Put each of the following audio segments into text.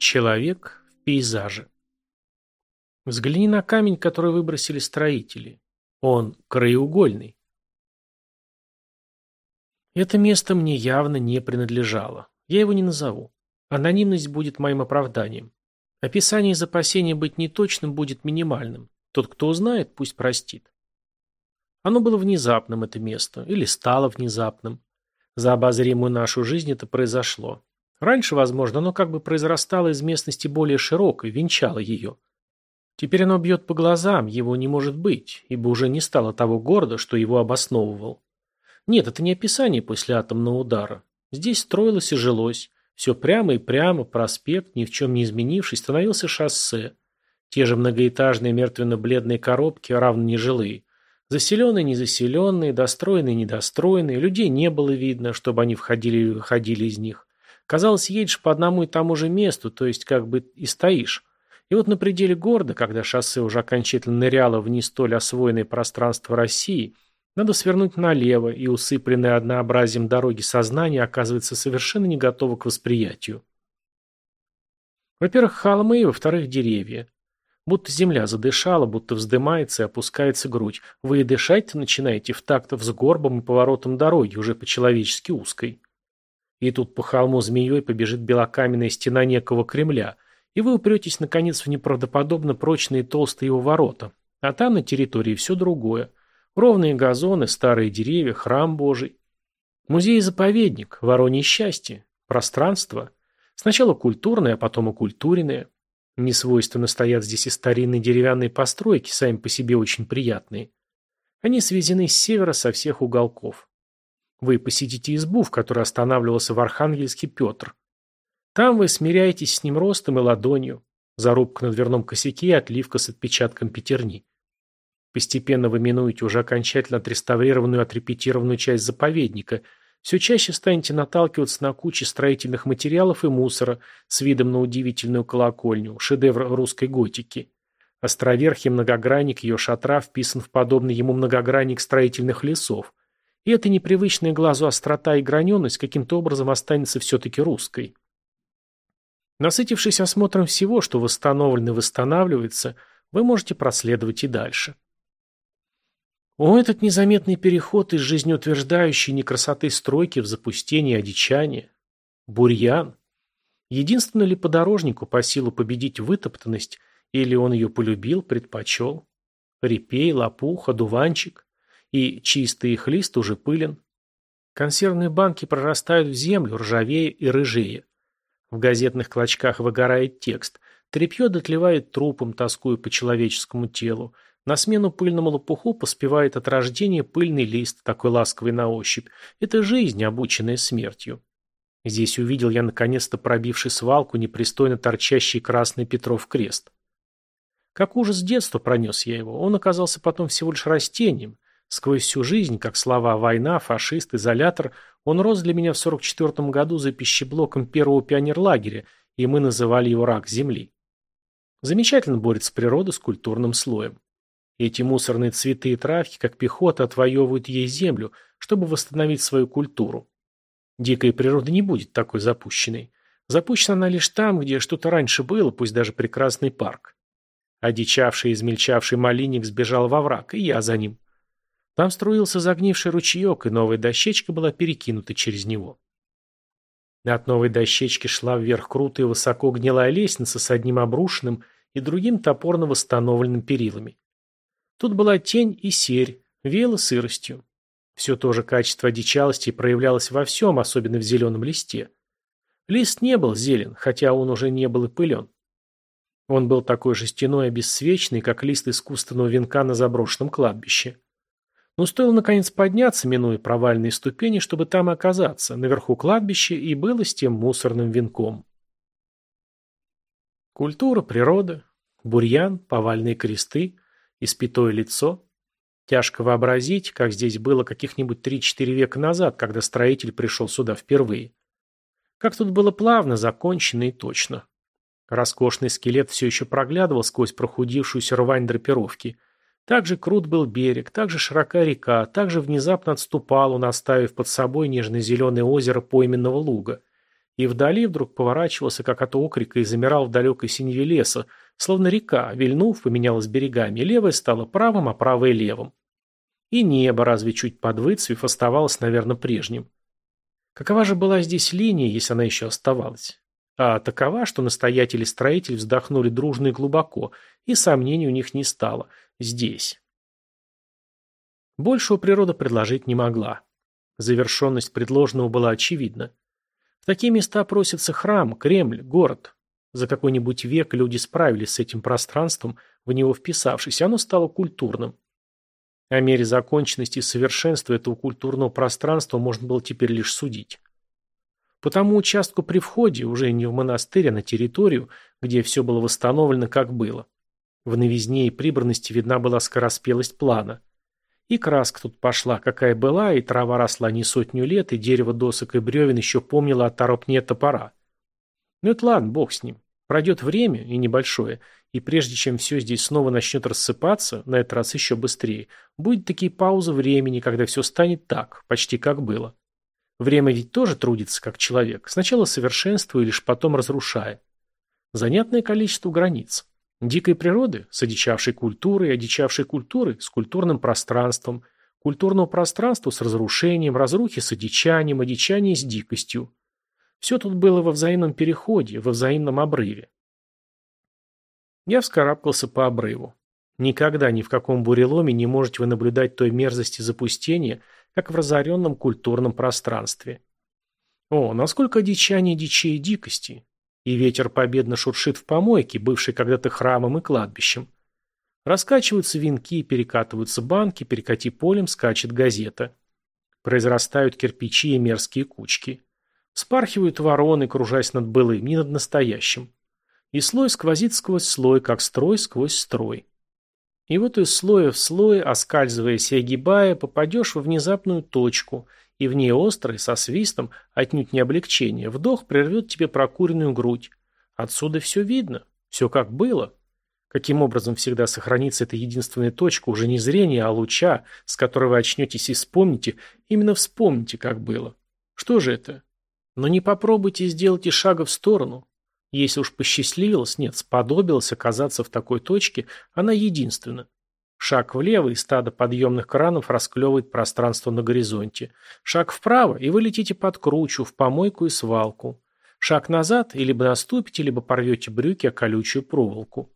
Человек в пейзаже. Взгляни на камень, который выбросили строители. Он краеугольный. Это место мне явно не принадлежало. Я его не назову. Анонимность будет моим оправданием. Описание из опасения быть неточным будет минимальным. Тот, кто узнает, пусть простит. Оно было внезапным, это место, или стало внезапным. За обозримую нашу жизнь это произошло. Раньше, возможно, оно как бы произрастало из местности более широкой, венчало ее. Теперь оно бьет по глазам, его не может быть, ибо уже не стало того города, что его обосновывал. Нет, это не описание после атомного удара. Здесь строилось и жилось. Все прямо и прямо, проспект, ни в чем не изменившись, становился шоссе. Те же многоэтажные мертвенно-бледные коробки, равно нежилые. Заселенные, незаселенные, достроенные, недостроенные. Людей не было видно, чтобы они входили или выходили из них. Казалось, едешь по одному и тому же месту, то есть как бы и стоишь. И вот на пределе города, когда шоссе уже окончательно ныряло в не столь освоенное пространство России, надо свернуть налево, и усыпленное однообразием дороги сознание оказывается совершенно не готово к восприятию. Во-первых, холмы, во-вторых, деревья. Будто земля задышала, будто вздымается и опускается грудь. Вы и дышать-то начинаете в тактов с горбом и поворотом дороги, уже по-человечески узкой. И тут по холму змеей побежит белокаменная стена некого Кремля, и вы упретесь, наконец, в неправдоподобно прочные толстые его ворота. А там на территории все другое. Ровные газоны, старые деревья, храм Божий. Музей-заповедник, воронье счастье, пространство. Сначала культурное, а потом окультуренное. Несвойственно стоят здесь и старинные деревянные постройки, сами по себе очень приятные. Они свезены с севера со всех уголков. Вы посетите избу, в которой останавливался в Архангельске Петр. Там вы смиряетесь с ним ростом и ладонью. Зарубка на дверном косяке и отливка с отпечатком пятерни. Постепенно вы минуете уже окончательно отреставрированную, отрепетированную часть заповедника. Все чаще станете наталкиваться на кучи строительных материалов и мусора с видом на удивительную колокольню, шедевр русской готики. Островерхий многогранник ее шатра вписан в подобный ему многогранник строительных лесов. И эта непривычная глазу острота и граненость каким-то образом останется все-таки русской. Насытившись осмотром всего, что восстановлено и восстанавливается, вы можете проследовать и дальше. О, этот незаметный переход из жизнеутверждающей некрасоты стройки в запустение и одичание. Бурьян. Единственно ли подорожнику по силу победить вытоптанность, или он ее полюбил, предпочел? Репей, лопуха, дуванчик и чистый их лист уже пылен. Консервные банки прорастают в землю, ржавее и рыжее. В газетных клочках выгорает текст. Трепье дотлевает трупом, тоскуя по человеческому телу. На смену пыльному лопуху поспевает от рождения пыльный лист, такой ласковый на ощупь. Это жизнь, обученная смертью. Здесь увидел я наконец-то пробивший свалку непристойно торчащий красный Петров крест. Как ужас детства пронес я его. Он оказался потом всего лишь растением, Сквозь всю жизнь, как слова «война», «фашист», «изолятор», он рос для меня в 44 году за пищеблоком первого пионерлагеря, и мы называли его «рак земли». Замечательно борется природа с культурным слоем. Эти мусорные цветы и травки, как пехота, отвоевывают ей землю, чтобы восстановить свою культуру. Дикая природа не будет такой запущенной. Запущена она лишь там, где что-то раньше было, пусть даже прекрасный парк. Одичавший и измельчавший малиник сбежал во враг, и я за ним. Там струился загнивший ручеек, и новая дощечка была перекинута через него. От новой дощечки шла вверх круто и высоко гнилая лестница с одним обрушенным и другим топорно восстановленным перилами. Тут была тень и серь, веяло сыростью. Все то же качество одичалости проявлялось во всем, особенно в зеленом листе. Лист не был зелен, хотя он уже не был и пылен. Он был такой жестяной и обесцвеченный, как лист искусственного венка на заброшенном кладбище. Но стоило наконец подняться, минуя провальные ступени, чтобы там оказаться, наверху кладбища, и было с тем мусорным венком. Культура, природа, бурьян, повальные кресты, испятое лицо. Тяжко вообразить, как здесь было каких-нибудь 3-4 века назад, когда строитель пришел сюда впервые. Как тут было плавно, закончено и точно. Роскошный скелет все еще проглядывал сквозь прохудившуюся рвань драпировки – так же крут был берег, так же широка река, так же внезапно отступал он, оставив под собой нежно-зеленое озеро пойменного луга. и вдали вдруг поворачивался, как от окрика, и замирал в далекой синеве леса, словно река, вильнув, поменялась берегами, левая стала правым, а правая левым. И небо, разве чуть подвыцвев, оставалось, наверное, прежним. Какова же была здесь линия, если она еще оставалась? А такова, что настоятель и строитель вздохнули дружно и глубоко, и сомнений у них не стало. Здесь. Большего природа предложить не могла. Завершенность предложенного была очевидна. В такие места просится храм, Кремль, город. За какой-нибудь век люди справились с этим пространством, в него вписавшись, оно стало культурным. О мере законченности и совершенства этого культурного пространства можно было теперь лишь судить. По тому участку при входе, уже не в монастырь, а на территорию, где все было восстановлено, как было. В новизне и прибранности видна была скороспелость плана. И краска тут пошла, какая была, и трава росла не сотню лет, и дерево досок и бревен еще помнило о торопне топора. Ну это ладно, бог с ним. Пройдет время, и небольшое, и прежде чем все здесь снова начнет рассыпаться, на этот раз еще быстрее, будет такие паузы времени, когда все станет так, почти как было. Время ведь тоже трудится, как человек, сначала совершенствуя, лишь потом разрушая. Занятное количество границ. Дикой природы с одичавшей культурой, одичавшей культуры с культурным пространством, культурного пространства с разрушением, разрухи с одичанием, одичания с дикостью. Все тут было во взаимном переходе, во взаимном обрыве. Я вскарабкался по обрыву. Никогда ни в каком буреломе не можете вы наблюдать той мерзости запустения, как в разоренном культурном пространстве. О, насколько дичание дичей дикости. И ветер победно шуршит в помойке, бывшей когда-то храмом и кладбищем. Раскачиваются венки, перекатываются банки, перекати полем скачет газета. Произрастают кирпичи и мерзкие кучки. Спархивают вороны, кружась над былым, не над настоящим. И слой сквозит сквозь слой, как строй сквозь строй. И вот из слоя в слой, оскальзываясь и огибая, попадешь во внезапную точку, и в ней острый, со свистом, отнюдь не облегчение, вдох прервет тебе прокуренную грудь. Отсюда все видно, все как было. Каким образом всегда сохранится эта единственная точка, уже не зрения, а луча, с которой вы очнетесь и вспомните, именно вспомните, как было. Что же это? Но не попробуйте сделать и шага в сторону. Если уж посчастливилось, нет, сподобилось оказаться в такой точке, она единственна. Шаг влево, и стадо подъемных кранов расклевывает пространство на горизонте. Шаг вправо, и вы летите под кручу, в помойку и свалку. Шаг назад, и либо наступите, либо порвете брюки о колючую проволоку.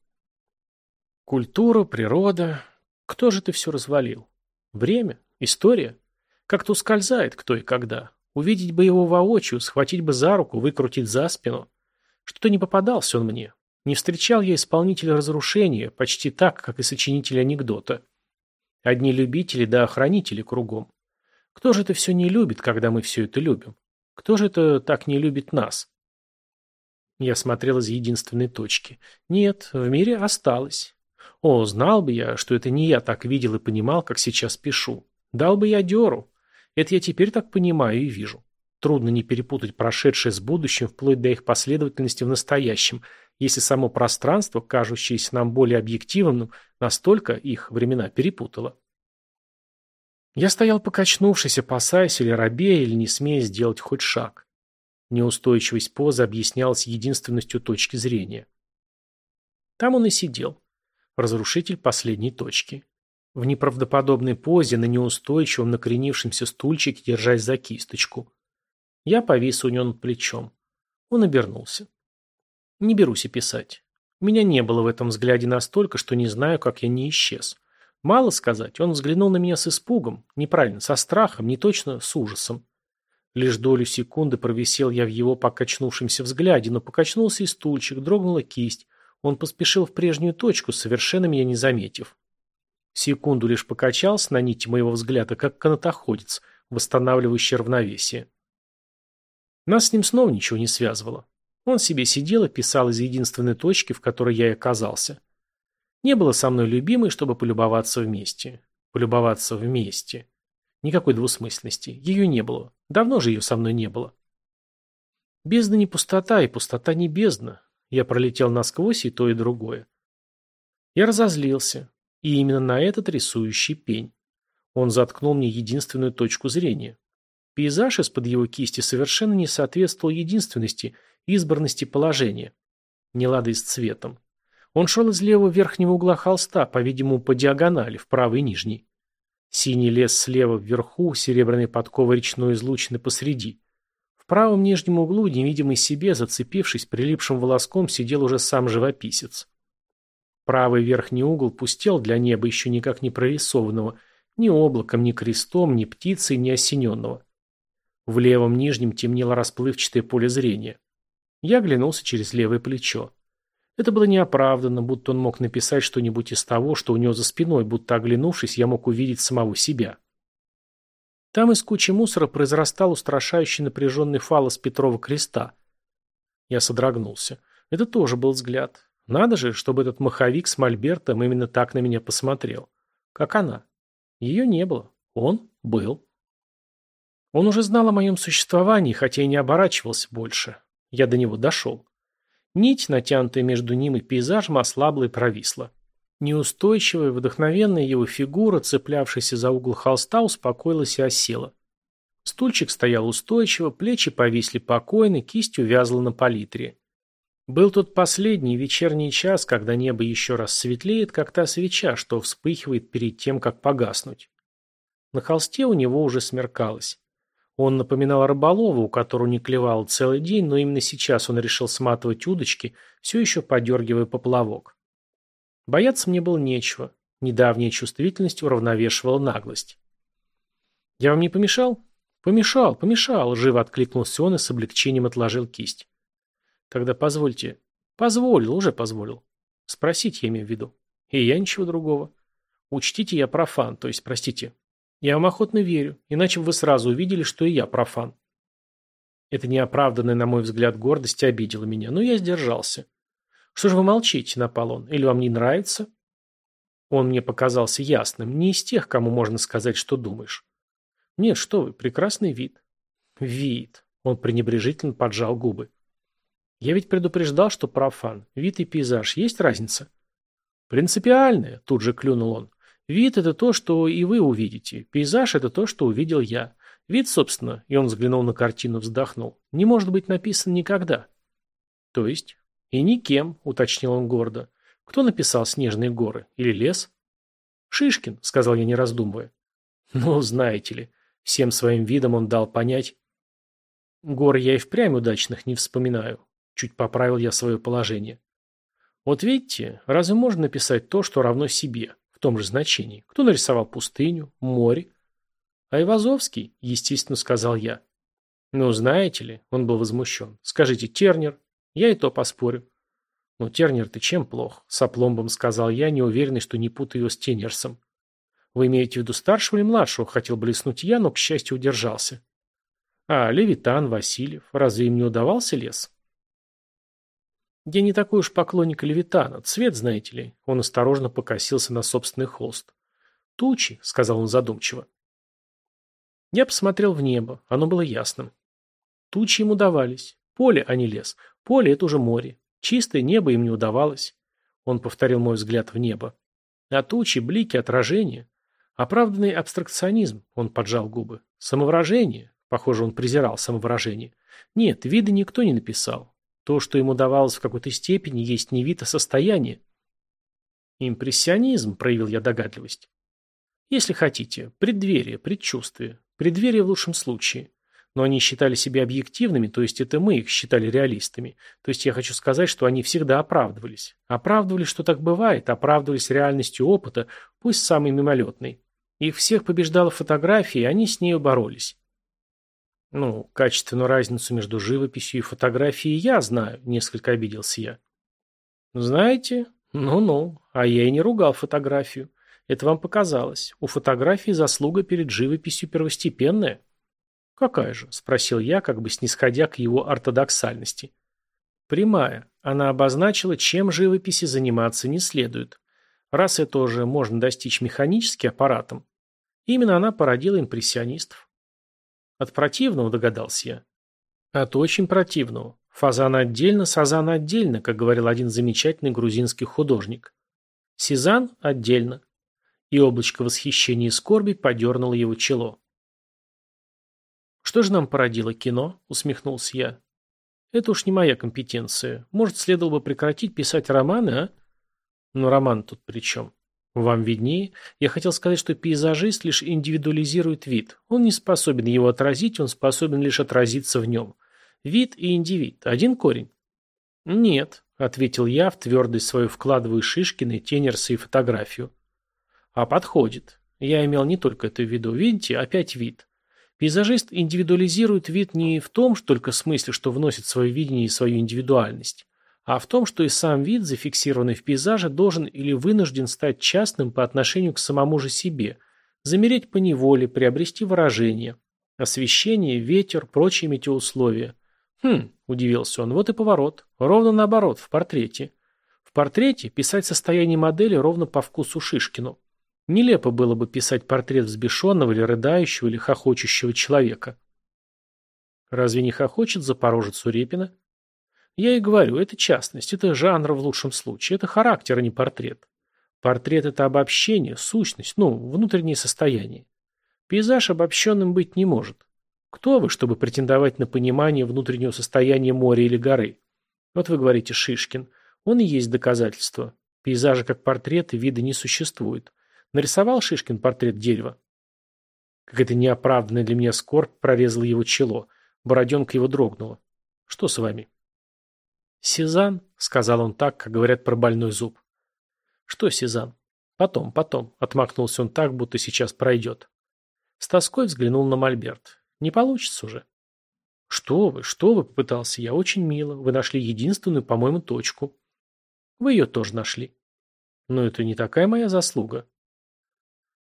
Культура, природа. Кто же ты все развалил? Время? История? Как-то ускользает кто и когда. Увидеть бы его воочию, схватить бы за руку, выкрутить за спину. Что-то не попадался он мне. Не встречал я исполнителя разрушения, почти так, как и сочинителя анекдота. Одни любители да охранители кругом. Кто же это все не любит, когда мы все это любим? Кто же это так не любит нас? Я смотрел из единственной точки. Нет, в мире осталось. О, знал бы я, что это не я так видел и понимал, как сейчас пишу. Дал бы я дёру. Это я теперь так понимаю и вижу. Трудно не перепутать прошедшее с будущим вплоть до их последовательности в настоящем, если само пространство, кажущееся нам более объективным, настолько их времена перепутало. Я стоял покачнувшись, опасаясь или робея, или не смея сделать хоть шаг. Неустойчивость позы объяснялась единственностью точки зрения. Там он и сидел. Разрушитель последней точки. В неправдоподобной позе, на неустойчивом, накренившемся стульчике, держась за кисточку. Я повис у него над плечом. Он обернулся. Не берусь и писать. Меня не было в этом взгляде настолько, что не знаю, как я не исчез. Мало сказать, он взглянул на меня с испугом, неправильно, со страхом, не точно с ужасом. Лишь долю секунды провисел я в его покачнувшемся взгляде, но покачнулся и стульчик, дрогнула кисть. Он поспешил в прежнюю точку, совершенно меня не заметив. Секунду лишь покачался на нити моего взгляда, как канатоходец, восстанавливающий равновесие. Нас с ним снова ничего не связывало. Он себе сидел и писал из единственной точки, в которой я и оказался. Не было со мной любимой, чтобы полюбоваться вместе. Полюбоваться вместе. Никакой двусмысленности. Ее не было. Давно же ее со мной не было. Бездна не пустота, и пустота не бездна. Я пролетел насквозь и то, и другое. Я разозлился. И именно на этот рисующий пень. Он заткнул мне единственную точку зрения. Пейзаж из-под его кисти совершенно не соответствовал единственности, избранности положения. Не лады с цветом. Он шел из левого верхнего угла холста, по-видимому, по диагонали, в правый нижний. Синий лес слева вверху, серебряные подковы речной излучины посреди. В правом нижнем углу, невидимый себе, зацепившись прилипшим волоском, сидел уже сам живописец. Правый верхний угол пустел для неба еще никак не прорисованного, ни облаком, ни крестом, ни птицей, ни осененного. В левом нижнем темнело расплывчатое поле зрения. Я оглянулся через левое плечо. Это было неоправданно, будто он мог написать что-нибудь из того, что у него за спиной, будто оглянувшись, я мог увидеть самого себя. Там из кучи мусора произрастал устрашающий напряженный фалос Петрова креста. Я содрогнулся. Это тоже был взгляд. Надо же, чтобы этот маховик с мольбертом именно так на меня посмотрел. Как она. Ее не было. Он был. Он уже знал о моем существовании, хотя и не оборачивался больше. Я до него дошел. Нить, натянутая между ним и пейзажем, ослабла и провисла. Неустойчивая, вдохновенная его фигура, цеплявшаяся за угол холста, успокоилась и осела. Стульчик стоял устойчиво, плечи повисли покойно, кисть увязла на палитре. Был тот последний вечерний час, когда небо еще раз светлеет, как та свеча, что вспыхивает перед тем, как погаснуть. На холсте у него уже смеркалось. Он напоминал рыболова, у которого не клевал целый день, но именно сейчас он решил сматывать удочки, все еще подергивая поплавок. Бояться мне было нечего. Недавняя чувствительность уравновешивала наглость. «Я вам не помешал?» «Помешал, помешал», — живо откликнулся он и с облегчением отложил кисть. «Тогда позвольте». «Позволил, уже позволил». «Спросить я имею в виду». «И я ничего другого». «Учтите, я профан, то есть, простите, я вам охотно верю, иначе вы сразу увидели, что и я профан. Это неоправданная, на мой взгляд, гордость обидела меня, но я сдержался. Что же вы молчите, напал он, или вам не нравится? Он мне показался ясным, не из тех, кому можно сказать, что думаешь. Нет, что вы, прекрасный вид. Вид. Он пренебрежительно поджал губы. Я ведь предупреждал, что профан. Вид и пейзаж. Есть разница? Принципиальная, тут же клюнул он. Вид – это то, что и вы увидите. Пейзаж – это то, что увидел я. Вид, собственно, и он взглянул на картину, вздохнул, не может быть написан никогда. То есть? И никем, уточнил он гордо. Кто написал «Снежные горы» или «Лес»? Шишкин, сказал я, не раздумывая. Ну, знаете ли, всем своим видом он дал понять. Гор я и впрямь удачных не вспоминаю. Чуть поправил я свое положение. Вот видите, разве можно написать то, что равно себе? Том же значении. Кто нарисовал пустыню, море? Айвазовский, естественно, сказал я. Ну, знаете ли, он был возмущен. Скажите, Тернер? Я и то поспорю. Ну, Тернер, ты чем плох? С опломбом сказал я, неуверенный, что не путаю его с Тенерсом. Вы имеете в виду старшего или младшего? Хотел блеснуть я, но, к счастью, удержался. А, Левитан, Васильев. Разве им не удавался лес? Я не такой уж поклонник Левитана. Цвет, знаете ли. Он осторожно покосился на собственный холст. Тучи, сказал он задумчиво. Я посмотрел в небо. Оно было ясным. Тучи ему давались. Поле, а не лес. Поле — это уже море. Чистое небо им не удавалось. Он повторил мой взгляд в небо. А тучи, блики, отражения. Оправданный абстракционизм, он поджал губы. Самовыражение. Похоже, он презирал самовыражение. Нет, виды никто не написал. То, что ему давалось в какой-то степени, есть не вид, а состояние. Импрессионизм, проявил я догадливость. Если хотите, преддверие, предчувствие. Преддверие в лучшем случае. Но они считали себя объективными, то есть это мы их считали реалистами. То есть я хочу сказать, что они всегда оправдывались. Оправдывались, что так бывает, оправдывались реальностью опыта, пусть самой мимолетной. Их всех побеждала фотография, и они с нею боролись. Ну, качественную разницу между живописью и фотографией я знаю, несколько обиделся я. Знаете? Ну-ну, а я и не ругал фотографию. Это вам показалось. У фотографии заслуга перед живописью первостепенная. Какая же? Спросил я, как бы снисходя к его ортодоксальности. Прямая. Она обозначила, чем живописи заниматься не следует. Раз это уже можно достичь механически аппаратом. Именно она породила импрессионистов. От противного догадался я. От очень противного. Фазан отдельно, сазан отдельно, как говорил один замечательный грузинский художник. Сезан отдельно. И облачко восхищения и скорби подернуло его чело. «Что же нам породило кино?» – усмехнулся я. «Это уж не моя компетенция. Может, следовало бы прекратить писать романы, а?» «Ну, роман тут при чем?» «Вам виднее. Я хотел сказать, что пейзажист лишь индивидуализирует вид. Он не способен его отразить, он способен лишь отразиться в нем. Вид и индивид – один корень?» «Нет», – ответил я, в твердость свою вкладывая Шишкина, Тенерса и фотографию. «А подходит. Я имел не только это в виду. Видите, опять вид. Пейзажист индивидуализирует вид не в том только смысле, что вносит свое видение и свою индивидуальность, а в том, что и сам вид, зафиксированный в пейзаже, должен или вынужден стать частным по отношению к самому же себе, замереть по неволе, приобрести выражение. Освещение, ветер, прочие метеоусловия. Хм, удивился он, вот и поворот. Ровно наоборот, в портрете. В портрете писать состояние модели ровно по вкусу Шишкину. Нелепо было бы писать портрет взбешенного или рыдающего или хохочущего человека. Разве не хохочет запорожец Урепина? Я и говорю, это частность, это жанр в лучшем случае, это характер, а не портрет. Портрет – это обобщение, сущность, ну, внутреннее состояние. Пейзаж обобщенным быть не может. Кто вы, чтобы претендовать на понимание внутреннего состояния моря или горы? Вот вы говорите Шишкин. Он и есть доказательство. Пейзажа как портреты вида не существует. Нарисовал Шишкин портрет дерева? Какая-то неоправданная для меня скорбь прорезала его чело. Бороденка его дрогнула. Что с вами? Сезанн, сказал он так, как говорят про больной зуб. Что Сезанн? Потом, потом, отмахнулся он так, будто сейчас пройдет. С тоской взглянул на Мольберт. Не получится уже. Что вы, что вы, попытался я, очень мило. Вы нашли единственную, по-моему, точку. Вы ее тоже нашли. Но это не такая моя заслуга.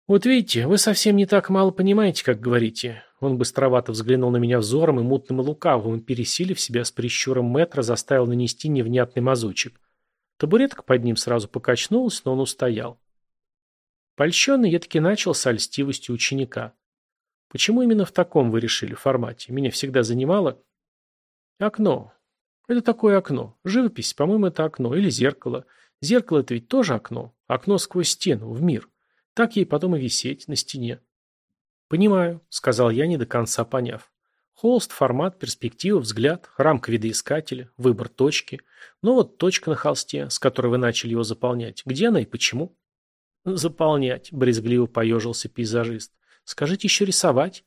«Вот видите, вы совсем не так мало понимаете, как говорите». Он быстровато взглянул на меня взором и мутным и лукавым, пересилив себя с прищуром метра, заставил нанести невнятный мазочек. Табуретка под ним сразу покачнулась, но он устоял. Польщенный я таки начал с ольстивостью ученика. Почему именно в таком вы решили формате? Меня всегда занимало... Окно. Это такое окно. Живопись, по-моему, это окно. Или зеркало. Зеркало это ведь тоже окно. Окно сквозь стену, в мир. Так ей потом и висеть на стене. «Понимаю», — сказал я, не до конца поняв. Холст, формат, перспектива, взгляд, рамка видоискателя, выбор точки. Ну вот точка на холсте, с которой вы начали его заполнять. Где она и почему? Заполнять, брезгливо поежился пейзажист. Скажите еще рисовать.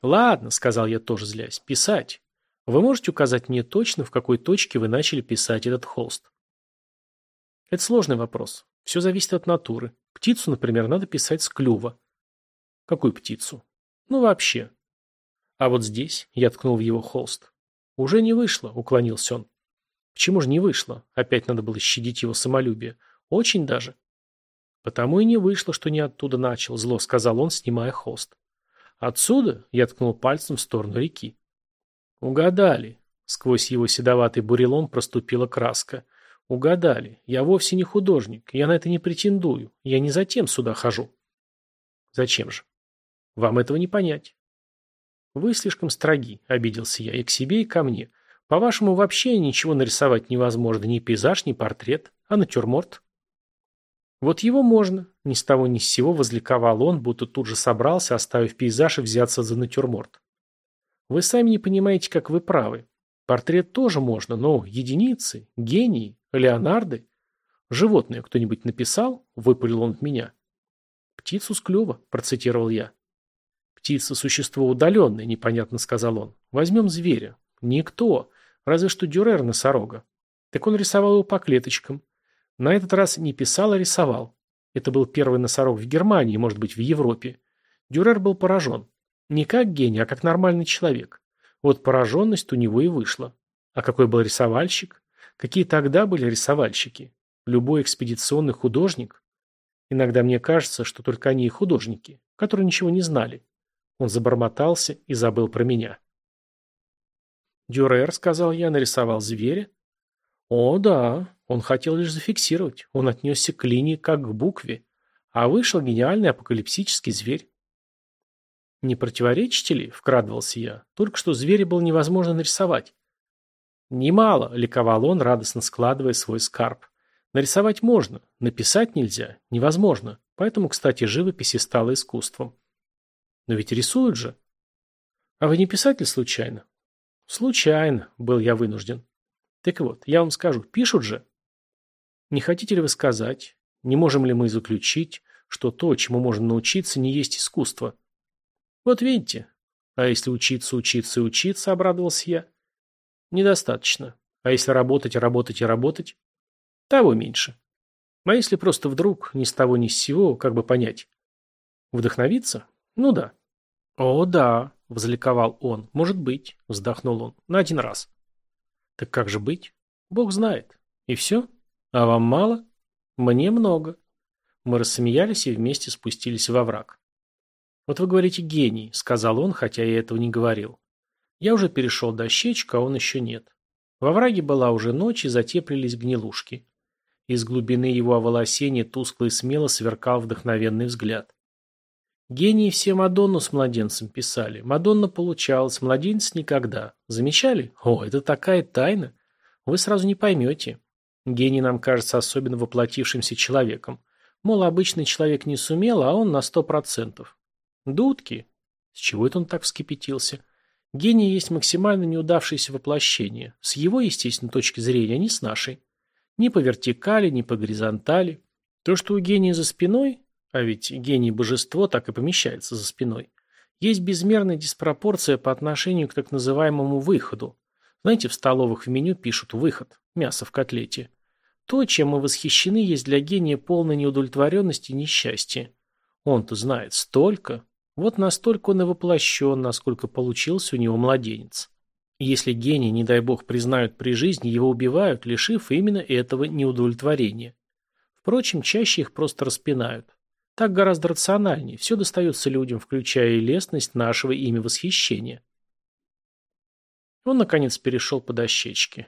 Ладно, сказал я тоже злясь, писать. Вы можете указать мне точно, в какой точке вы начали писать этот холст? Это сложный вопрос. Все зависит от натуры. Птицу, например, надо писать с клюва. Какую птицу? Ну, вообще. А вот здесь я ткнул в его холст. Уже не вышло, уклонился он. Почему же не вышло? Опять надо было щадить его самолюбие. Очень даже. Потому и не вышло, что не оттуда начал, зло сказал он, снимая холст. Отсюда я ткнул пальцем в сторону реки. Угадали. Сквозь его седоватый бурелом проступила краска. Угадали. Я вовсе не художник. Я на это не претендую. Я не затем сюда хожу. Зачем же? Вам этого не понять. Вы слишком строги, обиделся я и к себе, и ко мне. По-вашему, вообще ничего нарисовать невозможно, ни пейзаж, ни портрет, а натюрморт. Вот его можно, ни с того ни с сего возликовал он, будто тут же собрался, оставив пейзаж и взяться за натюрморт. Вы сами не понимаете, как вы правы. Портрет тоже можно, но единицы, гении, Леонарды? Животное кто-нибудь написал? Выпалил он в меня. Птицу с клюва, процитировал я. Птица – существо удаленное, непонятно сказал он. Возьмем зверя. Никто. Разве что Дюрер носорога. Так он рисовал его по клеточкам. На этот раз не писал, а рисовал. Это был первый носорог в Германии, может быть, в Европе. Дюрер был поражен. Не как гений, а как нормальный человек. Вот пораженность у него и вышла. А какой был рисовальщик? Какие тогда были рисовальщики? Любой экспедиционный художник? Иногда мне кажется, что только они и художники, которые ничего не знали. Он забормотался и забыл про меня. Дюрер, сказал я, нарисовал зверя. О, да, он хотел лишь зафиксировать. Он отнесся к линии как к букве. А вышел гениальный апокалипсический зверь. Не противоречите ли, вкрадывался я, только что зверя было невозможно нарисовать. Немало, ликовал он, радостно складывая свой скарб. Нарисовать можно, написать нельзя, невозможно. Поэтому, кстати, живопись и стала искусством. Но ведь рисуют же. А вы не писатель случайно? Случайно, был я вынужден. Так вот, я вам скажу, пишут же. Не хотите ли вы сказать, не можем ли мы заключить, что то, чему можно научиться, не есть искусство? Вот видите. А если учиться, учиться и учиться, обрадовался я. Недостаточно. А если работать, работать и работать? Того меньше. А если просто вдруг, ни с того ни с сего, как бы понять? Вдохновиться? Ну да. О, да, возликовал он. Может быть, вздохнул он. На один раз. Так как же быть? Бог знает. И все? А вам мало? Мне много. Мы рассмеялись и вместе спустились во враг. Вот вы говорите гений, сказал он, хотя я этого не говорил. Я уже перешел дощечку, а он еще нет. Во враге была уже ночь, и затеплились гнилушки. Из глубины его оволосения тускло и смело сверкал вдохновенный взгляд. Гении все Мадонну с младенцем писали. Мадонна получалась, младенец никогда. Замечали? О, это такая тайна. Вы сразу не поймете. Гений нам кажется особенно воплотившимся человеком. Мол, обычный человек не сумел, а он на сто процентов. Дудки. С чего это он так вскипятился? Гений есть максимально неудавшееся воплощение. С его, естественно, точки зрения, не с нашей. Ни по вертикали, ни по горизонтали. То, что у гения за спиной, а ведь гений божество так и помещается за спиной, есть безмерная диспропорция по отношению к так называемому выходу. Знаете, в столовых в меню пишут «выход» – мясо в котлете. То, чем мы восхищены, есть для гения полная неудовлетворенность и несчастье. Он-то знает столько. Вот настолько он и воплощен, насколько получился у него младенец. Если гений, не дай бог, признают при жизни, его убивают, лишив именно этого неудовлетворения. Впрочем, чаще их просто распинают. Так гораздо рациональнее, все достается людям, включая и лестность нашего ими восхищения. Он, наконец, перешел по дощечке.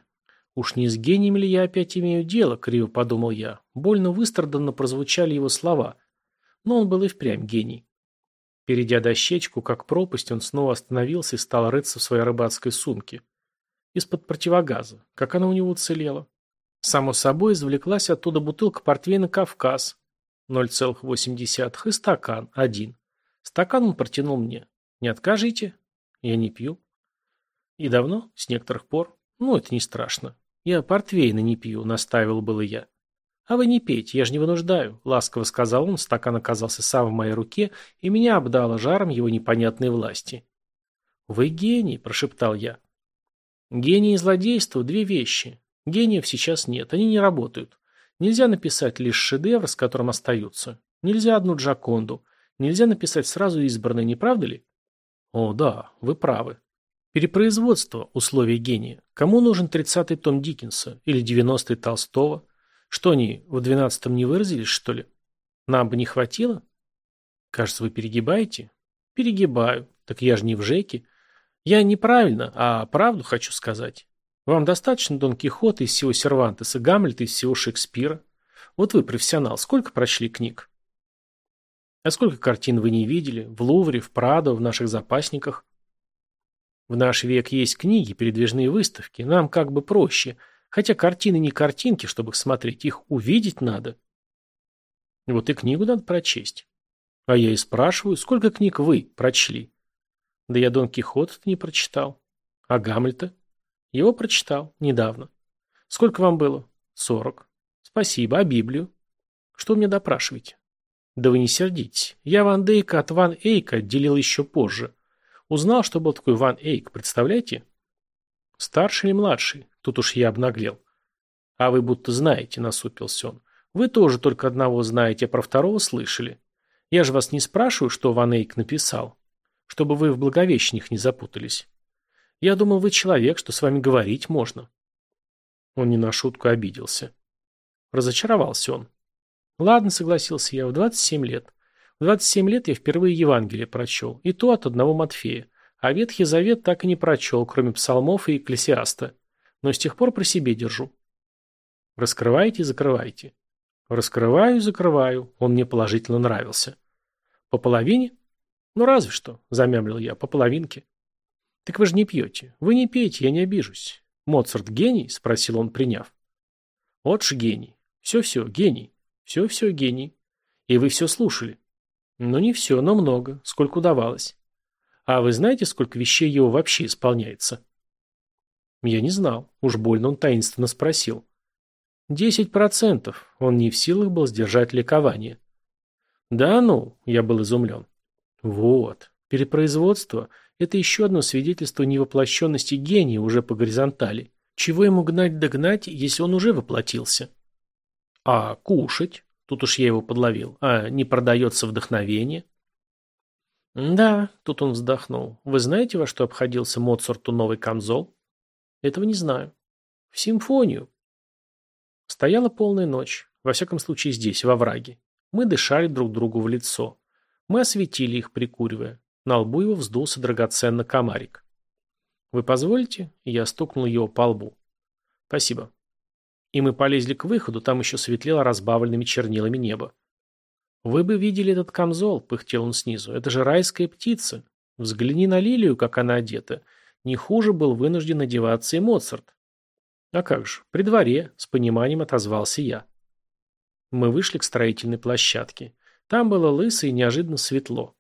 «Уж не с гением ли я опять имею дело?» – криво подумал я. Больно выстраданно прозвучали его слова. Но он был и впрямь гений. Перейдя дощечку, как пропасть, он снова остановился и стал рыться в своей рыбацкой сумке. Из-под противогаза. Как она у него уцелела? Само собой, извлеклась оттуда бутылка портвейна «Кавказ» 0,8 и стакан, один. Стакан он протянул мне. Не откажите? Я не пью. И давно? С некоторых пор? Ну, это не страшно. Я портвейна не пью, настаивал было я. «А вы не пейте, я же не вынуждаю», — ласково сказал он, стакан оказался сам в моей руке, и меня обдало жаром его непонятной власти. «Вы гений», — прошептал я. «Гений и злодейство — две вещи. Гениев сейчас нет, они не работают. Нельзя написать лишь шедевр, с которым остаются. Нельзя одну Джаконду. Нельзя написать сразу избранное, не правда ли? О, да, вы правы. Перепроизводство – условия гения. Кому нужен тридцатый том Диккенса или девяностый Толстого? Что они, в двенадцатом не выразились, что ли? Нам бы не хватило? Кажется, вы перегибаете? Перегибаю. Так я же не в ЖЭКе. Я неправильно, а правду хочу сказать. Вам достаточно Дон Кихота из всего Сервантеса, Гамлета из всего Шекспира? Вот вы профессионал, сколько прочли книг? А сколько картин вы не видели? В Лувре, в Прадо, в наших запасниках? В наш век есть книги, передвижные выставки. Нам как бы проще – Хотя картины не картинки, чтобы их смотреть, их увидеть надо. Вот и книгу надо прочесть. А я и спрашиваю, сколько книг вы прочли? Да я Дон Кихота не прочитал. А Гамлета? Его прочитал недавно. Сколько вам было? Сорок. Спасибо. А Библию? Что мне допрашиваете? Да вы не сердитесь. Я Ван Дейка от Ван Эйка отделил еще позже. Узнал, что был такой Ван Эйк, представляете? Старший или младший? Тут уж я обнаглел. А вы будто знаете, насупился он. Вы тоже только одного знаете, а про второго слышали. Я же вас не спрашиваю, что Ван Эйк написал. Чтобы вы в Благовещениях не запутались. Я думал, вы человек, что с вами говорить можно. Он не на шутку обиделся. Разочаровался он. Ладно, согласился я, в 27 лет. В 27 лет я впервые Евангелие прочел, и то от одного Матфея. А Ветхий Завет так и не прочел, кроме псалмов и экклесиаста но с тех пор при себе держу. Раскрываете и закрываете. Раскрываю и закрываю. Он мне положительно нравился. По половине? Ну, разве что, замямлил я, по половинке. Так вы же не пьете. Вы не пейте, я не обижусь. Моцарт гений? Спросил он, приняв. Вот ж гений. Все-все, гений. Все-все, гений. И вы все слушали. Ну, не все, но много, сколько удавалось. А вы знаете, сколько вещей его вообще исполняется? Я не знал. Уж больно он таинственно спросил. Десять процентов. Он не в силах был сдержать ликование. Да ну, я был изумлен. Вот. Перепроизводство – это еще одно свидетельство невоплощенности гения уже по горизонтали. Чего ему гнать-догнать, если он уже воплотился? А кушать? Тут уж я его подловил. А не продается вдохновение? Да, тут он вздохнул. Вы знаете, во что обходился Моцарту новый камзол? Этого не знаю. В симфонию. Стояла полная ночь. Во всяком случае здесь, во враге. Мы дышали друг другу в лицо. Мы осветили их, прикуривая. На лбу его вздулся драгоценный комарик. «Вы позволите?» Я стукнул его по лбу. «Спасибо». И мы полезли к выходу, там еще светлело разбавленными чернилами небо. «Вы бы видели этот камзол», — пыхтел он снизу. «Это же райская птица. Взгляни на лилию, как она одета. Не хуже был вынужден одеваться и Моцарт». «А как же, при дворе», — с пониманием отозвался я. Мы вышли к строительной площадке. Там было лысо и неожиданно светло.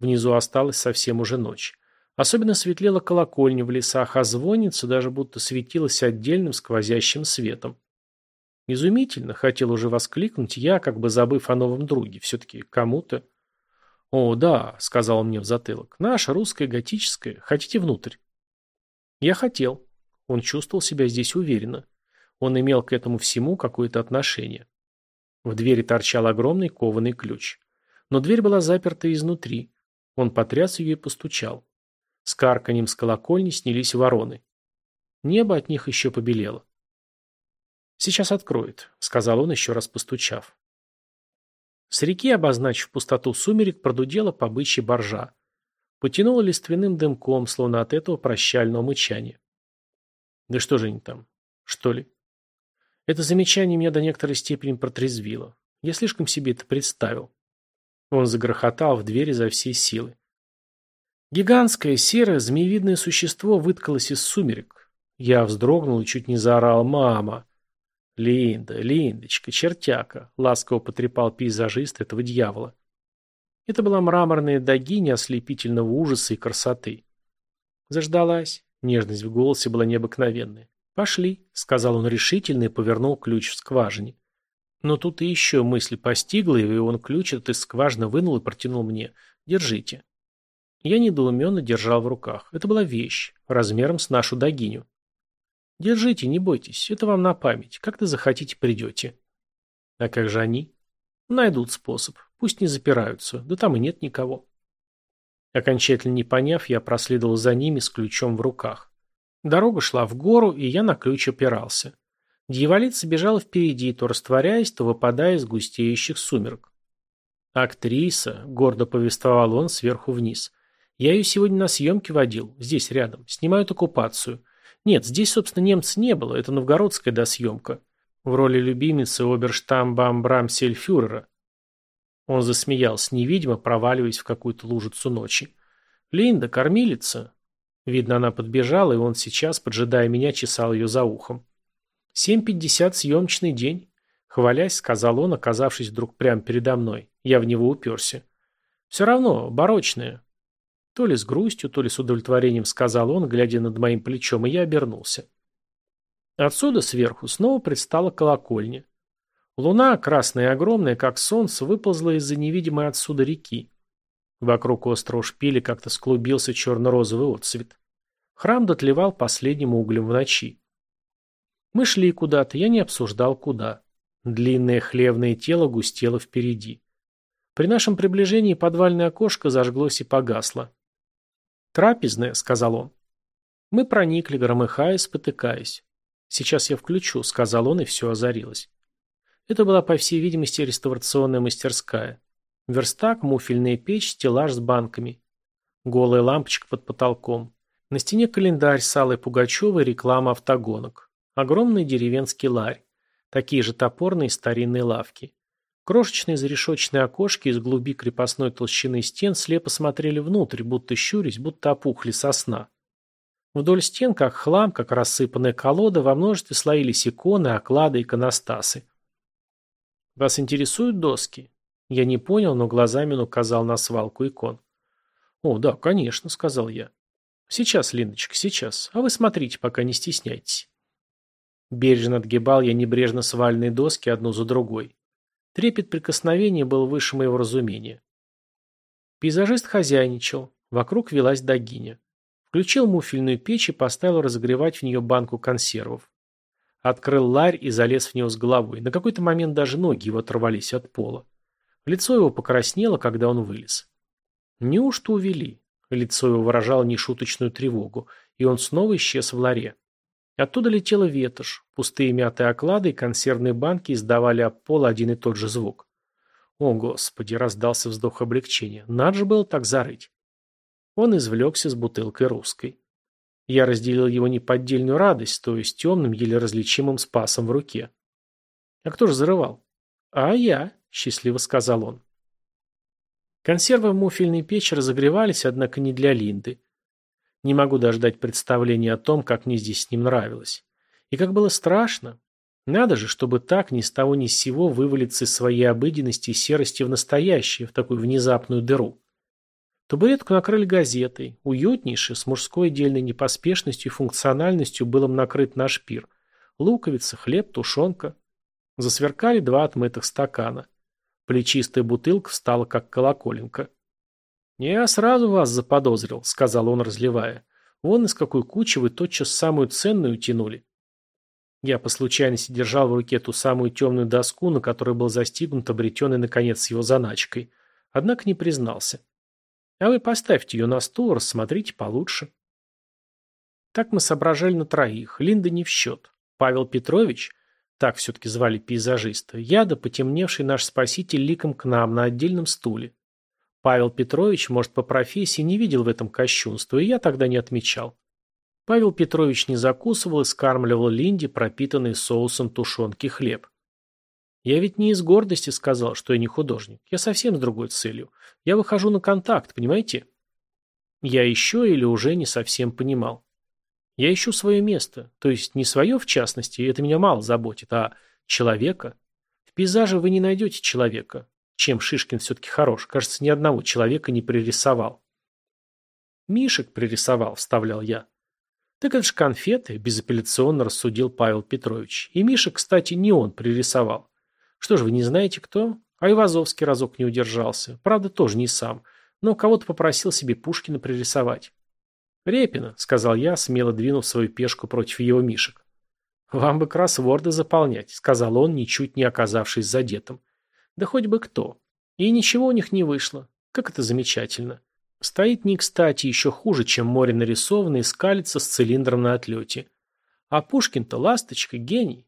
Внизу осталась совсем уже ночь. Особенно светлела колокольня в лесах, а звонница даже будто светилась отдельным сквозящим светом. Изумительно, хотел уже воскликнуть я, как бы забыв о новом друге. Все-таки кому-то... «О, да», — сказал он мне в затылок, — «наша русская готическая. Хотите внутрь?» Я хотел. Он чувствовал себя здесь уверенно. Он имел к этому всему какое-то отношение. В двери торчал огромный кованый ключ. Но дверь была заперта изнутри. Он потряс ее и постучал. С карканем с колокольни снялись вороны. Небо от них еще побелело. «Сейчас откроет», — сказал он, еще раз постучав. С реки, обозначив пустоту сумерек, продудела по бычьей боржа. Потянуло лиственным дымком, словно от этого прощального мычания. «Да что же они там? Что ли?» Это замечание меня до некоторой степени протрезвило. Я слишком себе это представил. Он загрохотал в двери за всей силы. Гигантское серое змеевидное существо выткалось из сумерек. Я вздрогнул и чуть не заорал «Мама!». «Линда, Линдочка, чертяка!» — ласково потрепал пейзажист этого дьявола. Это была мраморная догиня ослепительного ужаса и красоты. Заждалась. Нежность в голосе была необыкновенная. «Пошли», — сказал он решительно и повернул ключ в скважине. Но тут и еще мысль постигла его, и он ключ этот из скважины вынул и протянул мне. «Держите». Я недоуменно держал в руках. Это была вещь, размером с нашу догиню. «Держите, не бойтесь, это вам на память. Как-то захотите, придете». «А как же они?» «Найдут способ. Пусть не запираются. Да там и нет никого». Окончательно не поняв, я проследовал за ними с ключом в руках. Дорога шла в гору, и я на ключ опирался. Дьяволица бежала впереди, то растворяясь, то выпадая из густеющих сумерок. «Актриса», — гордо повествовал он сверху вниз. «Я ее сегодня на съемке водил, здесь рядом. Снимают оккупацию. Нет, здесь, собственно, немца не было, это новгородская досъемка. В роли любимицы оберштамбамбрамсельфюрера». Он засмеялся невидимо, проваливаясь в какую-то лужицу ночи. «Линда, кормилица». Видно, она подбежала, и он сейчас, поджидая меня, чесал ее за ухом. «Семь пятьдесят съемочный день», — хвалясь, сказал он, оказавшись вдруг прямо передо мной. Я в него уперся. «Все равно, барочная». То ли с грустью, то ли с удовлетворением сказал он, глядя над моим плечом, и я обернулся. Отсюда сверху снова предстала колокольня. Луна, красная и огромная, как солнце, выползла из-за невидимой отсюда реки. Вокруг острова шпиля как-то склубился черно-розовый отцвет. Храм дотлевал последним углем в ночи. Мы шли куда-то, я не обсуждал куда. Длинное хлевное тело густело впереди. При нашем приближении подвальное окошко зажглось и погасло. «Трапезная», — сказал он. Мы проникли, громыхая, спотыкаясь. «Сейчас я включу», — сказал он, и все озарилось. Это была, по всей видимости, реставрационная мастерская. Верстак, муфельная печь, стеллаж с банками. Голая лампочка под потолком. На стене календарь с Аллой Пугачевой реклама автогонок. Огромный деревенский ларь. Такие же топорные старинные лавки. Крошечные зарешочные окошки из глуби крепостной толщины стен слепо смотрели внутрь, будто щурясь, будто опухли со сна. Вдоль стен, как хлам, как рассыпанная колода, во множестве слоились иконы, оклады, иконостасы. «Вас интересуют доски?» Я не понял, но глазами он указал на свалку икон. О, да, конечно, сказал я. Сейчас, Линочка, сейчас. А вы смотрите, пока не стесняйтесь. Бережно отгибал я небрежно свальные доски одну за другой. Трепет прикосновения был выше моего разумения. Пейзажист хозяйничал. Вокруг велась догиня. Включил муфельную печь и поставил разогревать в нее банку консервов. Открыл ларь и залез в него с головой. На какой-то момент даже ноги его оторвались от пола. Лицо его покраснело, когда он вылез. Неужто увели? Лицо его выражало нешуточную тревогу, и он снова исчез в ларе. Оттуда летела ветошь, пустые мятые оклады и консервные банки издавали об пол один и тот же звук. О, Господи, раздался вздох облегчения. Надо же было так зарыть. Он извлекся с бутылкой русской. Я разделил его неподдельную радость, то есть темным, еле различимым спасом в руке. А кто же зарывал? А я, счастливо сказал он. Консервы в муфельной печи разогревались, однако не для Линды. Не могу даже дать представление о том, как мне здесь с ним нравилось. И как было страшно. Надо же, чтобы так ни с того ни с сего вывалиться из своей обыденности и серости в настоящее, в такую внезапную дыру. Табуретку накрыли газетой. Уютнейший, с мужской дельной непоспешностью и функциональностью был им накрыт наш пир. Луковица, хлеб, тушенка. Засверкали два отмытых стакана. Плечистая бутылка встала, как колоколенка. «Я сразу вас заподозрил», — сказал он, разливая. «Вон из какой кучи вы тотчас самую ценную тянули». Я по случайности держал в руке ту самую темную доску, на которой был застигнут обретенный, наконец, его заначкой. Однако не признался. «А вы поставьте ее на стул, рассмотрите получше». Так мы соображали на троих. Линда не в счет. Павел Петрович, так все-таки звали пейзажиста, яда, потемневший наш спаситель ликом к нам на отдельном стуле. Павел Петрович, может, по профессии не видел в этом кощунства, и я тогда не отмечал. Павел Петрович не закусывал и скармливал Линде пропитанный соусом тушенки хлеб. Я ведь не из гордости сказал, что я не художник. Я совсем с другой целью. Я выхожу на контакт, понимаете? Я еще или уже не совсем понимал. Я ищу свое место, то есть не свое в частности, это меня мало заботит, а человека. В пейзаже вы не найдете человека. Чем Шишкин все-таки хорош, кажется, ни одного человека не пририсовал. Мишек пририсовал, вставлял я. Так это же конфеты, безапелляционно рассудил Павел Петрович. И Мишек, кстати, не он пририсовал. Что ж, вы не знаете, кто? А Ивазовский разок не удержался. Правда, тоже не сам. Но кого-то попросил себе Пушкина пририсовать. «Репина», — сказал я, смело двинув свою пешку против его мишек. «Вам бы кроссворды заполнять», — сказал он, ничуть не оказавшись задетым. «Да хоть бы кто. И ничего у них не вышло. Как это замечательно. Стоит не кстати, еще хуже, чем море нарисованное, и скалится с цилиндром на отлете. А Пушкин-то ласточка, гений.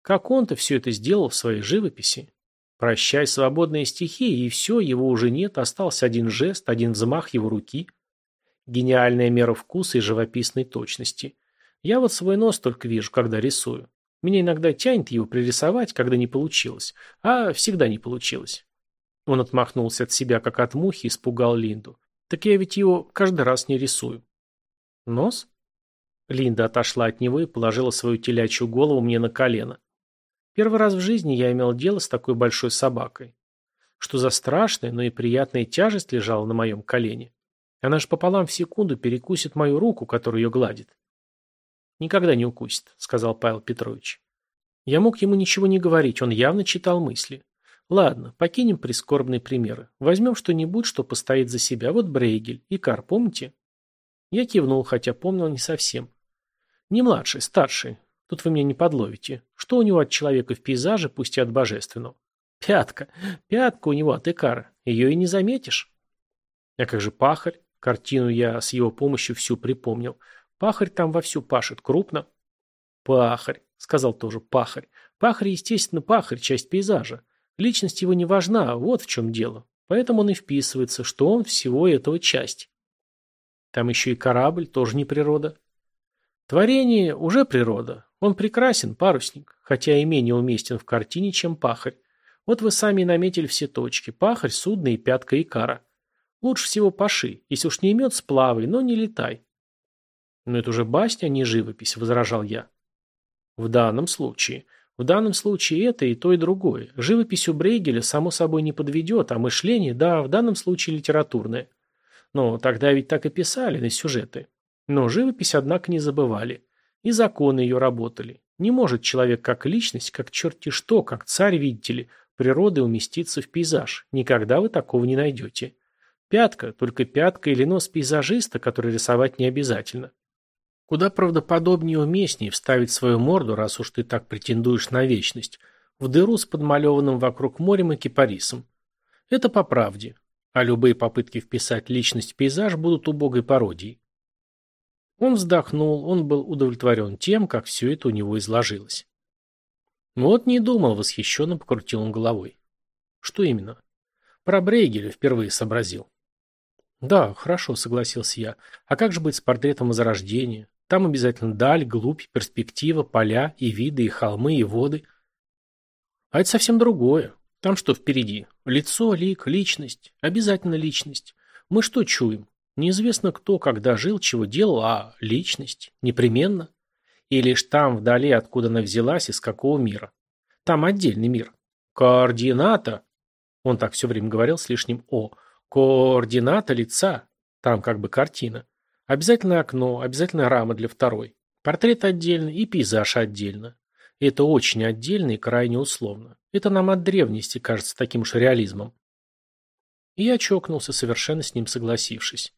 Как он-то все это сделал в своей живописи. Прощай, свободные стихии, и все, его уже нет, остался один жест, один взмах его руки — Гениальная мера вкуса и живописной точности. Я вот свой нос только вижу, когда рисую. Меня иногда тянет его пририсовать, когда не получилось. А всегда не получилось. Он отмахнулся от себя, как от мухи, испугал Линду. Так я ведь его каждый раз не рисую. Нос? Линда отошла от него и положила свою телячью голову мне на колено. Первый раз в жизни я имел дело с такой большой собакой. Что за страшная, но и приятная тяжесть лежала на моем колене. Она ж пополам в секунду перекусит мою руку, которую ее гладит. «Никогда не укусит», — сказал Павел Петрович. Я мог ему ничего не говорить, он явно читал мысли. Ладно, покинем прискорбные примеры. Возьмем что-нибудь, что постоит за себя. Вот Брейгель. Икар, помните? Я кивнул, хотя помнил не совсем. Не младший, старший. Тут вы меня не подловите. Что у него от человека в пейзаже, пусть и от божественного? Пятка. Пятка у него от Икара. Ее и не заметишь. А как же пахарь? Картину я с его помощью всю припомнил. Пахарь там вовсю пашет, крупно. Пахарь, сказал тоже пахарь. Пахарь, естественно, пахарь, часть пейзажа. Личность его не важна, вот в чем дело. Поэтому он и вписывается, что он всего этого часть. Там еще и корабль, тоже не природа. Творение уже природа. Он прекрасен, парусник, хотя и менее уместен в картине, чем пахарь. Вот вы сами наметили все точки. Пахарь, судно и пятка Икара. Лучше всего паши, если уж не имет, сплавай, но не летай. Но это уже басня, а не живопись, возражал я. В данном случае. В данном случае это и то, и другое. Живопись у Брейгеля само собой не подведет, а мышление, да, в данном случае литературное. Но тогда ведь так и писали на сюжеты. Но живопись, однако, не забывали. И законы ее работали. Не может человек как личность, как черти что, как царь, видите ли, природы уместиться в пейзаж. Никогда вы такого не найдете. Пятка, только пятка или нос пейзажиста, который рисовать не обязательно. Куда правдоподобнее и уместнее вставить свою морду, раз уж ты так претендуешь на вечность, в дыру с подмалеванным вокруг морем и кипарисом. Это по правде. А любые попытки вписать личность в пейзаж будут убогой пародией. Он вздохнул, он был удовлетворен тем, как все это у него изложилось. Вот не думал, восхищенно покрутил он головой. Что именно? Про Брейгеля впервые сообразил. Да, хорошо, согласился я. А как же быть с портретом Возрождения? Там обязательно даль, глубь, перспектива, поля, и виды, и холмы, и воды. А это совсем другое. Там что впереди? Лицо, лик, личность. Обязательно личность. Мы что чуем? Неизвестно кто, когда жил, чего делал, а личность. Непременно. И лишь там, вдали, откуда она взялась, из какого мира. Там отдельный мир. Координата. Он так все время говорил с лишним «о». Координата лица. Там как бы картина. Обязательно окно, обязательно рама для второй. Портрет отдельно и пейзаж отдельно. Это очень отдельно и крайне условно. Это нам от древности кажется таким уж реализмом. И я чокнулся, совершенно с ним согласившись.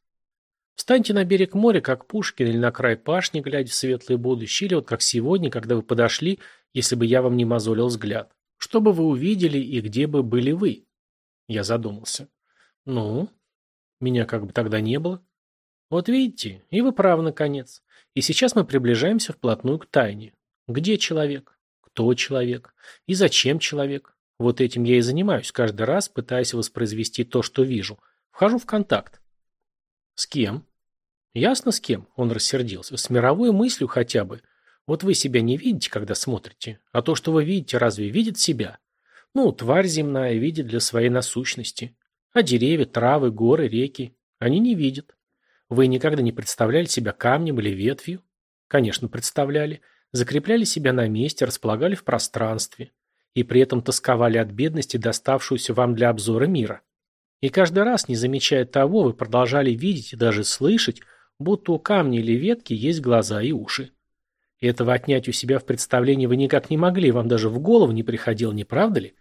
Встаньте на берег моря, как Пушкин, или на край пашни, глядя в светлое будущее, или вот как сегодня, когда вы подошли, если бы я вам не мозолил взгляд. Что бы вы увидели и где бы были вы? Я задумался. Ну, меня как бы тогда не было. Вот видите, и вы правы, наконец. И сейчас мы приближаемся вплотную к тайне. Где человек? Кто человек? И зачем человек? Вот этим я и занимаюсь каждый раз, пытаясь воспроизвести то, что вижу. Вхожу в контакт. С кем? Ясно, с кем? Он рассердился. С мировой мыслью хотя бы. Вот вы себя не видите, когда смотрите. А то, что вы видите, разве видит себя? Ну, тварь земная видит для своей насущности. А деревья, травы, горы, реки? Они не видят. Вы никогда не представляли себя камнем или ветвью? Конечно, представляли. Закрепляли себя на месте, располагали в пространстве. И при этом тосковали от бедности, доставшуюся вам для обзора мира. И каждый раз, не замечая того, вы продолжали видеть и даже слышать, будто у камня или ветки есть глаза и уши. И этого отнять у себя в представлении вы никак не могли, вам даже в голову не приходило, не правда ли?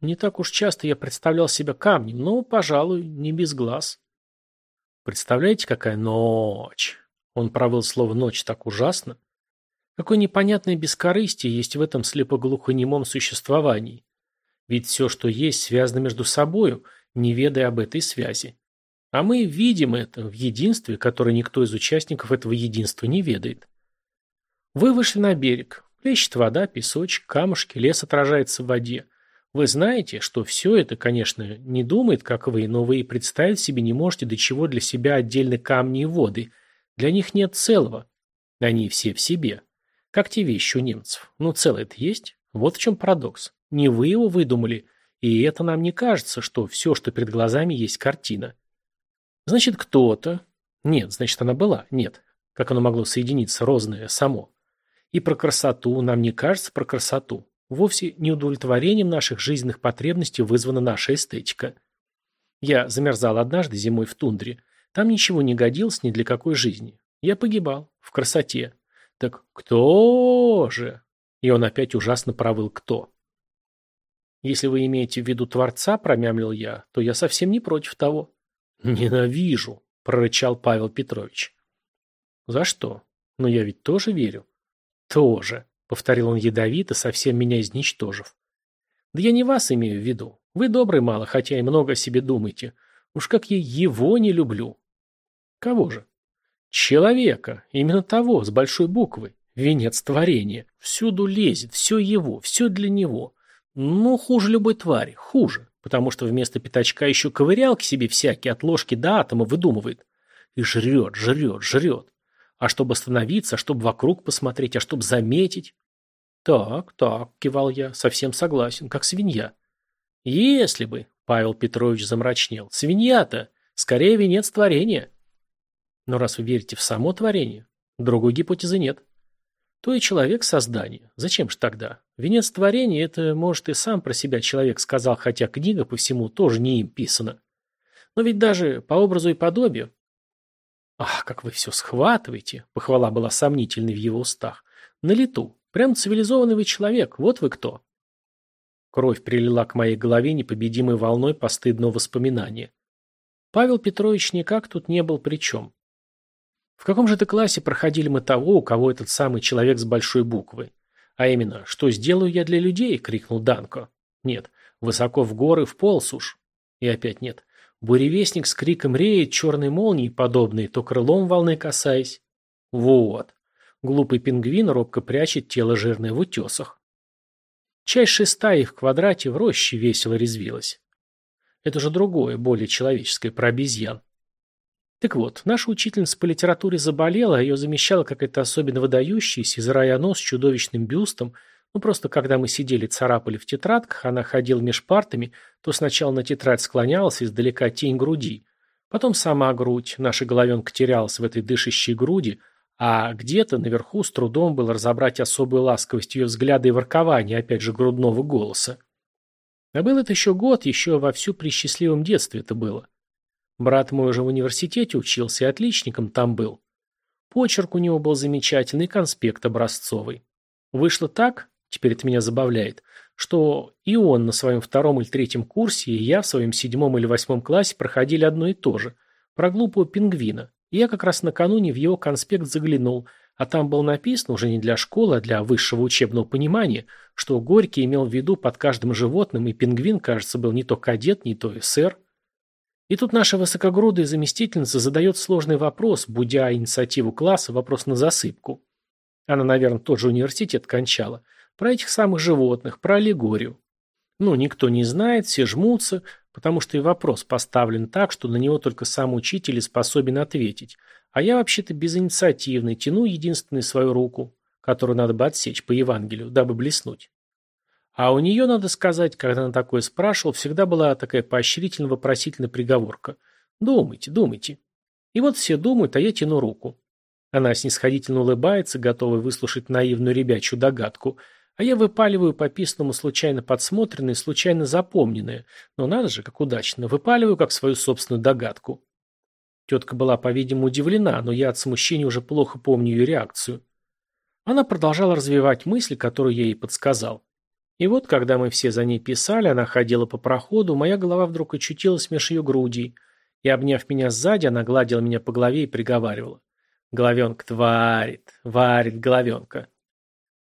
Не так уж часто я представлял себя камнем, но, пожалуй, не без глаз. Представляете, какая ночь? Он провел слово «ночь» так ужасно. Какое непонятное бескорыстие есть в этом слепоглухонемом существовании. Ведь все, что есть, связано между собою, не ведая об этой связи. А мы видим это в единстве, которое никто из участников этого единства не ведает. Вы вышли на берег. Плещет вода, песочек, камушки, лес отражается в воде. Вы знаете, что все это, конечно, не думает, как вы, но вы и представить себе не можете, до чего для себя отдельны камни и воды. Для них нет целого. Они все в себе. Как те вещи у немцев. Но целое-то есть. Вот в чем парадокс. Не вы его выдумали, и это нам не кажется, что все, что перед глазами, есть картина. Значит, кто-то... Нет, значит, она была. Нет. Как оно могло соединиться, розное, само. И про красоту нам не кажется про красоту. Вовсе не удовлетворением наших жизненных потребностей вызвана наша эстетика. Я замерзал однажды зимой в тундре. Там ничего не годилось ни для какой жизни. Я погибал. В красоте. Так кто же? И он опять ужасно провыл «кто». Если вы имеете в виду Творца, промямлил я, то я совсем не против того. Ненавижу, прорычал Павел Петрович. За что? Но я ведь тоже верю. Тоже, повторил он ядовито, совсем меня изничтожив. Да я не вас имею в виду. Вы добрый мало, хотя и много о себе думаете. Уж как я его не люблю. Кого же? Человека, именно того, с большой буквы. Венец творения. Всюду лезет, все его, все для него. Ну, хуже любой твари, хуже, потому что вместо пятачка еще ковырялки себе всякие от ложки до атома выдумывает. И жрет, жрет, жрет. А чтобы остановиться, чтобы вокруг посмотреть, а чтобы заметить... Так, так, кивал я, совсем согласен, как свинья. Если бы, Павел Петрович замрачнел, свинья-то, скорее венец творения. Но раз вы верите в само творение, другой гипотезы нет то и человек создание. Зачем ж тогда? Венец творения – это, может, и сам про себя человек сказал, хотя книга по всему тоже не им писана. Но ведь даже по образу и подобию. Ах, как вы все схватываете, похвала была сомнительной в его устах. На лету. Прям цивилизованный вы человек, вот вы кто. Кровь прилила к моей голове непобедимой волной постыдного воспоминания. Павел Петрович никак тут не был при чем. В каком же ты классе проходили мы того, у кого этот самый человек с большой буквы? А именно, что сделаю я для людей? крикнул Данко. Нет, высоко в горы, в полз уж. И опять нет. Буревестник с криком реет, черной молнией подобной, то крылом волны касаясь. Вот. Глупый пингвин робко прячет тело жирное в утесах. Часть шестая в квадрате в роще весело резвилась. Это же другое, более человеческое, про обезьян. Так вот, наша учительница по литературе заболела, а ее замещала какая-то особенно выдающаяся, израя нос с чудовищным бюстом. Ну, просто когда мы сидели царапали в тетрадках, она ходила меж партами, то сначала на тетрадь склонялась, издалека тень груди. Потом сама грудь, наша головенка терялась в этой дышащей груди, а где-то наверху с трудом было разобрать особую ласковость ее взгляда и воркования, опять же, грудного голоса. А был это еще год, еще вовсю при счастливом детстве это было. Брат мой уже в университете учился и отличником там был. Почерк у него был замечательный, конспект образцовый. Вышло так, теперь это меня забавляет, что и он на своем втором или третьем курсе, и я в своем седьмом или восьмом классе проходили одно и то же, про глупого пингвина. И я как раз накануне в его конспект заглянул, а там было написано уже не для школы, а для высшего учебного понимания, что Горький имел в виду под каждым животным, и пингвин, кажется, был не то кадет, не то эсер. И тут наша высокогрудая заместительница задает сложный вопрос, будя инициативу класса, вопрос на засыпку. Она, наверное, тот же университет кончала. Про этих самых животных, про аллегорию. Ну, никто не знает, все жмутся, потому что и вопрос поставлен так, что на него только сам учитель и способен ответить. А я вообще-то безинициативный, тяну единственную свою руку, которую надо бы отсечь по Евангелию, дабы блеснуть. А у нее, надо сказать, когда она такое спрашивал, всегда была такая поощрительно-вопросительная приговорка. «Думайте, думайте». И вот все думают, а я тяну руку. Она снисходительно улыбается, готовая выслушать наивную ребячью догадку – а я выпаливаю по-писанному случайно подсмотренное случайно запомненное. Но надо же, как удачно. Выпаливаю как свою собственную догадку. Тетка была, по-видимому, удивлена, но я от смущения уже плохо помню ее реакцию. Она продолжала развивать мысль, которую я ей подсказал. И вот, когда мы все за ней писали, она ходила по проходу, моя голова вдруг очутилась меж ее грудей. И, обняв меня сзади, она гладила меня по голове и приговаривала. «Головенка-то варит, варит головенка».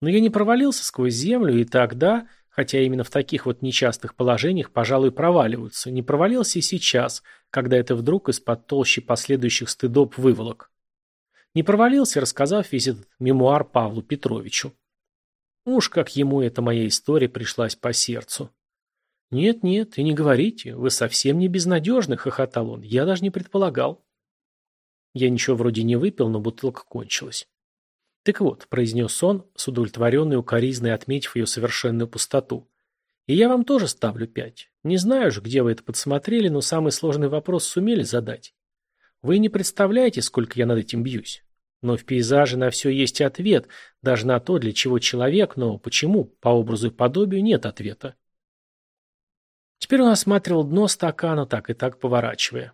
Но я не провалился сквозь землю, и тогда, хотя именно в таких вот нечастых положениях, пожалуй, проваливаются, не провалился и сейчас, когда это вдруг из-под толщи последующих стыдоб выволок. Не провалился, рассказав весь этот мемуар Павлу Петровичу. Уж как ему эта моя история пришлась по сердцу. «Нет-нет, и не говорите, вы совсем не безнадежны», — хохотал он. «Я даже не предполагал». Я ничего вроде не выпил, но бутылка кончилась. «Так вот», — произнес он, с удовлетворенной укоризной отметив ее совершенную пустоту. «И я вам тоже ставлю пять. Не знаю же, где вы это подсмотрели, но самый сложный вопрос сумели задать. Вы не представляете, сколько я над этим бьюсь. Но в пейзаже на все есть ответ, даже на то, для чего человек, но почему, по образу и подобию, нет ответа». Теперь он осматривал дно стакана, так и так поворачивая.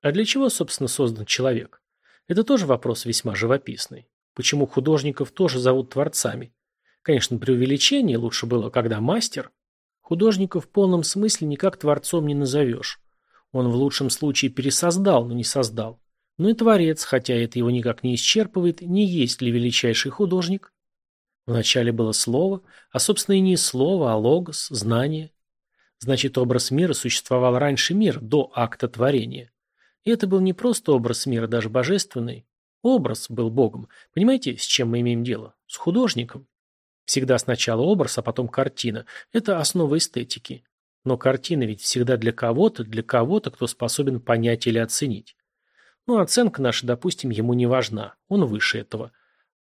А для чего, собственно, создан человек? Это тоже вопрос весьма живописный. Почему художников тоже зовут творцами? Конечно, при увеличении лучше было, когда мастер. Художника в полном смысле никак творцом не назовешь. Он в лучшем случае пересоздал, но не создал. Но и творец, хотя это его никак не исчерпывает, не есть ли величайший художник? Вначале было слово, а собственно и не слово, а логос, знание. Значит, образ мира существовал раньше мира, до акта творения. И это был не просто образ мира, даже божественный, Образ был Богом. Понимаете, с чем мы имеем дело? С художником. Всегда сначала образ, а потом картина. Это основа эстетики. Но картина ведь всегда для кого-то, для кого-то, кто способен понять или оценить. Ну, оценка наша, допустим, ему не важна. Он выше этого.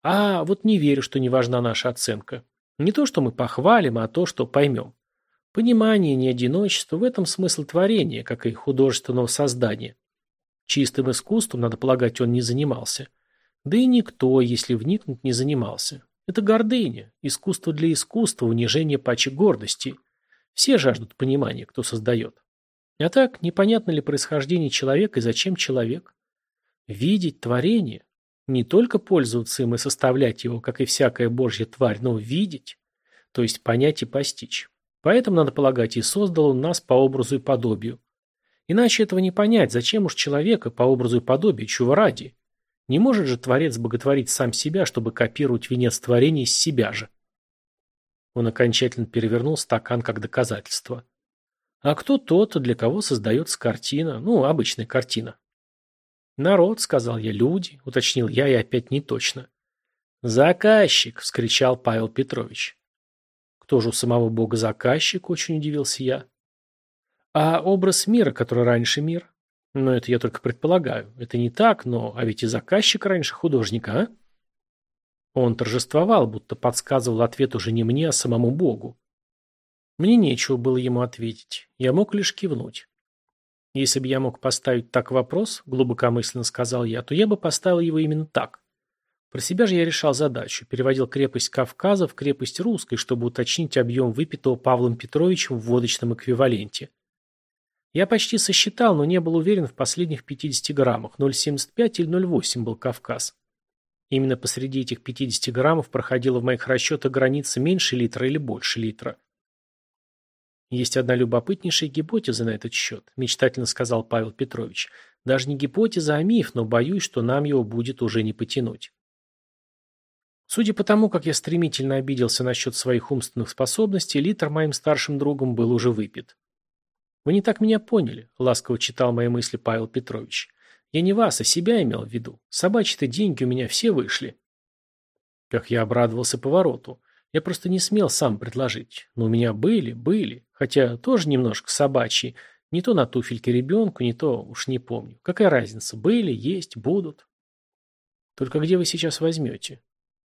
А вот не верю, что не важна наша оценка. Не то, что мы похвалим, а то, что поймем. Понимание, не одиночество – в этом смысл творения, как и художественного создания. Чистым искусством, надо полагать, он не занимался. Да и никто, если вникнуть, не занимался. Это гордыня, искусство для искусства, унижение паче гордости. Все жаждут понимания, кто создает. А так, непонятно ли происхождение человека и зачем человек? Видеть творение, не только пользоваться им и составлять его, как и всякая божья тварь, но видеть, то есть понять и постичь. Поэтому, надо полагать, и создал он нас по образу и подобию. Иначе этого не понять, зачем уж человека по образу и подобию, чего ради? Не может же Творец боготворить сам себя, чтобы копировать венец творения из себя же. Он окончательно перевернул стакан как доказательство. А кто тот, для кого создается картина? Ну, обычная картина. Народ, сказал я, люди, уточнил я и опять не точно. Заказчик, вскричал Павел Петрович. Кто же у самого бога заказчик, очень удивился я. А образ мира, который раньше мир? Но это я только предполагаю. Это не так, но... А ведь и заказчик раньше художника, а? Он торжествовал, будто подсказывал ответ уже не мне, а самому Богу. Мне нечего было ему ответить. Я мог лишь кивнуть. Если бы я мог поставить так вопрос, глубокомысленно сказал я, то я бы поставил его именно так. Про себя же я решал задачу, переводил крепость Кавказа в крепость русской, чтобы уточнить объем выпитого Павлом Петровичем в водочном эквиваленте. Я почти сосчитал, но не был уверен в последних 50 граммах, 0,75 или 0,8 был Кавказ. Именно посреди этих 50 граммов проходила в моих расчетах граница меньше литра или больше литра. Есть одна любопытнейшая гипотеза на этот счет, мечтательно сказал Павел Петрович. Даже не гипотеза, а миф, но боюсь, что нам его будет уже не потянуть. Судя по тому, как я стремительно обиделся насчет своих умственных способностей, литр моим старшим другом был уже выпит. «Вы не так меня поняли», — ласково читал мои мысли Павел Петрович. «Я не вас, а себя имел в виду. Собачьи-то деньги у меня все вышли». Как я обрадовался повороту. Я просто не смел сам предложить. Но у меня были, были. Хотя тоже немножко собачьи. Не то на туфельке ребенку, не то, уж не помню. Какая разница, были, есть, будут. Только где вы сейчас возьмете?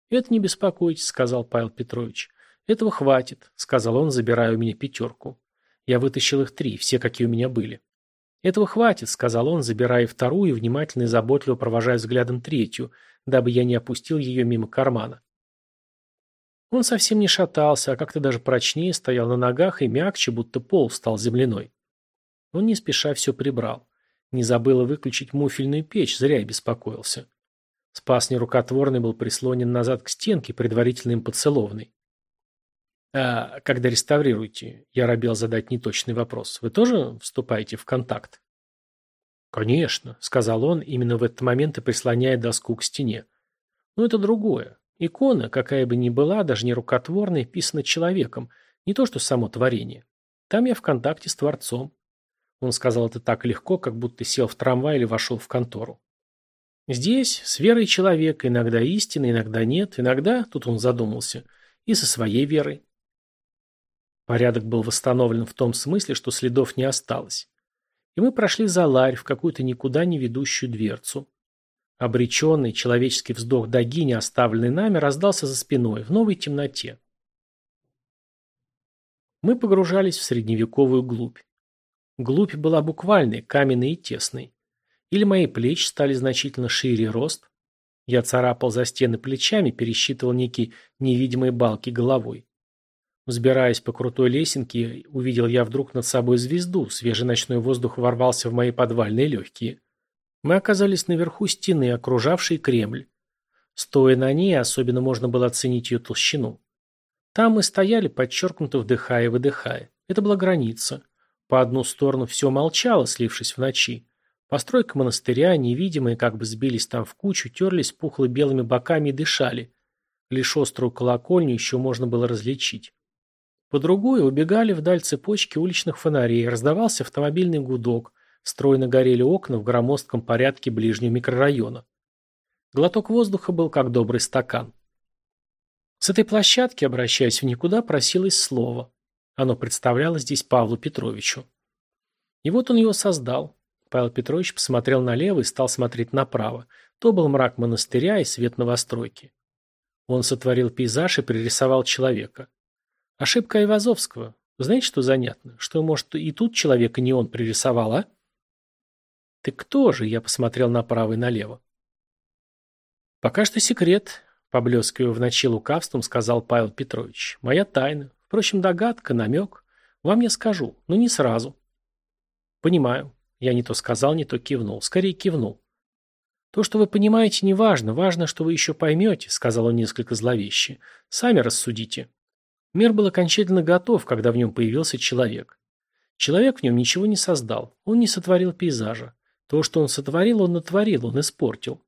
Это не беспокойтесь, сказал Павел Петрович. Этого хватит, сказал он, забирая у меня пятерку. Я вытащил их три, все, какие у меня были. «Этого хватит», — сказал он, забирая вторую и внимательно и заботливо провожая взглядом третью, дабы я не опустил ее мимо кармана. Он совсем не шатался, а как-то даже прочнее стоял на ногах и мягче, будто пол стал земляной. Он не спеша все прибрал. Не забыл выключить муфельную печь, зря и беспокоился. Спас нерукотворный был прислонен назад к стенке, предварительно им поцелованный. А когда реставрируете, я робел задать неточный вопрос, вы тоже вступаете в контакт? Конечно, сказал он, именно в этот момент и прислоняя доску к стене. Но это другое. Икона, какая бы ни была, даже не рукотворная, писана человеком, не то что само творение. Там я в контакте с Творцом. Он сказал это так легко, как будто сел в трамвай или вошел в контору. Здесь с верой человека иногда истина, иногда нет, иногда, тут он задумался, и со своей верой. Порядок был восстановлен в том смысле, что следов не осталось. И мы прошли за ларь в какую-то никуда не ведущую дверцу. Обреченный человеческий вздох Дагини, оставленный нами, раздался за спиной, в новой темноте. Мы погружались в средневековую глубь. Глубь была буквальной, каменной и тесной. Или мои плечи стали значительно шире рост. Я царапал за стены плечами, пересчитывал некие невидимые балки головой. Взбираясь по крутой лесенке, увидел я вдруг над собой звезду, свежий ночной воздух ворвался в мои подвальные легкие. Мы оказались наверху стены, окружавшей Кремль. Стоя на ней, особенно можно было оценить ее толщину. Там мы стояли, подчеркнуто вдыхая и выдыхая. Это была граница. По одну сторону все молчало, слившись в ночи. Постройка монастыря, невидимые, как бы сбились там в кучу, терлись пухло-белыми боками и дышали. Лишь острую колокольню еще можно было различить. По другую убегали вдаль цепочки уличных фонарей, раздавался автомобильный гудок, стройно горели окна в громоздком порядке ближнего микрорайона. Глоток воздуха был как добрый стакан. С этой площадки, обращаясь в никуда, просилось слово. Оно представлялось здесь Павлу Петровичу. И вот он его создал. Павел Петрович посмотрел налево и стал смотреть направо. То был мрак монастыря и свет новостройки. Он сотворил пейзаж и пририсовал человека. Ошибка Айвазовского. Знаете, что занятно? Что, может, и тут человека не он пририсовал, а? Ты кто же? Я посмотрел направо и налево. Пока что секрет, поблескивая в ночи лукавством, сказал Павел Петрович. Моя тайна. Впрочем, догадка, намек. Вам я скажу, но не сразу. Понимаю. Я не то сказал, не то кивнул. Скорее кивнул. То, что вы понимаете, не важно. Важно, что вы еще поймете, сказал он несколько зловеще. Сами рассудите. Мир был окончательно готов, когда в нем появился человек. Человек в нем ничего не создал. Он не сотворил пейзажа. То, что он сотворил, он натворил, он испортил.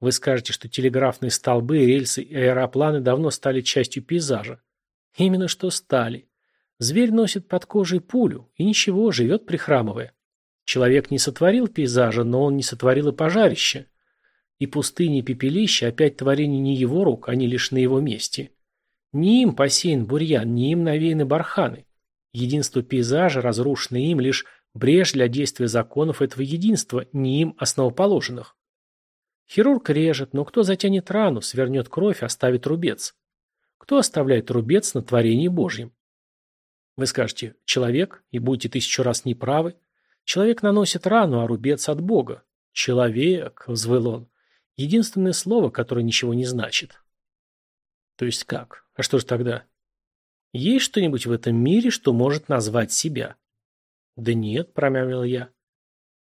Вы скажете, что телеграфные столбы, рельсы и аэропланы давно стали частью пейзажа. Именно что стали. Зверь носит под кожей пулю, и ничего, живет прихрамывая. Человек не сотворил пейзажа, но он не сотворил и пожарища. И пустыни и пепелища опять творение не его рук, они лишь на его месте. Не им посеян бурьян, не им навеяны барханы. Единство пейзажа, разрушенное им, лишь брешь для действия законов этого единства, не им основоположенных. Хирург режет, но кто затянет рану, свернет кровь, оставит рубец? Кто оставляет рубец на творении Божьем? Вы скажете «человек» и будете тысячу раз неправы. Человек наносит рану, а рубец от Бога. «Человек», — взвыл он, — единственное слово, которое ничего не значит. То есть как? А что же тогда? Есть что-нибудь в этом мире, что может назвать себя? Да нет, промямлил я.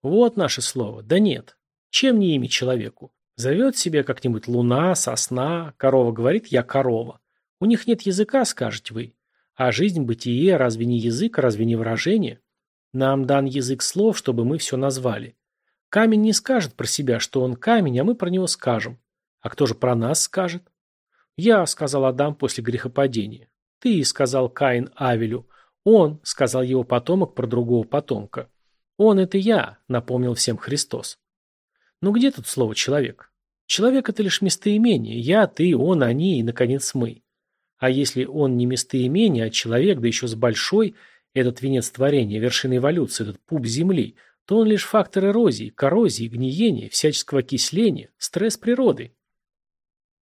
Вот наше слово. Да нет. Чем не имя человеку? Зовет себя как-нибудь луна, сосна, корова говорит «я корова». У них нет языка, скажете вы. А жизнь, бытие, разве не язык, разве не выражение? Нам дан язык слов, чтобы мы все назвали. Камень не скажет про себя, что он камень, а мы про него скажем. А кто же про нас скажет? Я, сказал Адам после грехопадения. Ты, сказал Каин Авелю. Он, сказал его потомок про другого потомка. Он – это я, напомнил всем Христос. Ну где тут слово «человек»? Человек – это лишь местоимение. Я, ты, он, они и, наконец, мы. А если он не местоимение, а человек, да еще с большой, этот венец творения, вершина эволюции, этот пуп Земли, то он лишь фактор эрозии, коррозии, гниения, всяческого окисления, стресс природы.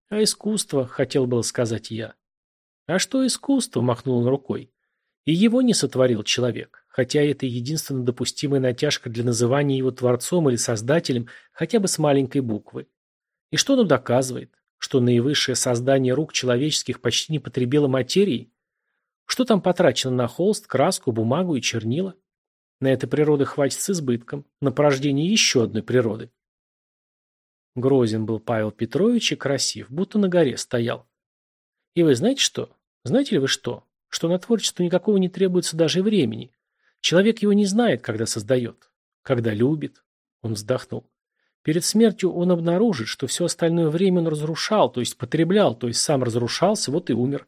А искусство, хотел было сказать я. А что искусство, махнул он рукой. И его не сотворил человек, хотя это единственно допустимая натяжка для называния его творцом или создателем хотя бы с маленькой буквы. И что оно доказывает? Что наивысшее создание рук человеческих почти не потребило материи? Что там потрачено на холст, краску, бумагу и чернила? На это природы хватит с избытком, на порождение еще одной природы. Грозен был Павел Петрович и красив, будто на горе стоял. И вы знаете что? Знаете ли вы что? что на творчество никакого не требуется даже времени. Человек его не знает, когда создает, когда любит. Он вздохнул. Перед смертью он обнаружит, что все остальное время он разрушал, то есть потреблял, то есть сам разрушался, вот и умер.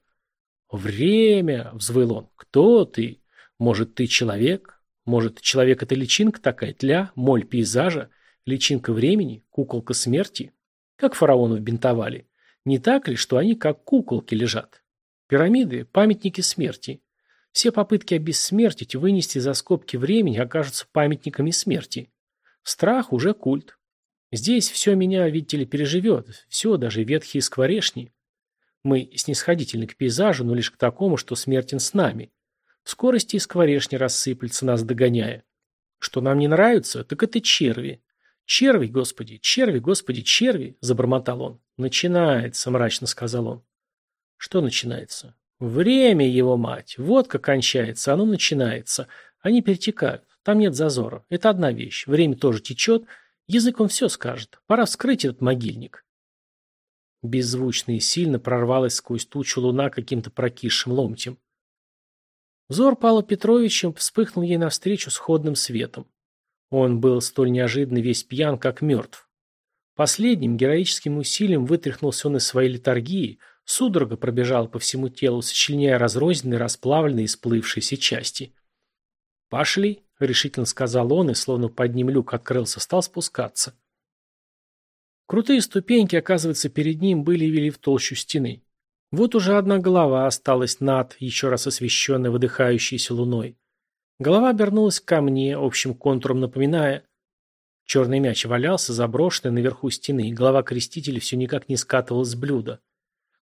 «Время!» — взвыл он. «Кто ты? Может, ты человек? Может, человек — это личинка такая, тля, моль пейзажа, личинка времени, куколка смерти? Как фараонов бинтовали. Не так ли, что они как куколки лежат? Пирамиды – памятники смерти. Все попытки обессмертить, вынести за скобки времени окажутся памятниками смерти. Страх уже культ. Здесь все меня, видите ли, переживет, все, даже ветхие скворешни. Мы снисходительны к пейзажу, но лишь к такому, что смертен с нами. В скорости и скворешни рассыплются, нас догоняя. Что нам не нравится, так это черви. Черви, господи, черви, господи, черви, забормотал он. Начинается, мрачно сказал он. Что начинается? Время, его мать. Вот как кончается, оно начинается. Они перетекают. Там нет зазора. Это одна вещь. Время тоже течет. Язык он все скажет. Пора вскрыть этот могильник. Беззвучно и сильно прорвалась сквозь тучу луна каким-то прокисшим ломтем. Взор Павла Петровича вспыхнул ей навстречу сходным светом. Он был столь неожиданно весь пьян, как мертв. Последним героическим усилием вытряхнулся он из своей литургии, Судорога пробежала по всему телу, сочленяя разрозненные, расплавленные и сплывшиеся части. «Пошли», — решительно сказал он, и, словно под ним люк открылся, стал спускаться. Крутые ступеньки, оказывается, перед ним были вели в толщу стены. Вот уже одна голова осталась над, еще раз освещенной выдыхающейся луной. Голова обернулась ко мне, общим контуром напоминая. Черный мяч валялся, заброшенный наверху стены, голова крестителя все никак не скатывалась с блюда.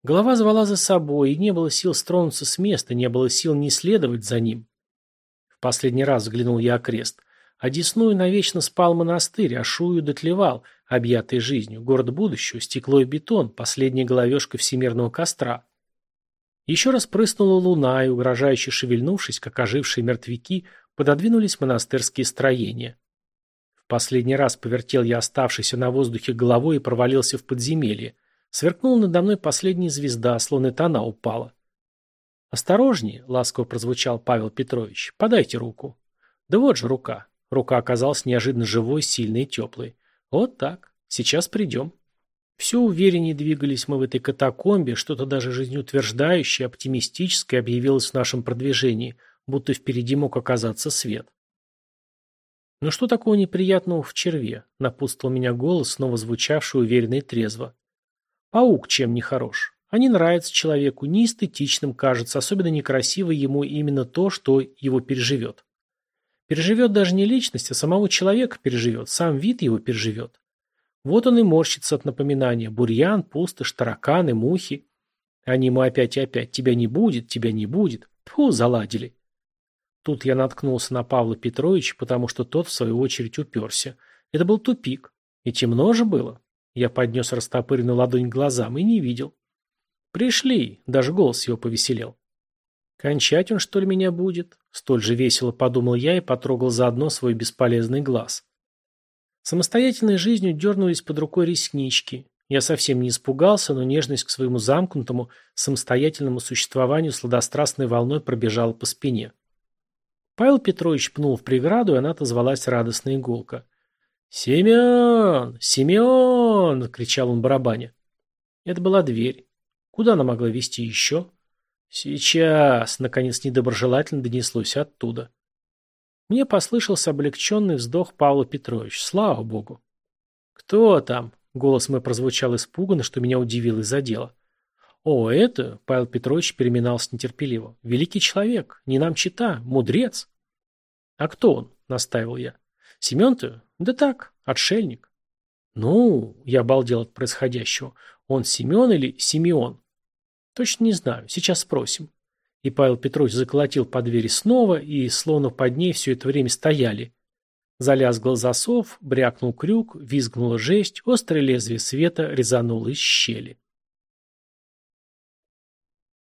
Голова звала за собой, и не было сил стронуться с места, не было сил не следовать за ним. В последний раз взглянул я окрест. А Десную навечно спал монастырь, а Шую дотлевал, объятый жизнью, город будущего, стекло и бетон, последняя головешка всемирного костра. Еще раз прыснула луна, и, угрожающе шевельнувшись, как ожившие мертвяки, пододвинулись монастырские строения. В последний раз повертел я оставшийся на воздухе головой и провалился в подземелье. Сверкнула надо мной последняя звезда, словно это она упала. «Осторожнее», — ласково прозвучал Павел Петрович, — «подайте руку». «Да вот же рука». Рука оказалась неожиданно живой, сильной и теплой. «Вот так. Сейчас придем». Все увереннее двигались мы в этой катакомбе, что-то даже жизнеутверждающее, оптимистическое объявилось в нашем продвижении, будто впереди мог оказаться свет. «Ну что такого неприятного в черве?» — напутствовал меня голос, снова звучавший уверенно и трезво. «Паук чем не хорош. Они нравятся человеку, неэстетичным кажется, особенно некрасиво ему именно то, что его переживет. Переживет даже не личность, а самого человека переживет, сам вид его переживет. Вот он и морщится от напоминания. Бурьян, пустошь, тараканы, мухи. Они ему опять и опять. Тебя не будет, тебя не будет. Фу, заладили. Тут я наткнулся на Павла Петровича, потому что тот, в свою очередь, уперся. Это был тупик. И темно же было. Я поднес растопыренную ладонь к глазам и не видел. Пришли. Даже голос его повеселел. Кончать он, что ли, меня будет? Столь же весело подумал я и потрогал заодно свой бесполезный глаз. Самостоятельной жизнью дернулись под рукой реснички. Я совсем не испугался, но нежность к своему замкнутому, самостоятельному существованию сладострастной волной пробежала по спине. Павел Петрович пнул в преграду, и она отозвалась радостная иголка. «Семен! Семен!» — кричал он барабане. Это была дверь. Куда она могла вести еще? «Сейчас!» — наконец недоброжелательно донеслось оттуда. Мне послышался облегченный вздох Павла Петровича. Слава богу. «Кто там?» — голос мой прозвучал испуганно, что меня удивило и задело. «О, это...» — Павел Петрович переминался нетерпеливо. «Великий человек, не нам чита, мудрец». «А кто он?» — настаивал я. «Семен-то? Да так, отшельник». «Ну...» — я обалдел от происходящего. «Он Семен или Симеон?» «Точно не знаю. Сейчас спросим». И Павел Петрович заколотил по двери снова, и словно под ней все это время стояли. Залязгал засов, брякнул крюк, визгнула жесть, острое лезвие света резануло из щели.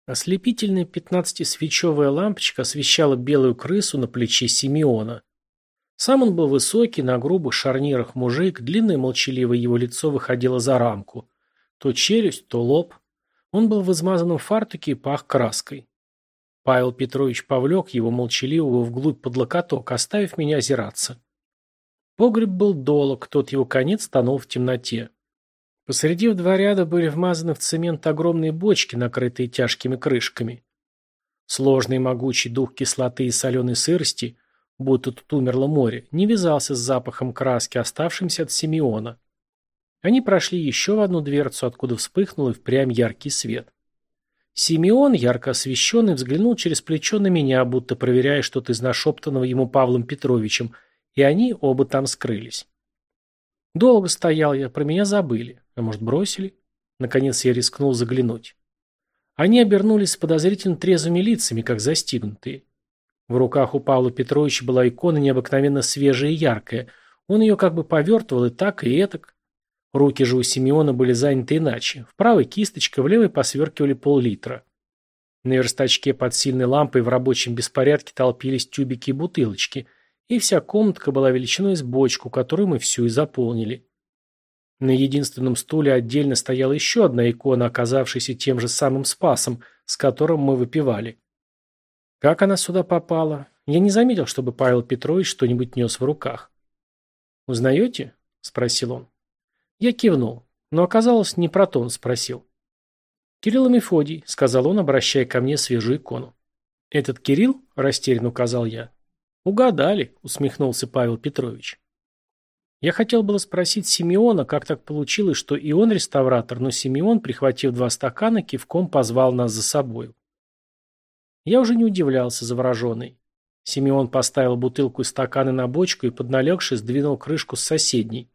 Ослепительная пятнадцатисвечевая лампочка освещала белую крысу на плече Симеона. Сам он был высокий, на грубых шарнирах мужик, длинное молчаливое его лицо выходило за рамку. То челюсть, то лоб. Он был в измазанном фартуке и пах краской. Павел Петрович повлек его молчаливого вглубь под локоток, оставив меня озираться. Погреб был долог, тот его конец тонул в темноте. Посреди в два ряда были вмазаны в цемент огромные бочки, накрытые тяжкими крышками. Сложный могучий дух кислоты и соленой сырости, будто тут умерло море, не вязался с запахом краски, оставшимся от Симеона. Они прошли еще в одну дверцу, откуда вспыхнул и впрямь яркий свет. Симеон, ярко освещенный, взглянул через плечо на меня, будто проверяя что-то из нашептанного ему Павлом Петровичем, и они оба там скрылись. Долго стоял я, про меня забыли. А может, бросили? Наконец я рискнул заглянуть. Они обернулись с подозрительно трезвыми лицами, как застигнутые. В руках у Павла Петровича была икона необыкновенно свежая и яркая. Он ее как бы повертывал и так, и этак. Руки же у Симеона были заняты иначе. В правой кисточка, в левой посверкивали пол-литра. На верстачке под сильной лампой в рабочем беспорядке толпились тюбики и бутылочки, и вся комнатка была величиной с бочку, которую мы всю и заполнили. На единственном стуле отдельно стояла еще одна икона, оказавшаяся тем же самым спасом, с которым мы выпивали. Как она сюда попала? Я не заметил, чтобы Павел Петрович что-нибудь нес в руках. «Узнаете?» – спросил он. Я кивнул, но оказалось, не про то он спросил. «Кирилл Мефодий», — сказал он, обращая ко мне свежую икону. «Этот Кирилл?» — растерянно указал я. «Угадали», — усмехнулся Павел Петрович. Я хотел было спросить Симеона, как так получилось, что и он реставратор, но Симеон, прихватив два стакана, кивком позвал нас за собою. Я уже не удивлялся, завороженный. Симеон поставил бутылку и стаканы на бочку и, подналегшись, сдвинул крышку с соседней.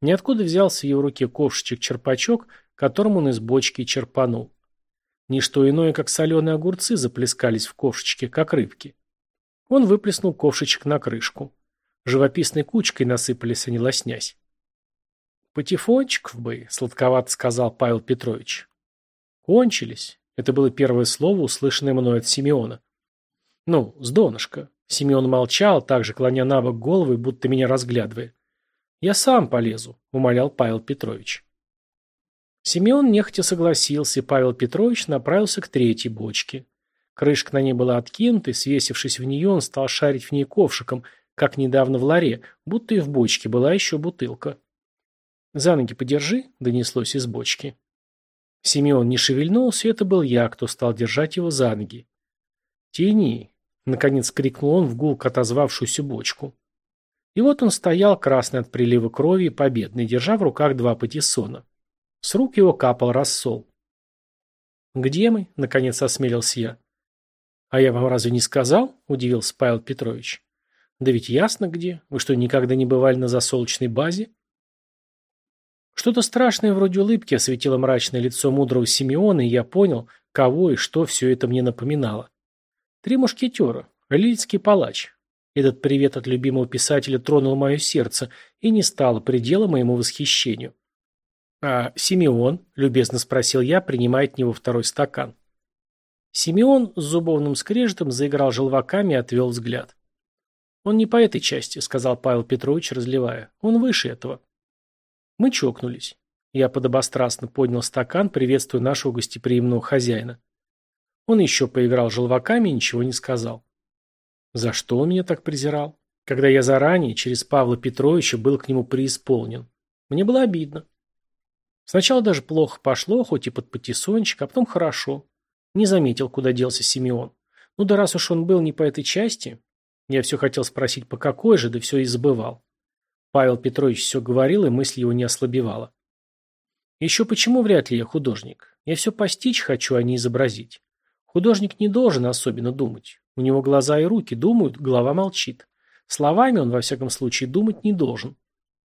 Ниоткуда взялся в его руке ковшичек-черпачок, которым он из бочки черпанул. Ничто иное, как соленые огурцы, заплескались в ковшичке, как рыбки. Он выплеснул ковшичек на крышку. Живописной кучкой насыпались они, лоснясь. «Патефончиков бы», — сладковато сказал Павел Петрович. «Кончились». Это было первое слово, услышанное мной от Симеона. «Ну, с донышка. Семен молчал, также клоня на бок головы, будто меня разглядывая. «Я сам полезу», — умолял Павел Петрович. Семен нехотя согласился, и Павел Петрович направился к третьей бочке. Крышка на ней была откинута, и, свесившись в нее, он стал шарить в ней ковшиком, как недавно в ларе, будто и в бочке была еще бутылка. «За ноги подержи», — донеслось из бочки. Семен не шевельнулся, это был я, кто стал держать его за ноги. «Тяни», — наконец крикнул он в гулко отозвавшуюся бочку. И вот он стоял, красный от прилива крови и победный, держа в руках два патиссона. С рук его капал рассол. «Где мы?» — наконец осмелился я. «А я вам разве не сказал?» — удивился Павел Петрович. «Да ведь ясно где. Вы что, никогда не бывали на засолочной базе?» Что-то страшное вроде улыбки осветило мрачное лицо мудрого Симеона, и я понял, кого и что все это мне напоминало. Три мушкетера, лилицкий палач. Этот привет от любимого писателя тронул мое сердце и не стало предела моему восхищению. «А Симеон?» – любезно спросил я, принимая от него второй стакан. Симеон с зубовным скрежетом заиграл желваками и отвел взгляд. «Он не по этой части», – сказал Павел Петрович, разливая. «Он выше этого». Мы чокнулись. Я подобострастно поднял стакан, приветствуя нашего гостеприимного хозяина. Он еще поиграл желваками и ничего не сказал. За что он меня так презирал? Когда я заранее, через Павла Петровича, был к нему преисполнен. Мне было обидно. Сначала даже плохо пошло, хоть и под патиссончик, а потом хорошо. Не заметил, куда делся Симеон. Ну да раз уж он был не по этой части, я все хотел спросить, по какой же, да все и забывал. Павел Петрович все говорил, и мысль его не ослабевала. Еще почему вряд ли я художник? Я все постичь хочу, а не изобразить. Художник не должен особенно думать. У него глаза и руки думают, голова молчит. Словами он, во всяком случае, думать не должен.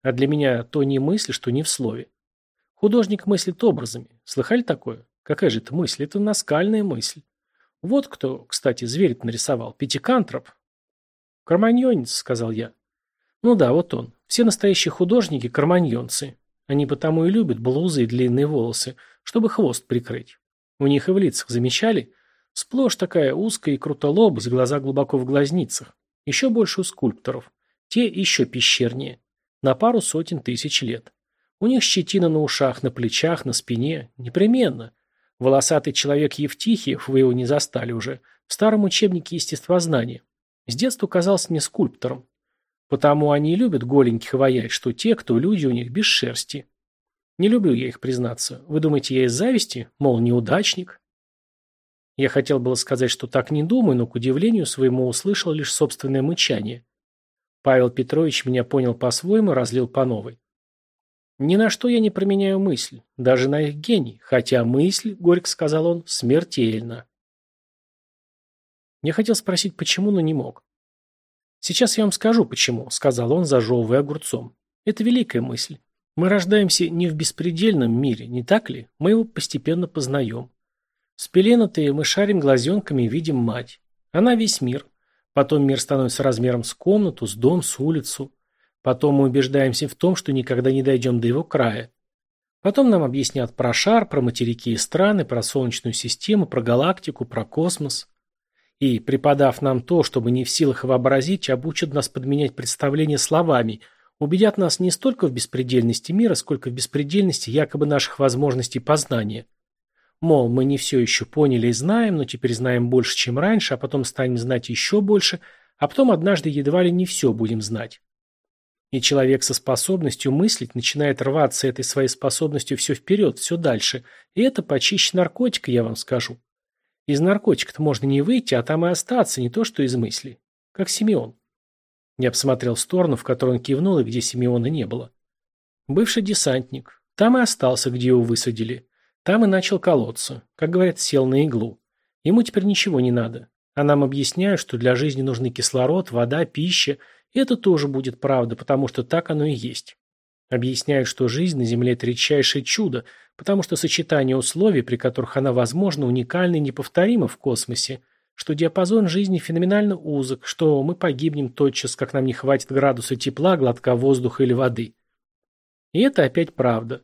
А для меня то не мысль, что не в слове. Художник мыслит образами. Слыхали такое? Какая же это мысль? Это наскальная мысль. Вот кто, кстати, зверь нарисовал. Пятикантроп. Карманьонец, сказал я. Ну да, вот он. Все настоящие художники – карманьонцы. Они потому и любят блузы и длинные волосы, чтобы хвост прикрыть. У них и в лицах замечали? Сплошь такая узкая и крутолобость, глаза глубоко в глазницах. Еще больше у скульпторов. Те еще пещернее. На пару сотен тысяч лет. У них щетина на ушах, на плечах, на спине. Непременно. Волосатый человек Евтихиев, вы его не застали уже, в старом учебнике естествознания. С детства казался мне скульптором. Потому они и любят голеньких воять, что те, кто люди у них без шерсти. Не люблю я их, признаться. Вы думаете, я из зависти? Мол, неудачник? Я хотел было сказать, что так не думаю, но, к удивлению своему, услышал лишь собственное мычание. Павел Петрович меня понял по-своему разлил по новой. Ни на что я не променяю мысль, даже на их гений, хотя мысль, горько сказал он, смертельна. Я хотел спросить, почему, но не мог. «Сейчас я вам скажу, почему», — сказал он, зажевывая огурцом. «Это великая мысль. Мы рождаемся не в беспредельном мире, не так ли? Мы его постепенно познаем. Спеленатые мы шарим глазенками и видим мать. Она весь мир. Потом мир становится размером с комнату, с дом, с улицу. Потом мы убеждаемся в том, что никогда не дойдем до его края. Потом нам объяснят про шар, про материки и страны, про Солнечную систему, про галактику, про космос и, преподав нам то, чтобы не в силах вообразить, обучат нас подменять представления словами, убедят нас не столько в беспредельности мира, сколько в беспредельности якобы наших возможностей познания. Мол, мы не все еще поняли и знаем, но теперь знаем больше, чем раньше, а потом станем знать еще больше, а потом однажды едва ли не все будем знать. И человек со способностью мыслить начинает рваться этой своей способностью все вперед, все дальше, и это почище наркотика, я вам скажу. Из наркотика-то можно не выйти, а там и остаться, не то что из мыслей. Как Симеон. Я посмотрел в сторону, в которую он кивнул, и где Симеона не было. Бывший десантник. Там и остался, где его высадили. Там и начал колоться. Как говорят, сел на иглу. Ему теперь ничего не надо. А нам объясняют, что для жизни нужны кислород, вода, пища. И это тоже будет правда, потому что так оно и есть. Объясняют, что жизнь на Земле – это редчайшее чудо, потому что сочетание условий, при которых она возможна, уникально и неповторимо в космосе, что диапазон жизни феноменально узок, что мы погибнем тотчас, как нам не хватит градуса тепла, глотка воздуха или воды. И это опять правда.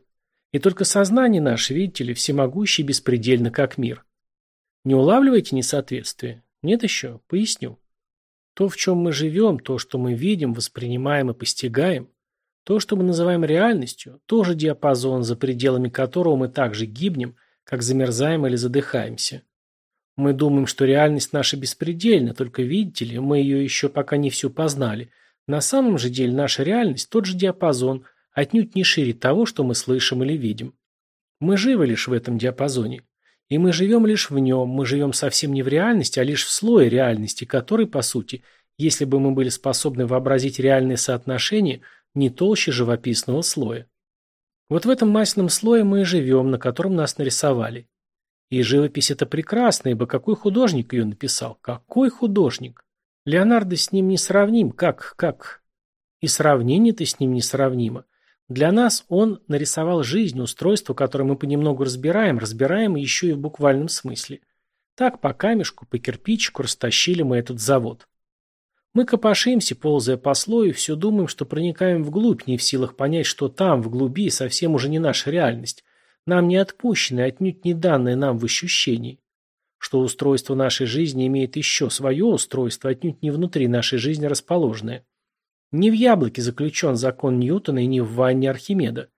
И только сознание наше, видите ли, всемогущее и беспредельно, как мир. Не улавливаете несоответствие? Нет еще? Поясню. То, в чем мы живем, то, что мы видим, воспринимаем и постигаем, то, что мы называем реальностью, тоже диапазон, за пределами которого мы так же гибнем, как замерзаем или задыхаемся. Мы думаем, что реальность наша беспредельна, только видите ли, мы ее еще пока не всю познали. На самом же деле наша реальность тот же диапазон, отнюдь не шире того, что мы слышим или видим. Мы живы лишь в этом диапазоне. И мы живем лишь в нем, мы живем совсем не в реальности, а лишь в слое реальности, который, по сути, если бы мы были способны вообразить реальные соотношения, не толще живописного слоя. Вот в этом масляном слое мы и живем, на котором нас нарисовали. И живопись это прекрасная, ибо какой художник ее написал? Какой художник? Леонардо с ним не сравним, как, как? И сравнение-то с ним несравнимо. Для нас он нарисовал жизнь, устройство, которое мы понемногу разбираем, разбираем еще и в буквальном смысле. Так по камешку, по кирпичику растащили мы этот завод. Мы копошимся, ползая по слою, все думаем, что проникаем вглубь, не в силах понять, что там, в глуби, совсем уже не наша реальность, нам не отпущены, отнюдь не данные нам в ощущении. Что устройство нашей жизни имеет еще свое устройство, отнюдь не внутри нашей жизни расположенное. Не в яблоке заключен закон Ньютона и не в ванне Архимеда.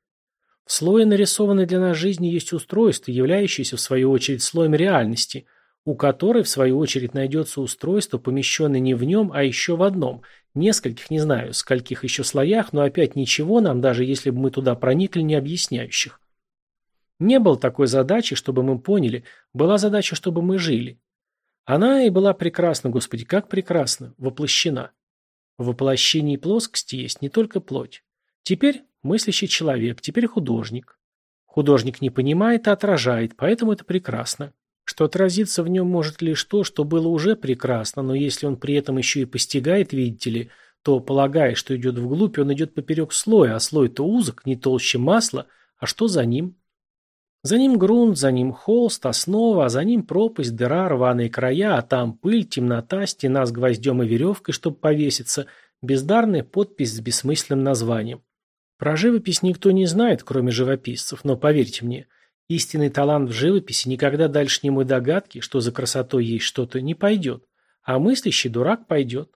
В слое нарисованной для нас жизни есть устройство, являющееся в свою очередь слоем реальности, у которой в свою очередь найдется устройство, помещенное не в нем, а еще в одном, нескольких, не знаю, скольких еще слоях, но опять ничего нам, даже если бы мы туда проникли, не объясняющих. Не было такой задачи, чтобы мы поняли, была задача, чтобы мы жили. Она и была прекрасна, Господи, как прекрасна, воплощена. В воплощении плоскости есть не только плоть. Теперь мыслящий человек, теперь художник. Художник не понимает, а отражает, поэтому это прекрасно. Что отразиться в нем может лишь то, что было уже прекрасно, но если он при этом еще и постигает, видите ли, то, полагая, что идет вглубь, он идет поперек слоя, а слой-то узок, не толще масла, а что за ним? За ним грунт, за ним холст, основа, а за ним пропасть, дыра, рваные края, а там пыль, темнота, стена с гвоздем и веревкой, чтобы повеситься, бездарная подпись с бессмысленным названием. Про живопись никто не знает, кроме живописцев, но поверьте мне, истинный талант в живописи никогда дальше немой догадки, что за красотой есть что-то, не пойдет, а мыслящий дурак пойдет.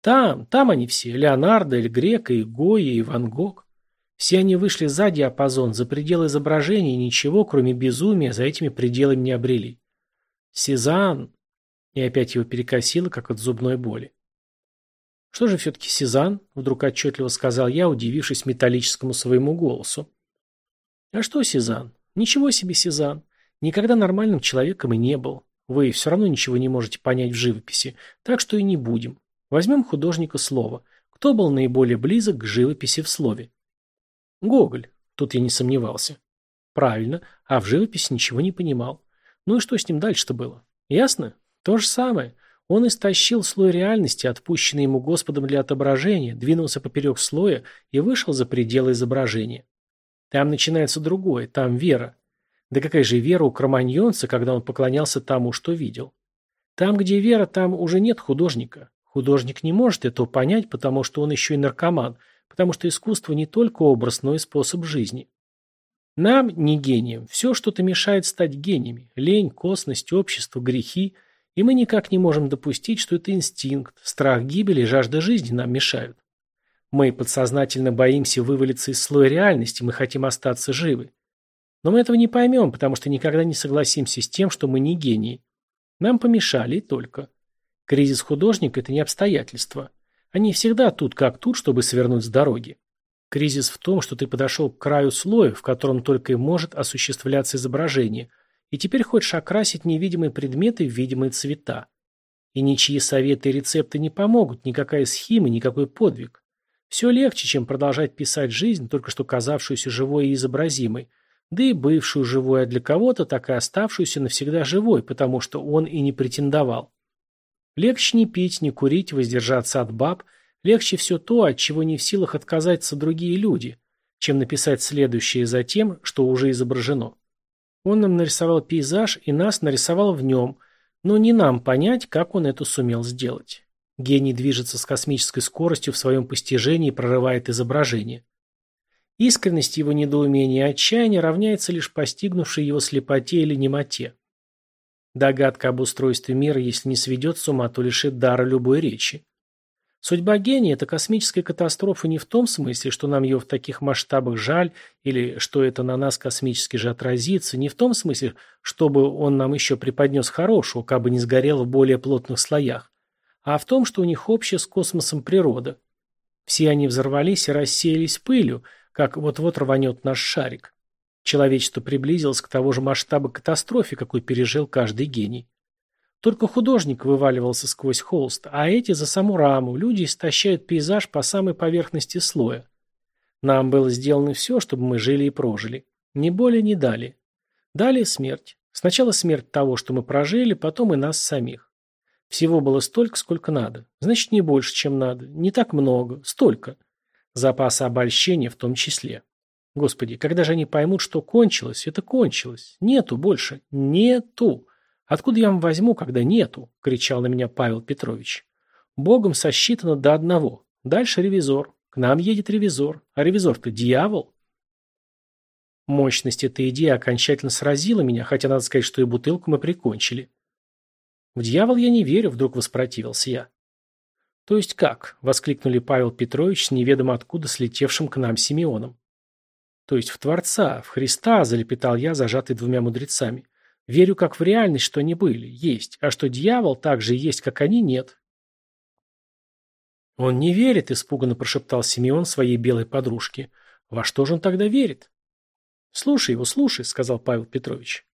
Там, там они все, Леонардо, Эль Грека, и Гоя, и Ван Гог. Все они вышли за диапазон, за пределы изображения, ничего, кроме безумия, за этими пределами не обрели. Сезанн... И опять его перекосило, как от зубной боли. Что же все-таки Сезанн? Вдруг отчетливо сказал я, удивившись металлическому своему голосу. А что Сезанн? Ничего себе Сезанн. Никогда нормальным человеком и не был. Вы все равно ничего не можете понять в живописи, так что и не будем. Возьмем художника слова. Кто был наиболее близок к живописи в слове? Гоголь. Тут я не сомневался. Правильно. А в живописи ничего не понимал. Ну и что с ним дальше-то было? Ясно? То же самое. Он истощил слой реальности, отпущенный ему Господом для отображения, двинулся поперек слоя и вышел за пределы изображения. Там начинается другое, там вера. Да какая же вера у кроманьонца, когда он поклонялся тому, что видел? Там, где вера, там уже нет художника. Художник не может этого понять, потому что он еще и наркоман – потому что искусство не только образ, но и способ жизни. Нам, не гениям, все что-то мешает стать гениями. Лень, косность, общество, грехи. И мы никак не можем допустить, что это инстинкт, страх гибели и жажда жизни нам мешают. Мы подсознательно боимся вывалиться из слоя реальности, мы хотим остаться живы. Но мы этого не поймем, потому что никогда не согласимся с тем, что мы не гении. Нам помешали и только. Кризис художника – это не обстоятельство. Они всегда тут как тут, чтобы свернуть с дороги. Кризис в том, что ты подошел к краю слоя, в котором только и может осуществляться изображение, и теперь хочешь окрасить невидимые предметы в видимые цвета. И ничьи советы и рецепты не помогут, никакая схема, никакой подвиг. Все легче, чем продолжать писать жизнь, только что казавшуюся живой и изобразимой, да и бывшую живой, а для кого-то так и оставшуюся навсегда живой, потому что он и не претендовал. Легче не пить, не курить, воздержаться от баб. Легче все то, от чего не в силах отказаться другие люди, чем написать следующее за тем, что уже изображено. Он нам нарисовал пейзаж и нас нарисовал в нем, но не нам понять, как он это сумел сделать. Гений движется с космической скоростью в своем постижении и прорывает изображение. Искренность его недоумения и отчаяния равняется лишь постигнувшей его слепоте или немоте. Догадка об устройстве мира, если не сведет с ума, то лишит дара любой речи. Судьба гения – это космическая катастрофа не в том смысле, что нам ее в таких масштабах жаль, или что это на нас космически же отразится, не в том смысле, чтобы он нам еще преподнес хорошего, как бы не сгорел в более плотных слоях, а в том, что у них общая с космосом природа. Все они взорвались и рассеялись пылью, как вот-вот рванет наш шарик. Человечество приблизилось к того же масштабу катастрофе, какой пережил каждый гений. Только художник вываливался сквозь холст, а эти за саму раму. Люди истощают пейзаж по самой поверхности слоя. Нам было сделано все, чтобы мы жили и прожили. Ни более, ни далее. Далее смерть. Сначала смерть того, что мы прожили, потом и нас самих. Всего было столько, сколько надо. Значит, не больше, чем надо. Не так много. Столько. Запаса обольщения в том числе. Господи, когда же они поймут, что кончилось, это кончилось. Нету больше. Нету. «Откуда я вам возьму, когда нету?» – кричал на меня Павел Петрович. «Богом сосчитано до одного. Дальше ревизор. К нам едет ревизор. А ревизор-то дьявол». Мощность этой идеи окончательно сразила меня, хотя надо сказать, что и бутылку мы прикончили. «В дьявол я не верю», – вдруг воспротивился я. «То есть как?» – воскликнули Павел Петрович неведомо откуда слетевшим к нам Симеоном. «То есть в Творца, в Христа», – залепетал я, зажатый двумя мудрецами. Верю как в реальность, что они были, есть, а что дьявол так же есть, как они, нет. Он не верит, испуганно прошептал Симеон своей белой подружке. Во что же он тогда верит? Слушай его, слушай, сказал Павел Петрович.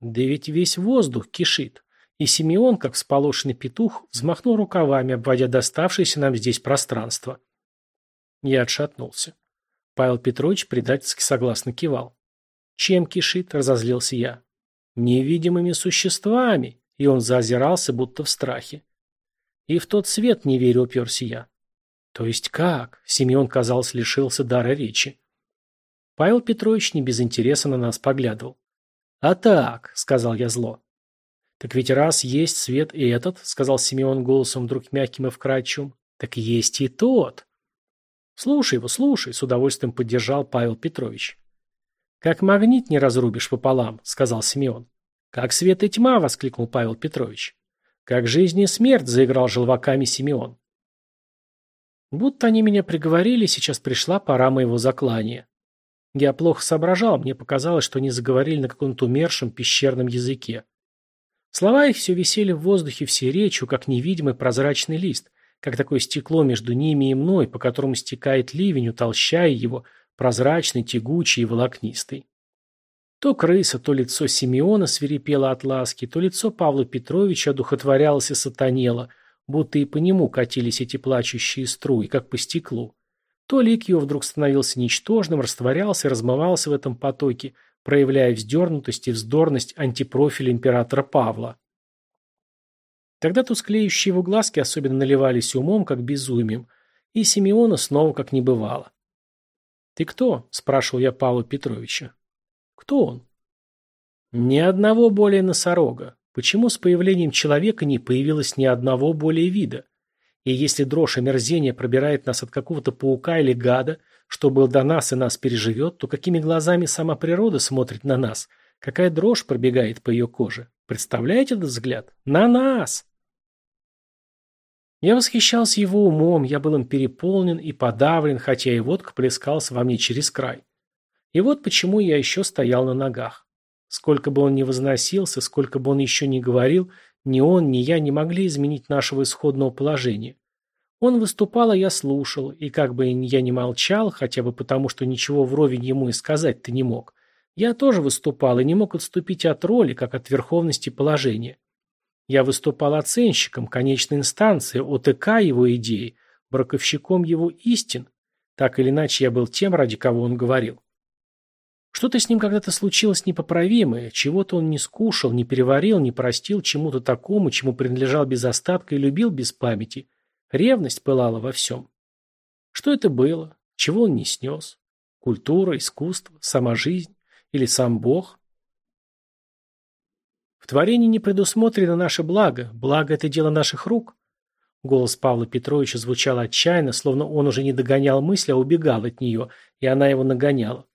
Да ведь весь воздух кишит. И Симеон, как всполошенный петух, взмахнул рукавами, обводя доставшееся нам здесь пространство. Я отшатнулся. Павел Петрович предательски согласно кивал. «Чем кишит?» – разозлился я. Невидимыми существами, и он заозирался, будто в страхе. И в тот свет не верю, уперся я. То есть как? Семен, казалось, лишился дара речи. Павел Петрович не без интереса на нас поглядывал. «А так», — сказал я зло. «Так ведь раз есть свет и этот», — сказал Симеон голосом вдруг мягким и вкрадчивым, — «так есть и тот». «Слушай его, слушай», — с удовольствием поддержал Павел Петрович. «Как магнит не разрубишь пополам», — сказал Симеон. «Как свет и тьма», — воскликнул Павел Петрович. «Как жизнь и смерть», — заиграл желваками Симеон. Будто они меня приговорили, сейчас пришла пора моего заклания. Я плохо соображал, мне показалось, что они заговорили на каком-то умершем пещерном языке. Слова их все висели в воздухе всей речью, как невидимый прозрачный лист, как такое стекло между ними и мной, по которому стекает ливень, утолщая его, прозрачный, тягучий и волокнистый. То крыса, то лицо Симеона свирепело от ласки, то лицо Павла Петровича одухотворялось и сатанело, будто и по нему катились эти плачущие струи, как по стеклу. То лик его вдруг становился ничтожным, растворялся и размывался в этом потоке, проявляя вздернутость и вздорность антипрофиля императора Павла. Тогда тусклеющие его глазки особенно наливались умом, как безумием, и Симеона снова как не бывало. «Ты кто?» – спрашивал я Павла Петровича. «Кто он?» «Ни одного более носорога. Почему с появлением человека не появилось ни одного более вида? И если дрожь омерзения пробирает нас от какого-то паука или гада, что был до нас и нас переживет, то какими глазами сама природа смотрит на нас? Какая дрожь пробегает по ее коже? Представляете этот взгляд? На нас!» Я восхищался его умом, я был им переполнен и подавлен, хотя и водка плескался во мне через край. И вот почему я еще стоял на ногах. Сколько бы он ни возносился, сколько бы он еще ни говорил, ни он, ни я не могли изменить нашего исходного положения. Он выступал, а я слушал, и как бы я ни молчал, хотя бы потому, что ничего вровень ему и сказать-то не мог, я тоже выступал и не мог отступить от роли, как от верховности положения. Я выступал оценщиком, конечной инстанцией, ОТК его идеи, браковщиком его истин. Так или иначе, я был тем, ради кого он говорил. Что-то с ним когда-то случилось непоправимое, чего-то он не скушал, не переварил, не простил чему-то такому, чему принадлежал без остатка и любил без памяти. Ревность пылала во всем. Что это было? Чего он не снес? Культура, искусство, сама жизнь? Или сам Бог? В творении не предусмотрено наше благо. Благо – это дело наших рук. Голос Павла Петровича звучал отчаянно, словно он уже не догонял мысль, а убегал от нее, и она его нагоняла.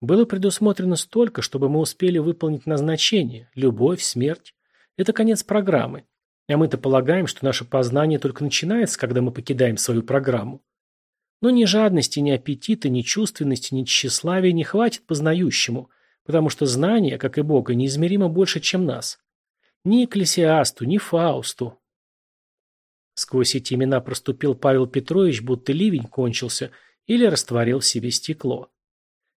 Было предусмотрено столько, чтобы мы успели выполнить назначение – любовь, смерть. Это конец программы. А мы-то полагаем, что наше познание только начинается, когда мы покидаем свою программу. Но ни жадности, ни аппетита, ни чувственности, ни тщеславия не хватит познающему, потому что знание, как и Бога, неизмеримо больше, чем нас. Ни Экклесиасту, ни Фаусту. Сквозь эти имена проступил Павел Петрович, будто ливень кончился, или растворил в себе стекло.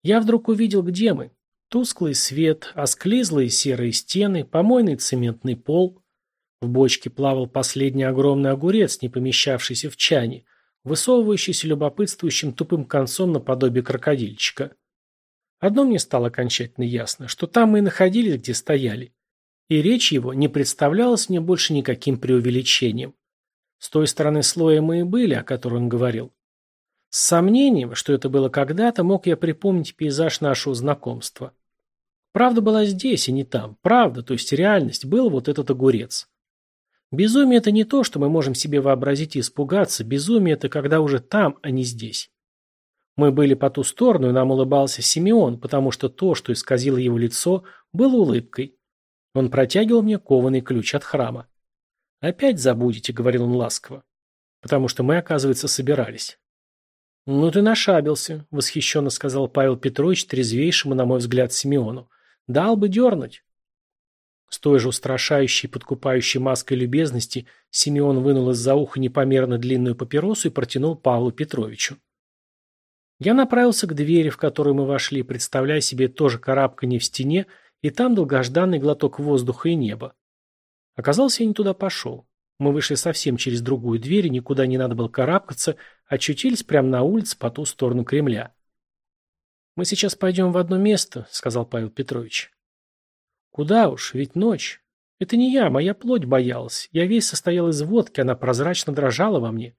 Я вдруг увидел, где мы. Тусклый свет, осклизлые серые стены, помойный цементный пол. В бочке плавал последний огромный огурец, не помещавшийся в чане, высовывающийся любопытствующим тупым концом наподобие крокодильчика. Одно мне стало окончательно ясно, что там мы и находились, где стояли. И речь его не представлялась мне больше никаким преувеличением. С той стороны слоя мы и были, о котором он говорил. С сомнением, что это было когда-то, мог я припомнить пейзаж нашего знакомства. Правда была здесь, и не там. Правда, то есть реальность, был вот этот огурец. Безумие – это не то, что мы можем себе вообразить и испугаться. Безумие – это когда уже там, а не здесь. Мы были по ту сторону, и нам улыбался Симеон, потому что то, что исказило его лицо, было улыбкой. Он протягивал мне кованый ключ от храма. «Опять забудете», — говорил он ласково. «Потому что мы, оказывается, собирались». «Ну ты нашабился», — восхищенно сказал Павел Петрович трезвейшему, на мой взгляд, Симеону. «Дал бы дернуть». С той же устрашающей подкупающей маской любезности Симеон вынул из-за уха непомерно длинную папиросу и протянул Павлу Петровичу. Я направился к двери, в которую мы вошли, представляя себе тоже карабканье в стене, и там долгожданный глоток воздуха и неба. Оказалось, я не туда пошел. Мы вышли совсем через другую дверь, никуда не надо было карабкаться, очутились прямо на улице по ту сторону Кремля. «Мы сейчас пойдем в одно место», — сказал Павел Петрович. «Куда уж, ведь ночь. Это не я, моя плоть боялась. Я весь состоял из водки, она прозрачно дрожала во мне.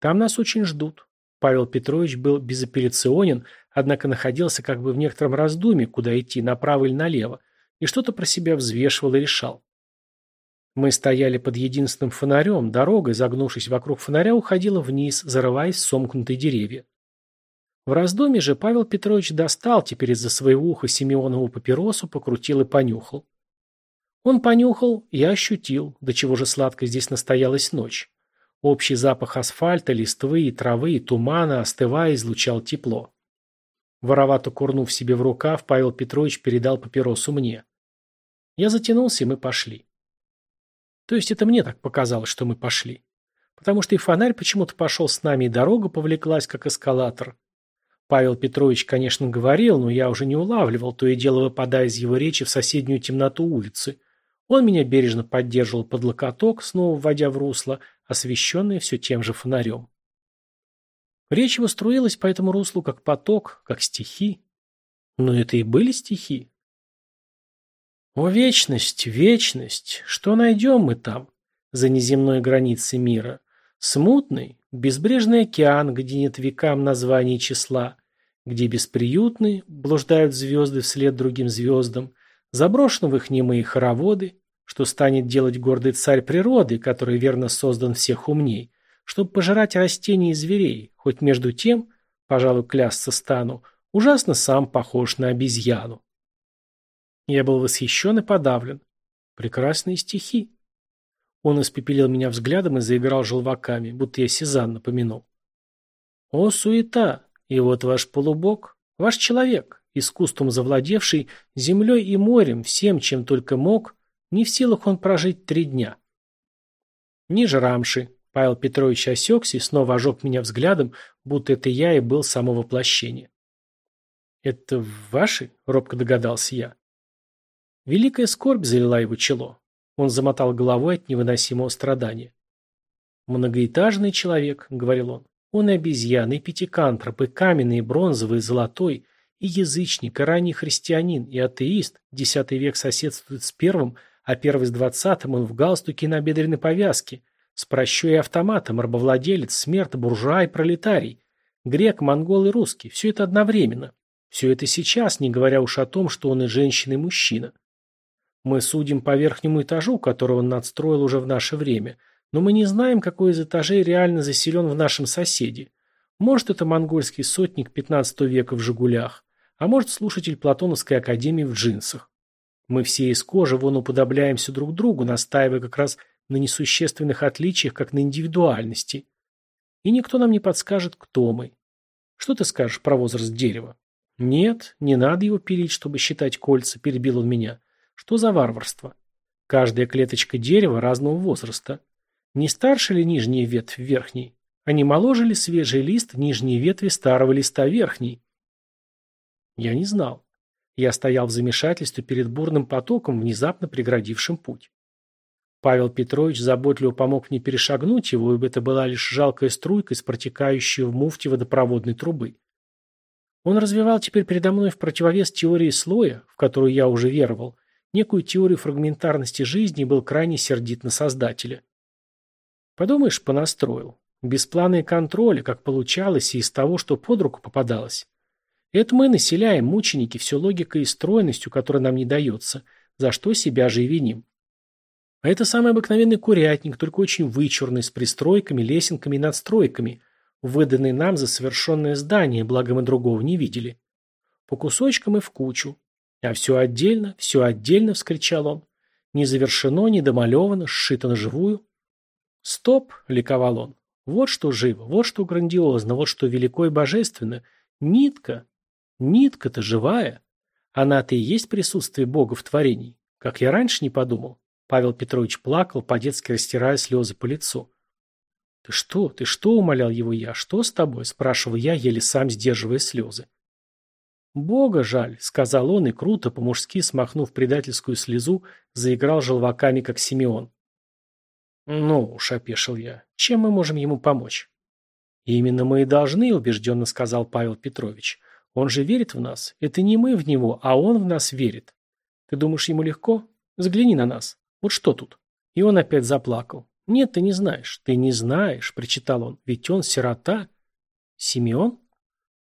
Там нас очень ждут». Павел Петрович был безапелляционен, однако находился как бы в некотором раздумье, куда идти, направо или налево, и что-то про себя взвешивал и решал. Мы стояли под единственным фонарем, дорога, изогнувшись вокруг фонаря, уходила вниз, зарываясь в сомкнутые деревья. В раздумье же Павел Петрович достал теперь из-за своего уха Симеонову папиросу, покрутил и понюхал. Он понюхал, я ощутил, до чего же сладко здесь настоялась ночь. Общий запах асфальта, листвы и травы, и тумана, остывая, излучал тепло. Воровато курнув себе в рукав, Павел Петрович передал папиросу мне. Я затянулся, и мы пошли. То есть это мне так показалось, что мы пошли. Потому что и фонарь почему-то пошел с нами, и дорога повлеклась, как эскалатор. Павел Петрович, конечно, говорил, но я уже не улавливал, то и дело выпадая из его речи в соседнюю темноту улицы. Он меня бережно поддерживал под локоток, снова вводя в русло, освещенное все тем же фонарем. Речь его струилась по этому руслу, как поток, как стихи. Но это и были стихи. О, вечность, вечность! Что найдем мы там, за неземной границей мира? Смутный, безбрежный океан, где нет векам названий числа, где бесприютны, блуждают звезды вслед другим звездам, заброшены в их немые хороводы, что станет делать гордый царь природы, который верно создан всех умней, чтобы пожирать растения и зверей, хоть между тем, пожалуй, клясться стану, ужасно сам похож на обезьяну. Я был восхищен и подавлен. Прекрасные стихи. Он испепелил меня взглядом и заиграл желваками, будто я Сезанн напомянул. О, суета! И вот ваш полубог, ваш человек, искусством завладевший землей и морем, всем, чем только мог, не в силах он прожить три дня. Ниже рамши. Павел Петрович осекся и снова ожег меня взглядом, будто это я и был само воплощение. «Это ваши?» — робко догадался я. Великая скорбь залила его чело. Он замотал головой от невыносимого страдания. «Многоэтажный человек», — говорил он. «Он и обезьян, и пятикантроп, и каменный, и бронзовый, и золотой, и язычник, и ранний христианин, и атеист. Десятый век соседствует с первым, а первый с двадцатым он в галстуке на бедренной повязке. С прощой и автоматом, рабовладелец, смерть, буржуа и пролетарий. Грек, монгол и русский. Все это одновременно. Все это сейчас, не говоря уж о том, что он и женщина, и мужчина. Мы судим по верхнему этажу, которого он надстроил уже в наше время, но мы не знаем, какой из этажей реально заселен в нашем соседе. Может, это монгольский сотник 15 века в «Жигулях», а может, слушатель Платоновской академии в джинсах. Мы все из кожи вон уподобляемся друг другу, настаивая как раз на несущественных отличиях, как на индивидуальности. И никто нам не подскажет, кто мы. Что ты скажешь про возраст дерева? Нет, не надо его пилить, чтобы считать кольца, перебил он меня. Что за варварство? Каждая клеточка дерева разного возраста. Не старше ли нижняя ветвь верхней? А не моложе ли свежий лист нижней ветви старого листа верхней? Я не знал. Я стоял в замешательстве перед бурным потоком, внезапно преградившим путь. Павел Петрович заботливо помог мне перешагнуть его, ибо это была лишь жалкая струйка из протекающей в муфте водопроводной трубы. Он развивал теперь передо мной в противовес теории слоя, в которую я уже веровал, некую теорию фрагментарности жизни и был крайне сердит на Создателя. Подумаешь, понастроил. Без плана и контроля, как получалось, и из того, что под руку попадалось. Это мы населяем, мученики, все логикой и стройностью, которая нам не дается, за что себя же и виним. А это самый обыкновенный курятник, только очень вычурный, с пристройками, лесенками и надстройками, выданный нам за совершенное здание, благо мы другого не видели. По кусочкам и в кучу. А все отдельно, все отдельно, вскричал он. Не завершено, не домалевано, сшито на живую. Стоп, ликовал он. Вот что живо, вот что грандиозно, вот что велико и божественно. Нитка. Нитка-то живая. Она-то и есть присутствие Бога в творении. Как я раньше не подумал. Павел Петрович плакал, по-детски растирая слезы по лицу. «Ты что? Ты что?» – умолял его я. «Что с тобой?» – спрашивал я, еле сам сдерживая слезы. «Бога жаль», — сказал он и, круто, по-мужски смахнув предательскую слезу, заиграл желваками, как Симеон. «Ну уж», — опешил я, — «чем мы можем ему помочь?» «Именно мы и должны», — убежденно сказал Павел Петрович. «Он же верит в нас. Это не мы в него, а он в нас верит. Ты думаешь, ему легко? Взгляни на нас. Вот что тут?» И он опять заплакал. «Нет, ты не знаешь. Ты не знаешь», — причитал он. «Ведь он сирота». «Симеон?»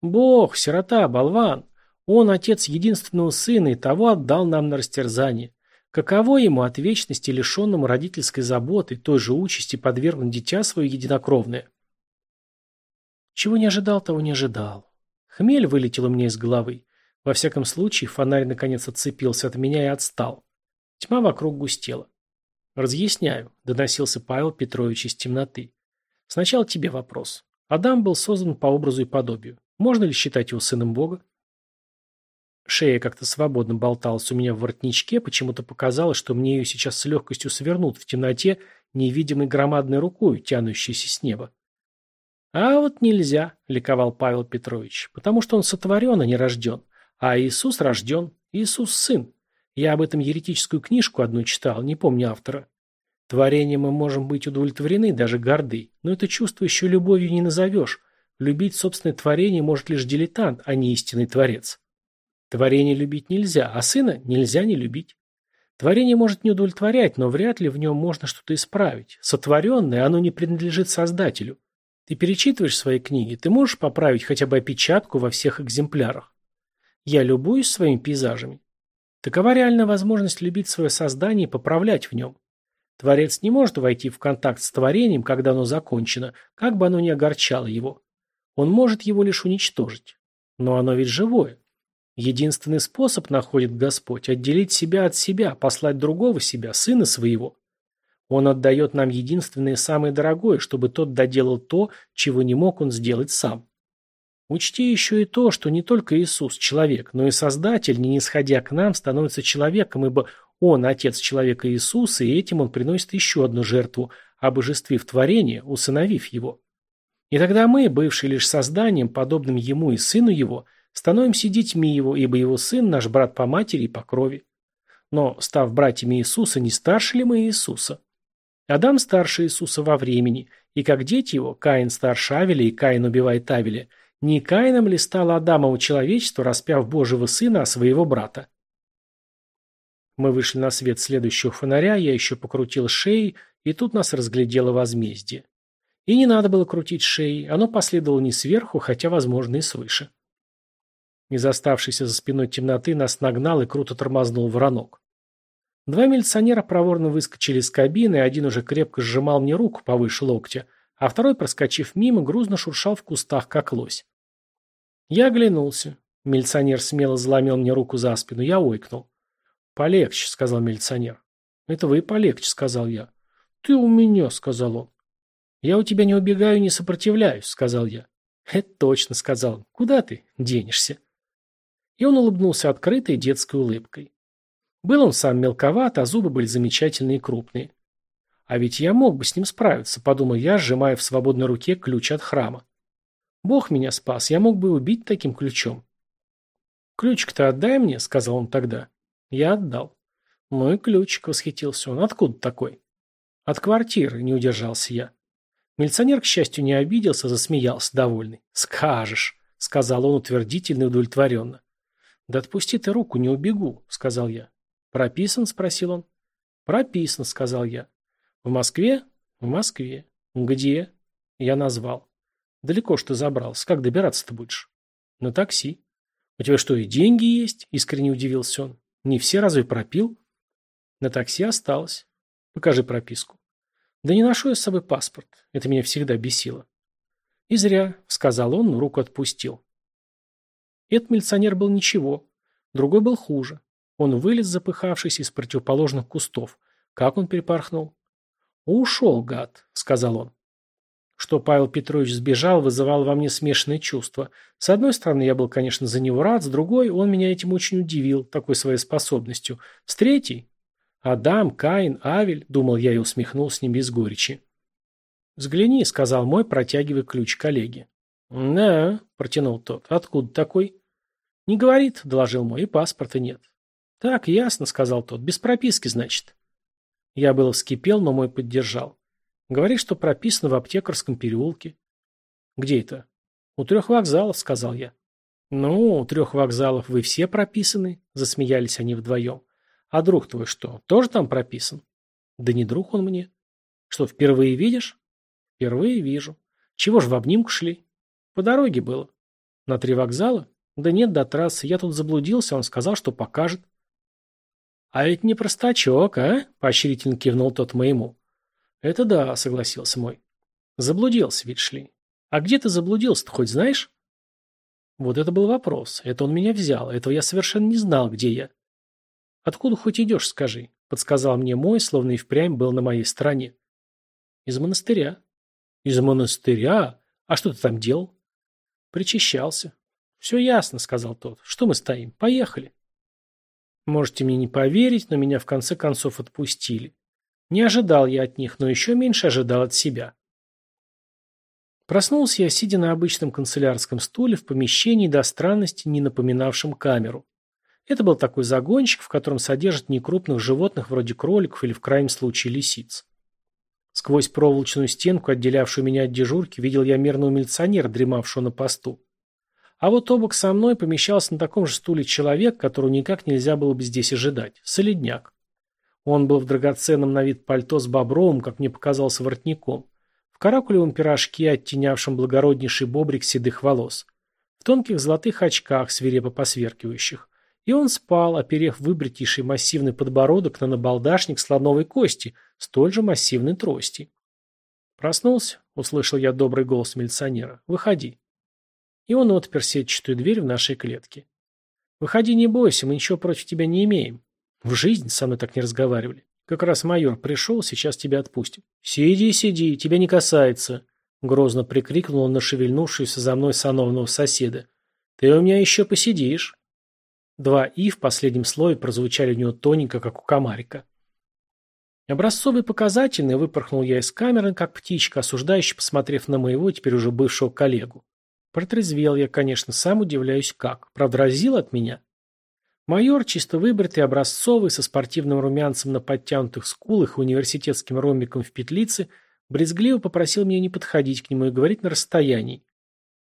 «Бог, сирота, болван. Он отец единственного сына и того отдал нам на растерзание. Каково ему от вечности, лишенному родительской заботы, той же участи подвергнуть дитя свое единокровное? Чего не ожидал, того не ожидал. Хмель вылетел у меня из головы. Во всяком случае, фонарь наконец отцепился от меня и отстал. Тьма вокруг густела. «Разъясняю», — доносился Павел Петрович из темноты. «Сначала тебе вопрос. Адам был создан по образу и подобию. Можно ли считать его сыном Бога?» Шея как-то свободно болталась у меня в воротничке, почему-то показалось, что мне ее сейчас с легкостью свернут в темноте невидимой громадной рукой, тянущейся с неба. «А вот нельзя», — ликовал Павел Петрович, «потому что он сотворен, а не рожден. А Иисус рожден, Иисус сын. Я об этом еретическую книжку одну читал, не помню автора. Творением мы можем быть удовлетворены, даже горды, но это чувство еще любовью не назовешь. Любить собственное творение может лишь дилетант, а не истинный творец. Творение любить нельзя, а сына нельзя не любить. Творение может не удовлетворять, но вряд ли в нем можно что-то исправить. Сотворенное, оно не принадлежит Создателю. Ты перечитываешь свои книги, ты можешь поправить хотя бы опечатку во всех экземплярах. Я любуюсь своими пейзажами. Такова реальная возможность любить свое создание и поправлять в нем. Творец не может войти в контакт с творением, когда оно закончено, как бы оно ни огорчало его. Он может его лишь уничтожить. Но оно ведь живое. Единственный способ находит Господь – отделить себя от себя, послать другого себя, сына своего. Он отдает нам единственное самое дорогое, чтобы тот доделал то, чего не мог он сделать сам. Учти еще и то, что не только Иисус – человек, но и Создатель, не нисходя к нам, становится человеком, ибо Он – Отец человека Иисуса, и этим Он приносит еще одну жертву, обожествив творение, усыновив его. И тогда мы, бывшие лишь созданием, подобным Ему и Сыну Его – Становимся детьми его, ибо его сын наш брат по матери и по крови. Но, став братьями Иисуса, не старше ли мы Иисуса? Адам старше Иисуса во времени, и как дети его, Каин старше Авеля, и Каин убивает Авеля, не Каином ли стало Адамово человечество, распяв Божьего сына, а своего брата? Мы вышли на свет следующего фонаря, я еще покрутил шеей, и тут нас разглядело возмездие. И не надо было крутить шеей, оно последовало не сверху, хотя, возможно, и свыше. Из оставшейся за спиной темноты нас нагнал и круто тормознул воронок. Два милиционера проворно выскочили из кабины, один уже крепко сжимал мне руку повыше локтя, а второй, проскочив мимо, грузно шуршал в кустах, как лось. Я оглянулся. Милиционер смело заломил мне руку за спину, я ойкнул. Полегче, сказал милиционер. Это вы полегче, сказал я. Ты у меня, сказал он. Я у тебя не убегаю не сопротивляюсь, сказал я. Это точно, сказал он. Куда ты денешься? И он улыбнулся открытой детской улыбкой. Был он сам мелковат, а зубы были замечательные и крупные. А ведь я мог бы с ним справиться, подумал я, сжимая в свободной руке ключ от храма. Бог меня спас, я мог бы убить таким ключом. «Ключик-то отдай мне», — сказал он тогда. Я отдал. «Мой ключик», — восхитился он. «Откуда такой?» «От квартиры», — не удержался я. Милиционер, к счастью, не обиделся, засмеялся, довольный. «Скажешь», — сказал он утвердительно и удовлетворенно. «Да отпусти ты руку, не убегу», — сказал я. «Прописан?» — спросил он. «Прописан», — сказал я. «В Москве?» «В Москве». «Где?» Я назвал. «Далеко что забрался. Как добираться-то будешь?» «На такси». «У тебя что, и деньги есть?» — искренне удивился он. «Не все разве пропил?» «На такси осталось. Покажи прописку». «Да не ношу я с собой паспорт. Это меня всегда бесило». «И зря», — сказал он, руку отпустил. Этот милиционер был ничего. Другой был хуже. Он вылез, запыхавшись, из противоположных кустов. Как он перепорхнул? «Ушел, гад», — сказал он. Что Павел Петрович сбежал, вызывал во мне смешанные чувства. С одной стороны, я был, конечно, за него рад, с другой, он меня этим очень удивил, такой своей способностью. С третьей, Адам, Каин, Авель, думал я и усмехнулся не без горечи. «Взгляни», — сказал мой, протягивая ключ коллеге. «Да», — протянул тот. «Откуда такой?» «Не говорит», — доложил мой, — «и паспорта нет». «Так, ясно», — сказал тот. «Без прописки, значит». Я было вскипел, но мой поддержал. Говорит, что прописано в аптекарском переулке. Где это? У трех вокзалов, сказал я. Ну, у трех вокзалов вы все прописаны, засмеялись они вдвоем. А друг твой что, тоже там прописан? Да не друг он мне. Что, впервые видишь? Впервые вижу. Чего ж в обнимку шли? По дороге было. На три вокзала? Да нет, до трассы. Я тут заблудился, он сказал, что покажет. «А ведь не простачок, а?» – поощрительно кивнул тот моему. «Это да», – согласился мой. «Заблудился, ведь шли. А где ты заблудился-то, хоть знаешь?» Вот это был вопрос. Это он меня взял. Этого я совершенно не знал, где я. «Откуда хоть идешь, скажи?» – подсказал мне мой, словно и впрямь был на моей стороне. «Из монастыря». «Из монастыря? А что ты там делал?» «Причащался». «Все ясно», – сказал тот. «Что мы стоим? Поехали». Можете мне не поверить, но меня в конце концов отпустили. Не ожидал я от них, но еще меньше ожидал от себя. Проснулся я, сидя на обычном канцелярском стуле в помещении до странности, не напоминавшем камеру. Это был такой загончик, в котором содержат некрупных животных вроде кроликов или в крайнем случае лисиц. Сквозь проволочную стенку, отделявшую меня от дежурки, видел я мирного милиционера, дремавшего на посту. А вот обок со мной помещался на таком же стуле человек, которого никак нельзя было бы здесь ожидать – солидняк. Он был в драгоценном на вид пальто с бобровым, как мне показалось, воротником, в каракулевом пирожке, оттенявшем благороднейший бобрик седых волос, в тонких золотых очках, свирепо посверкивающих. И он спал, оперев выбритейший массивный подбородок на набалдашник слоновой кости, столь же массивной трости. «Проснулся?» – услышал я добрый голос милиционера. «Выходи». И он отпер сетчатую дверь в нашей клетке. «Выходи, не бойся, мы ничего против тебя не имеем. В жизни со мной так не разговаривали. Как раз майор пришел, сейчас тебя отпустим». «Сиди, сиди, тебя не касается», — грозно прикрикнул он на шевельнувшуюся за мной сановного соседа. «Ты у меня еще посидишь». Два «и» в последнем слое прозвучали у него тоненько, как у комарика. Образцовый показательный выпорхнул я из камеры, как птичка, осуждающий, посмотрев на моего, теперь уже бывшего коллегу. Протрезвел я, конечно, сам удивляюсь как. Правда, разил от меня. Майор, чисто выбритый, образцовый, со спортивным румянцем на подтянутых скулах и университетским ромбиком в петлице, брезгливо попросил меня не подходить к нему и говорить на расстоянии.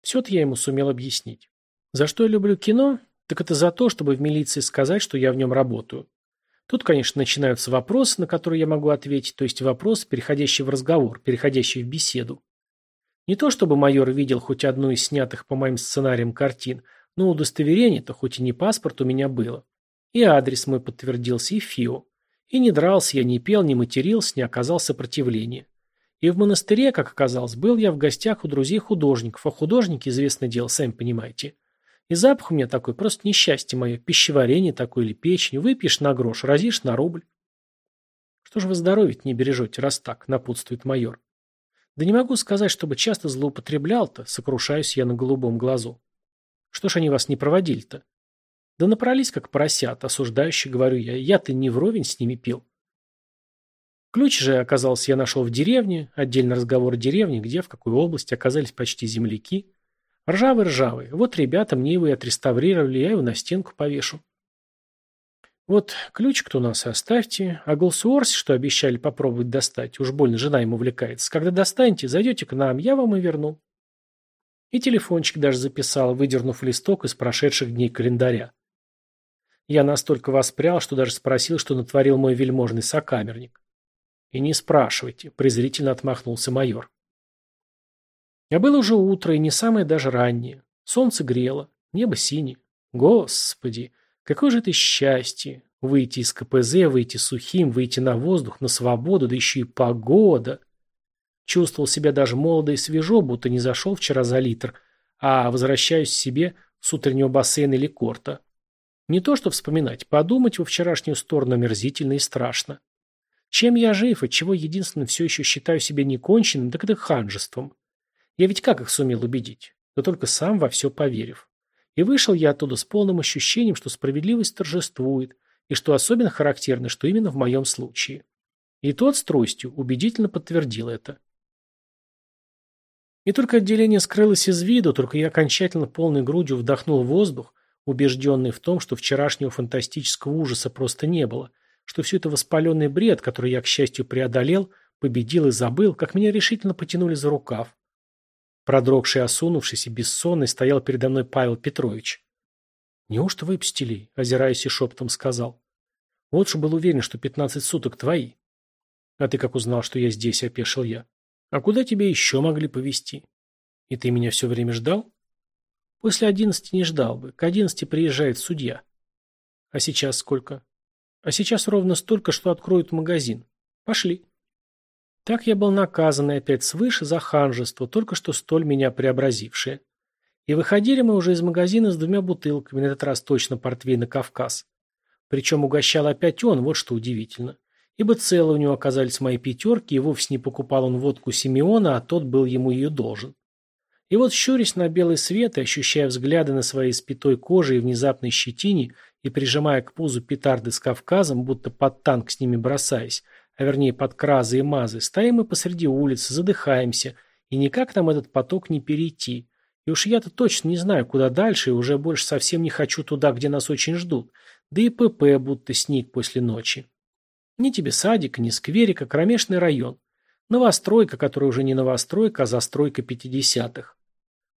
Все-то я ему сумел объяснить. За что я люблю кино? Так это за то, чтобы в милиции сказать, что я в нем работаю. Тут, конечно, начинаются вопросы, на которые я могу ответить, то есть вопросы, переходящие в разговор, переходящие в беседу. Не то чтобы майор видел хоть одну из снятых по моим сценариям картин, но удостоверение-то, хоть и не паспорт, у меня было. И адрес мой подтвердился, и ФИО. И не дрался я, не пел, не матерился, не оказал сопротивления. И в монастыре, как оказалось, был я в гостях у друзей художников, а художники, известное дело, сами понимаете. И запах у меня такой, просто несчастье мое, пищеварение такое или печень. Выпьешь на грош, разишь на рубль. Что же вы здоровье не бережете, раз так, напутствует майор. Да не могу сказать, чтобы часто злоупотреблял-то, сокрушаюсь я на голубом глазу. Что ж они вас не проводили-то? Да напрались, как поросят, осуждающий, говорю я. Я-то не вровень с ними пил. Ключ же, оказался, я нашел в деревне, отдельный разговор о деревне, где, в какой области оказались почти земляки. Ржавый-ржавый. Вот ребята мне его и отреставрировали, я его на стенку повешу. Вот ключик-то у нас оставьте. А Голсуорс, что обещали попробовать достать, уж больно жена ему увлекается. Когда достанете, зайдете к нам, я вам и верну. И телефончик даже записал, выдернув листок из прошедших дней календаря. Я настолько воспрял, что даже спросил, что натворил мой вельможный сокамерник. И не спрашивайте, презрительно отмахнулся майор. А было уже утро, и не самое даже раннее. Солнце грело, небо синее. Господи, Какое же это счастье! Выйти из КПЗ, выйти сухим, выйти на воздух, на свободу, да еще и погода. Чувствовал себя даже молодо и свежо, будто не зашел вчера за литр, а возвращаюсь себе с утреннего бассейна или корта. Не то что вспоминать, подумать во вчерашнюю сторону омерзительно и страшно. Чем я жив, от чего единственное все еще считаю себя неконченным, так это ханжеством. Я ведь как их сумел убедить? Да только сам во все поверив. И вышел я оттуда с полным ощущением, что справедливость торжествует, и что особенно характерно, что именно в моем случае. И тот с тростью убедительно подтвердил это. И только отделение скрылось из виду, только я окончательно полной грудью вдохнул воздух, убежденный в том, что вчерашнего фантастического ужаса просто не было, что все это воспаленный бред, который я, к счастью, преодолел, победил и забыл, как меня решительно потянули за рукав. Продрогший, осунувшийся, бессонный, стоял передо мной Павел Петрович. «Неужто выпустили?» – озираясь и шепотом сказал. «Вот же был уверен, что пятнадцать суток твои». «А ты как узнал, что я здесь?» – опешил я. «А куда тебя еще могли повезти? И ты меня все время ждал?» «После одиннадцати не ждал бы. К одиннадцати приезжает судья». «А сейчас сколько?» «А сейчас ровно столько, что откроют магазин. Пошли». Так я был наказан и опять свыше за ханжество, только что столь меня преобразившее. И выходили мы уже из магазина с двумя бутылками, на этот раз точно портвейна Кавказ. Причем угощал опять он, вот что удивительно. Ибо целые у него оказались мои пятерки, и вовсе не покупал он водку Симеона, а тот был ему ее должен. И вот, щурясь на белый свет и ощущая взгляды на своей спитой коже и внезапной щетине, и прижимая к пузу петарды с Кавказом, будто под танк с ними бросаясь, а вернее под кразы и мазы, стоим мы посреди улицы, задыхаемся, и никак нам этот поток не перейти. И уж я-то точно не знаю, куда дальше, и уже больше совсем не хочу туда, где нас очень ждут. Да и ПП будто сник после ночи. Ни тебе садик, ни скверик, а кромешный район. Новостройка, которая уже не новостройка, а застройка пятидесятых.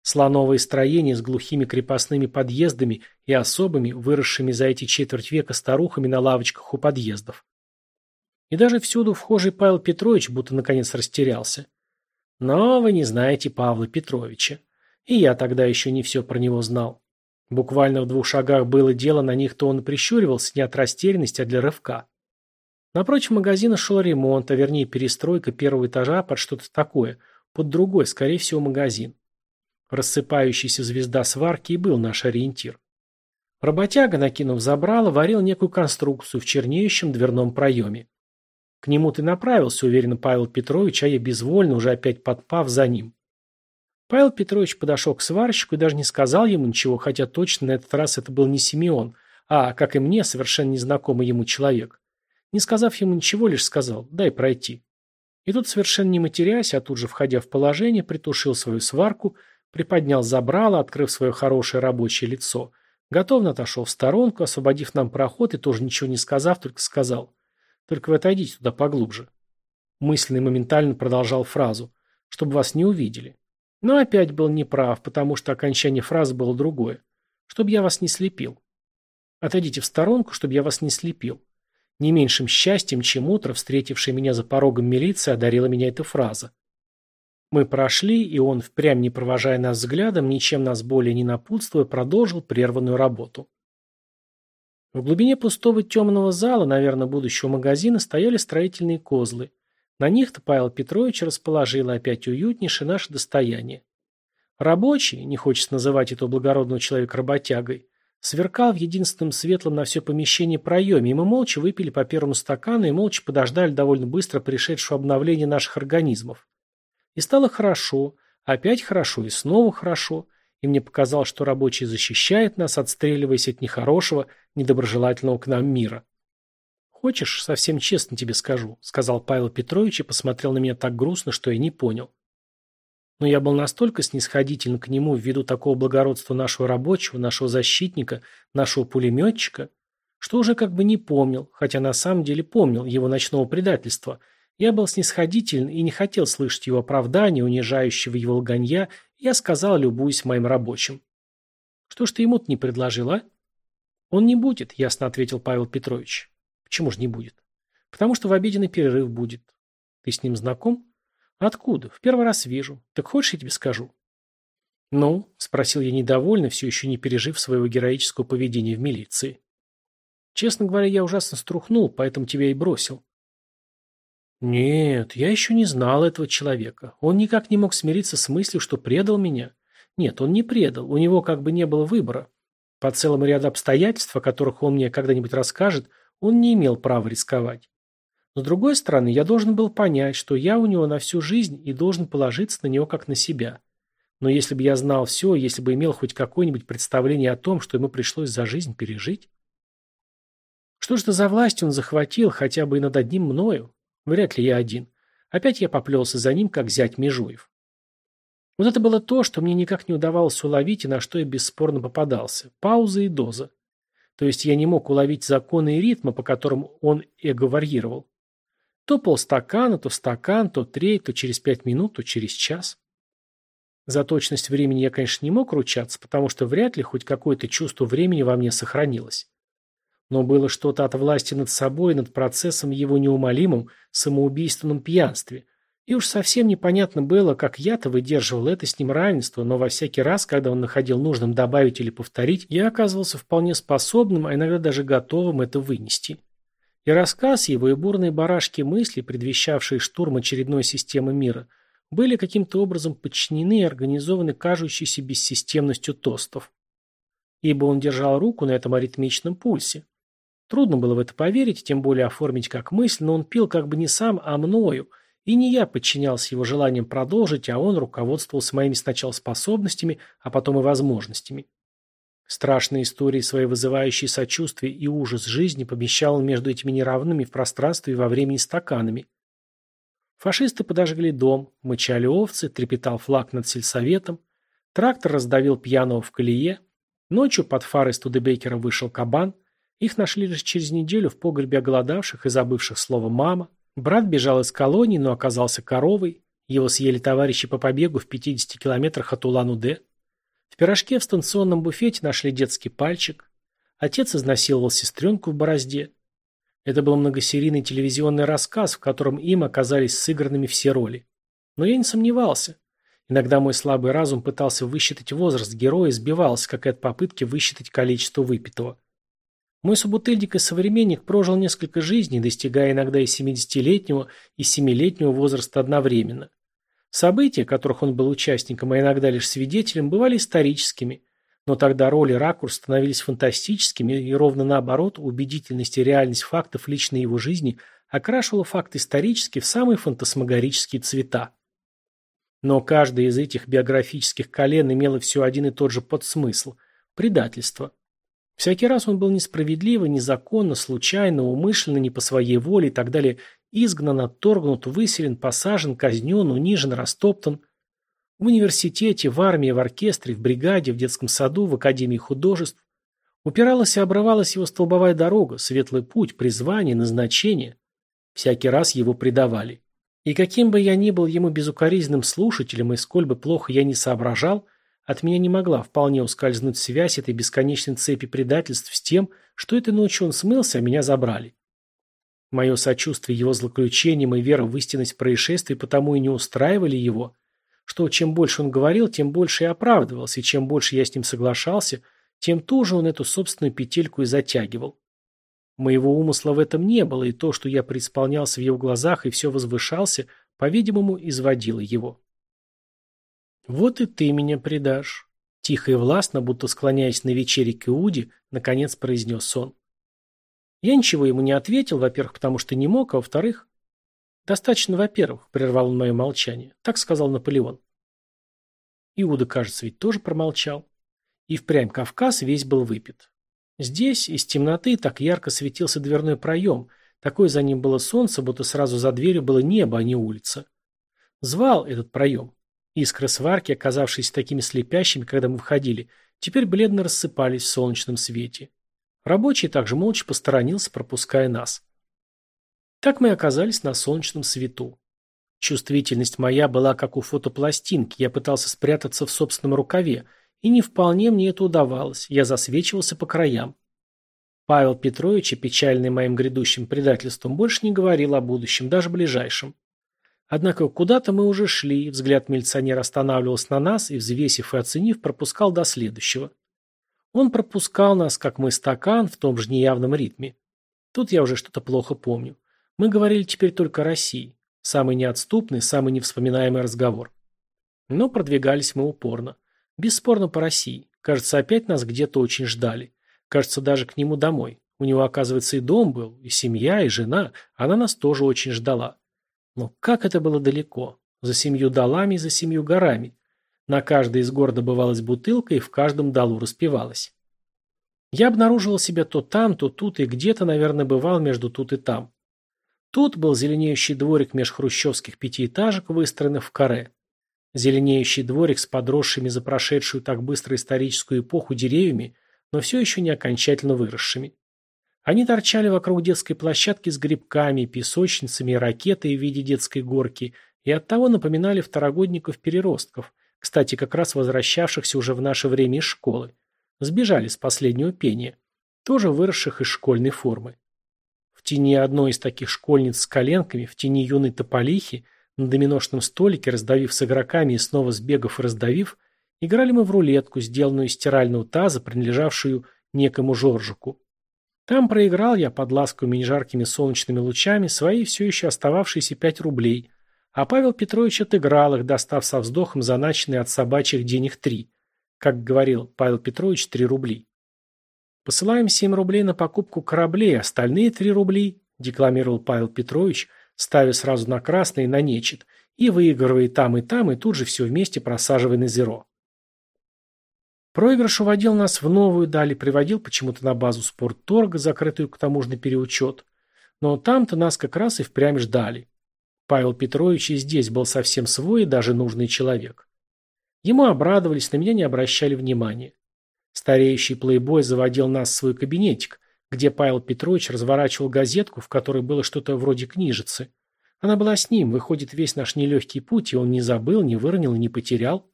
Слоновые строения с глухими крепостными подъездами и особыми, выросшими за эти четверть века старухами на лавочках у подъездов. И даже всюду вхожий Павел Петрович будто наконец растерялся. Но вы не знаете Павла Петровича. И я тогда еще не все про него знал. Буквально в двух шагах было дело, на них то он прищуривался не от растерянности, а для рывка. Напротив магазина шел ремонт, а вернее перестройка первого этажа под что-то такое, под другой, скорее всего, магазин. Рассыпающаяся звезда сварки и был наш ориентир. Работяга, накинув забрало, варил некую конструкцию в чернеющем дверном проеме. К нему ты направился, уверенно Павел Петрович, а я безвольно, уже опять подпав за ним. Павел Петрович подошел к сварщику и даже не сказал ему ничего, хотя точно на этот раз это был не Симеон, а, как и мне, совершенно незнакомый ему человек. Не сказав ему ничего, лишь сказал «дай пройти». И тут, совершенно не матерясь, а тут же входя в положение, притушил свою сварку, приподнял забрало, открыв свое хорошее рабочее лицо, готовно отошел в сторонку, освободив нам проход и тоже ничего не сказав, только сказал только вы отойдите туда поглубже. Мысленно и моментально продолжал фразу, чтобы вас не увидели. Но опять был неправ, потому что окончание фразы было другое. Чтобы я вас не слепил. Отойдите в сторонку, чтобы я вас не слепил. Не меньшим счастьем, чем утро, встретившее меня за порогом милиции, одарила меня эта фраза. Мы прошли, и он, впрямь не провожая нас взглядом, ничем нас более не напутствуя, продолжил прерванную работу. В глубине пустого темного зала, наверное, будущего магазина, стояли строительные козлы. На них-то Павел Петрович расположил опять уютнейшее наше достояние. Рабочий, не хочется называть этого благородного человека работягой, сверкал в единственном светлом на все помещение проеме, и мы молча выпили по первому стакану и молча подождали довольно быстро пришедшего обновления наших организмов. И стало хорошо, опять хорошо и снова хорошо, и мне показалось, что рабочий защищает нас, отстреливаясь от нехорошего, недоброжелательного к нам мира. «Хочешь, совсем честно тебе скажу», — сказал Павел Петрович и посмотрел на меня так грустно, что я не понял. Но я был настолько снисходителен к нему ввиду такого благородства нашего рабочего, нашего защитника, нашего пулеметчика, что уже как бы не помнил, хотя на самом деле помнил его ночного предательства. Я был снисходителен и не хотел слышать его оправдания, унижающего его лганья, я сказал, любуясь моим рабочим. «Что ж ты ему-то не предложил, а?» «Он не будет», — ясно ответил Павел Петрович. Почему же не будет? Потому что в обеденный перерыв будет. Ты с ним знаком? Откуда? В первый раз вижу. Так хочешь, я тебе скажу? Ну, спросил я недовольно, все еще не пережив своего героического поведения в милиции. Честно говоря, я ужасно струхнул, поэтому тебя и бросил. Нет, я еще не знал этого человека. Он никак не мог смириться с мыслью, что предал меня. Нет, он не предал, у него как бы не было выбора. По целому ряду обстоятельств, о которых он мне когда-нибудь расскажет, он не имел права рисковать. Но с другой стороны, я должен был понять, что я у него на всю жизнь и должен положиться на него как на себя. Но если бы я знал все, если бы имел хоть какое-нибудь представление о том, что ему пришлось за жизнь пережить. Что же за власть он захватил, хотя бы и над одним мною? Вряд ли я один. Опять я поплелся за ним, как зять Межуев. Вот это было то, что мне никак не удавалось уловить и на что я бесспорно попадался. Пауза и доза. То есть я не мог уловить законы и ритма, по которым он эго варьировал. То полстакана, то стакан, то треть, то через пять минут, то через час. За точность времени я, конечно, не мог ручаться, потому что вряд ли хоть какое-то чувство времени во мне сохранилось. Но было что-то от власти над собой, над процессом его неумолимым, самоубийственном пьянстве, и уж совсем непонятно было, как я-то выдерживал это с ним равенство, но во всякий раз, когда он находил нужным добавить или повторить, я оказывался вполне способным, а иногда даже готовым это вынести. И рассказ его, и бурные барашки мысли, предвещавшие штурм очередной системы мира, были каким-то образом подчинены и организованы кажущейся бессистемностью тостов. Ибо он держал руку на этом аритмичном пульсе. Трудно было в это поверить, тем более оформить как мысль, но он пил как бы не сам, а мною – и не я подчинялся его желаниям продолжить, а он руководствовался моими сначала способностями, а потом и возможностями. Страшные истории, свои вызывающие сочувствие и ужас жизни, помещал он между этими неравными в пространстве и во времени стаканами. Фашисты подожгли дом, мычали овцы, трепетал флаг над сельсоветом, трактор раздавил пьяного в колее, ночью под фарой Студебекера вышел кабан, их нашли лишь через неделю в погребе оголодавших и забывших слово «мама», Брат бежал из колонии, но оказался коровой. Его съели товарищи по побегу в 50 километрах от Улан-Удэ. В пирожке в станционном буфете нашли детский пальчик. Отец изнасиловал сестренку в борозде. Это был многосерийный телевизионный рассказ, в котором им оказались сыгранными все роли. Но я не сомневался. Иногда мой слабый разум пытался высчитать возраст героя и сбивался, как и от попытки высчитать количество выпитого. Мой собутыльник и современник прожил несколько жизней, достигая иногда и 70-летнего, и 7-летнего возраста одновременно. События, которых он был участником, а иногда лишь свидетелем, бывали историческими, но тогда роли ракурс становились фантастическими, и ровно наоборот, убедительность и реальность фактов личной его жизни окрашивала факт исторический в самые фантасмагорические цвета. Но каждая из этих биографических колен имела все один и тот же подсмысл – предательство. Всякий раз он был несправедливо, незаконно, случайно, умышленно, не по своей воле и так далее изгнан, отторгнут, выселен, посажен, казнен, унижен, растоптан. В университете, в армии, в оркестре, в бригаде, в детском саду, в академии художеств. Упиралась и обрывалась его столбовая дорога, светлый путь, призвание, назначение. Всякий раз его предавали. И каким бы я ни был ему безукоризненным слушателем, и сколь бы плохо я ни соображал, от меня не могла вполне ускользнуть связь этой бесконечной цепи предательств с тем, что этой ночью он смылся, а меня забрали. Мое сочувствие его злоключениям и вера в истинность происшествий потому и не устраивали его, что чем больше он говорил, тем больше я оправдывался, и чем больше я с ним соглашался, тем туже он эту собственную петельку и затягивал. Моего умысла в этом не было, и то, что я преисполнялся в его глазах и все возвышался, по-видимому, изводило его. «Вот и ты меня предашь», — тихо и властно, будто склоняясь на вечере к Иуде, наконец произнес он. Я ничего ему не ответил, во-первых, потому что не мог, а во-вторых... Достаточно, во-первых, прервал он мое молчание. Так сказал Наполеон. Иуда, кажется, ведь тоже промолчал. И впрямь Кавказ весь был выпит. Здесь из темноты так ярко светился дверной проем, такое за ним было солнце, будто сразу за дверью было небо, а не улица. Звал этот проем. Искры сварки, оказавшиеся такими слепящими, когда мы входили, теперь бледно рассыпались в солнечном свете. Рабочий также молча посторонился, пропуская нас. Так мы оказались на солнечном свету. Чувствительность моя была как у фотопластинки, я пытался спрятаться в собственном рукаве, и не вполне мне это удавалось, я засвечивался по краям. Павел Петрович, печальный моим грядущим предательством, больше не говорил о будущем, даже ближайшем. Однако куда-то мы уже шли, взгляд милиционера останавливался на нас и, взвесив и оценив, пропускал до следующего. Он пропускал нас, как мы стакан, в том же неявном ритме. Тут я уже что-то плохо помню. Мы говорили теперь только о России. Самый неотступный, самый невспоминаемый разговор. Но продвигались мы упорно. Бесспорно по России. Кажется, опять нас где-то очень ждали. Кажется, даже к нему домой. У него, оказывается, и дом был, и семья, и жена. Она нас тоже очень ждала. Но как это было далеко. За семью долами за семью горами. На каждой из гор добывалась бутылка, и в каждом долу распивалась. Я обнаруживал себя то там, то тут, и где-то, наверное, бывал между тут и там. Тут был зеленеющий дворик меж хрущевских пятиэтажек, выстроенных в каре. Зеленеющий дворик с подросшими за прошедшую так быстро историческую эпоху деревьями, но все еще не окончательно выросшими. Они торчали вокруг детской площадки с грибками, песочницами и ракетой в виде детской горки, и оттого напоминали второгодников-переростков, кстати, как раз возвращавшихся уже в наше время из школы. Сбежали с последнего пения, тоже выросших из школьной формы. В тени одной из таких школьниц с коленками, в тени юной тополихи, на доминошном столике, раздавив с игроками и снова сбегав и раздавив, играли мы в рулетку, сделанную из стирального таза, принадлежавшую некому Жоржику. Там проиграл я под ласковыми нежаркими солнечными лучами свои все еще остававшиеся пять рублей, а Павел Петрович отыграл их, достав со вздохом заначенные от собачьих денег три. Как говорил Павел Петрович, три рубли. Посылаем 7 рублей на покупку кораблей, остальные 3 рубли, декламировал Павел Петрович, ставя сразу на красный и на нечет, и выигрывая там, и там, и тут же все вместе просаживая на зеро. Проигрыш уводил нас в новую дали, приводил почему-то на базу спортторга, закрытую к тому же на переучет. Но там-то нас как раз и впрямь ждали. Павел Петрович и здесь был совсем свой и даже нужный человек. Ему обрадовались, на меня не обращали внимания. Стареющий плейбой заводил нас в свой кабинетик, где Павел Петрович разворачивал газетку, в которой было что-то вроде книжицы. Она была с ним, выходит, весь наш нелегкий путь, и он не забыл, не выронил и не потерял.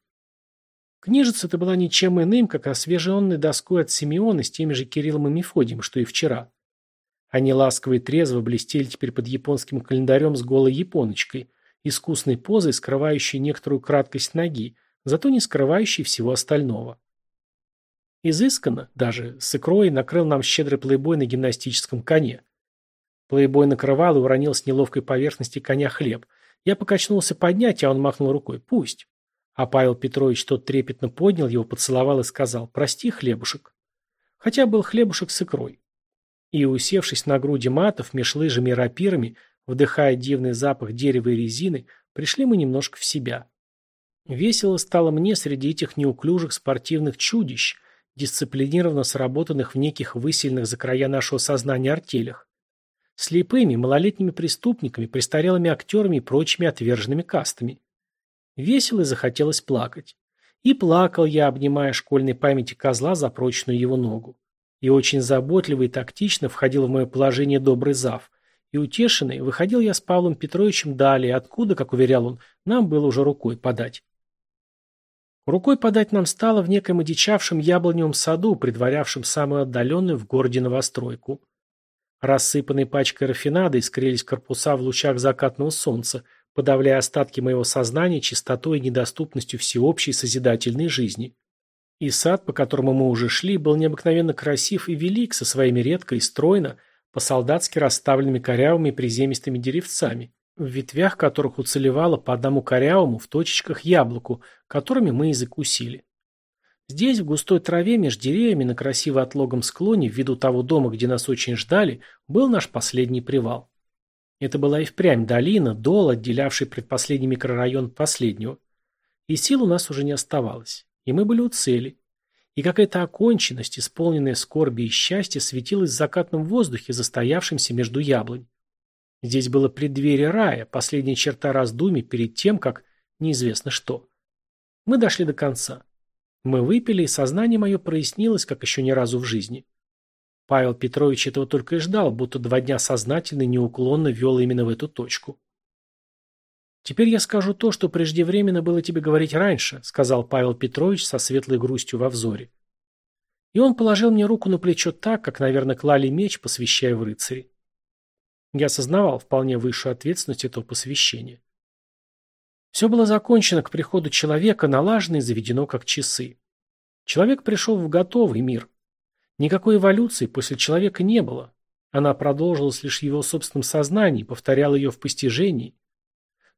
Книжица-то была ничем иным, как освеженной доской от Симеона с теми же Кириллом и Мефодием, что и вчера. Они ласково и трезво блестели теперь под японским календарем с голой японочкой, искусной позой, скрывающей некоторую краткость ноги, зато не скрывающей всего остального. Изысканно, даже с икрой, накрыл нам щедрый плейбой на гимнастическом коне. Плейбой накрывал и уронил с неловкой поверхности коня хлеб. Я покачнулся поднять, а он махнул рукой. Пусть. А Павел Петрович тот трепетно поднял его, поцеловал и сказал «Прости, хлебушек». Хотя был хлебушек с икрой. И, усевшись на груди матов, меж лыжами и рапирами, вдыхая дивный запах дерева и резины, пришли мы немножко в себя. Весело стало мне среди этих неуклюжих спортивных чудищ – дисциплинированно сработанных в неких высильных за края нашего сознания артелях. Слепыми, малолетними преступниками, престарелыми актерами и прочими отверженными кастами. Весело захотелось плакать. И плакал я, обнимая школьной памяти козла за прочную его ногу. И очень заботливо и тактично входил в мое положение добрый зав. И утешенный, выходил я с Павлом Петровичем далее, откуда, как уверял он, нам было уже рукой подать. Рукой подать нам стало в неком одичавшем яблоневом саду, предварявшем самую отдаленную в городе новостройку. Рассыпанные пачкой рафинады искрились корпуса в лучах закатного солнца, подавляя остатки моего сознания чистотой и недоступностью всеобщей созидательной жизни. И сад, по которому мы уже шли, был необыкновенно красив и велик со своими редко и стройно, по-солдатски расставленными корявыми приземистыми деревцами, в ветвях которых уцелевало по одному корявому в точечках яблоку, которыми мы и закусили. Здесь, в густой траве, между деревьями, на красиво отлогом склоне, в виду того дома, где нас очень ждали, был наш последний привал. Это была и впрямь долина, дол, отделявший предпоследний микрорайон от последнего. И сил у нас уже не оставалось. И мы были у цели. И какая-то оконченность, исполненная скорби и счастья, светилась в закатном воздухе, застоявшемся между яблонь. Здесь было преддверие рая, последняя черта раздумий перед тем, как неизвестно что. Мы дошли до конца. Мы выпили, и сознание мое прояснилось, как еще ни разу в жизни. Павел Петрович этого только и ждал, будто два дня сознательно и неуклонно вел именно в эту точку. «Теперь я скажу то, что преждевременно было тебе говорить раньше», сказал Павел Петрович со светлой грустью во взоре. И он положил мне руку на плечо так, как, наверное, клали меч, посвящая в рыцари. Я осознавал вполне высшую ответственность этого посвящения. Все было закончено к приходу человека, налажено и заведено как часы. Человек пришел в готовый мир. Никакой эволюции после человека не было. Она продолжилась лишь в его собственном сознании, повторяла ее в постижении.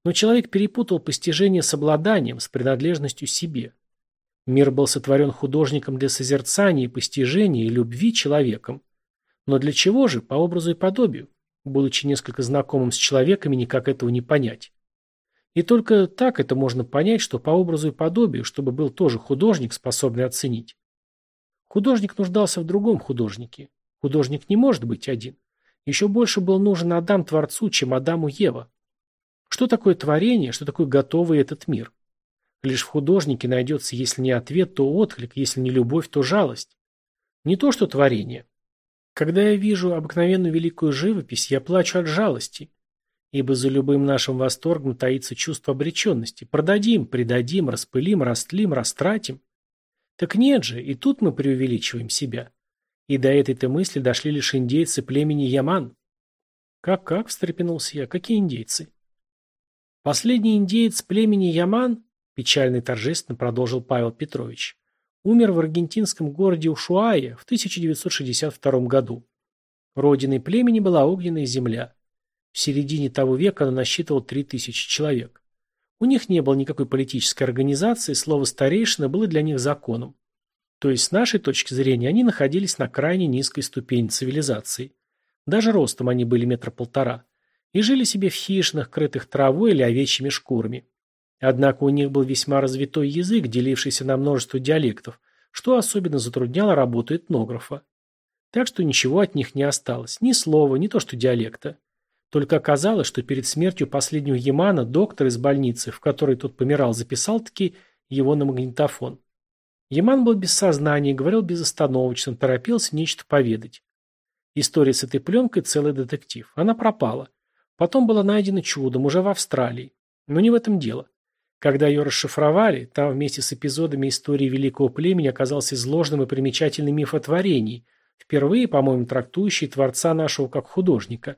Но человек перепутал постижение с обладанием, с принадлежностью себе. Мир был сотворен художником для созерцания и постижения и любви человеком. Но для чего же, по образу и подобию? Будучи несколько знакомым с человеками, никак этого не понять. И только так это можно понять, что по образу и подобию, чтобы был тоже художник, способный оценить. Художник нуждался в другом художнике. Художник не может быть один. Еще больше был нужен Адам Творцу, чем Адаму Ева. Что такое творение, что такое готовый этот мир? Лишь в художнике найдется, если не ответ, то отклик, если не любовь, то жалость. Не то, что творение. Когда я вижу обыкновенную великую живопись, я плачу от жалости. Ибо за любым нашим восторгом таится чувство обреченности. Продадим, предадим, распылим, растлим, растратим. Так нет же, и тут мы преувеличиваем себя. И до этой-то мысли дошли лишь индейцы племени Яман. «Как-как?» – встрепенулся я. «Какие индейцы?» Последний индеец племени Яман, печально и торжественно продолжил Павел Петрович, умер в аргентинском городе Ушуае в 1962 году. Родиной племени была огненная земля. В середине того века она насчитывала 3000 человек. У них не было никакой политической организации, слово «старейшина» было для них законом. То есть, с нашей точки зрения, они находились на крайне низкой ступени цивилизации. Даже ростом они были метра полтора и жили себе в хижинах, крытых травой или овечьими шкурами. Однако у них был весьма развитой язык, делившийся на множество диалектов, что особенно затрудняло работу этнографа. Так что ничего от них не осталось, ни слова, ни то что диалекта. Только оказалось, что перед смертью последнего Ямана доктор из больницы, в которой тот помирал, записал-таки его на магнитофон. Яман был без сознания, говорил безостановочно, торопился нечто поведать. История с этой пленкой – целый детектив. Она пропала. Потом была найдена чудом, уже в Австралии. Но не в этом дело. Когда ее расшифровали, там вместе с эпизодами истории великого племени оказался изложенным и примечательный миф о творении, впервые, по-моему, трактующий Творца нашего как художника.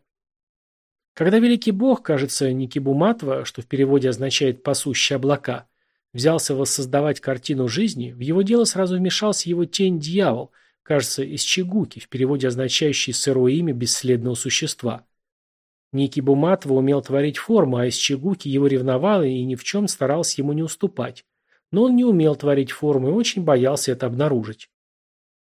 Когда великий бог, кажется, Никибуматва, что в переводе означает «пасущие облака», взялся воссоздавать картину жизни, в его дело сразу вмешался его тень-дьявол, кажется, из Чигуки, в переводе означающий сырое имя бесследного существа. Ники Буматова умел творить форму, а из Чигуки его ревновал и ни в чем старался ему не уступать. Но он не умел творить форму и очень боялся это обнаружить.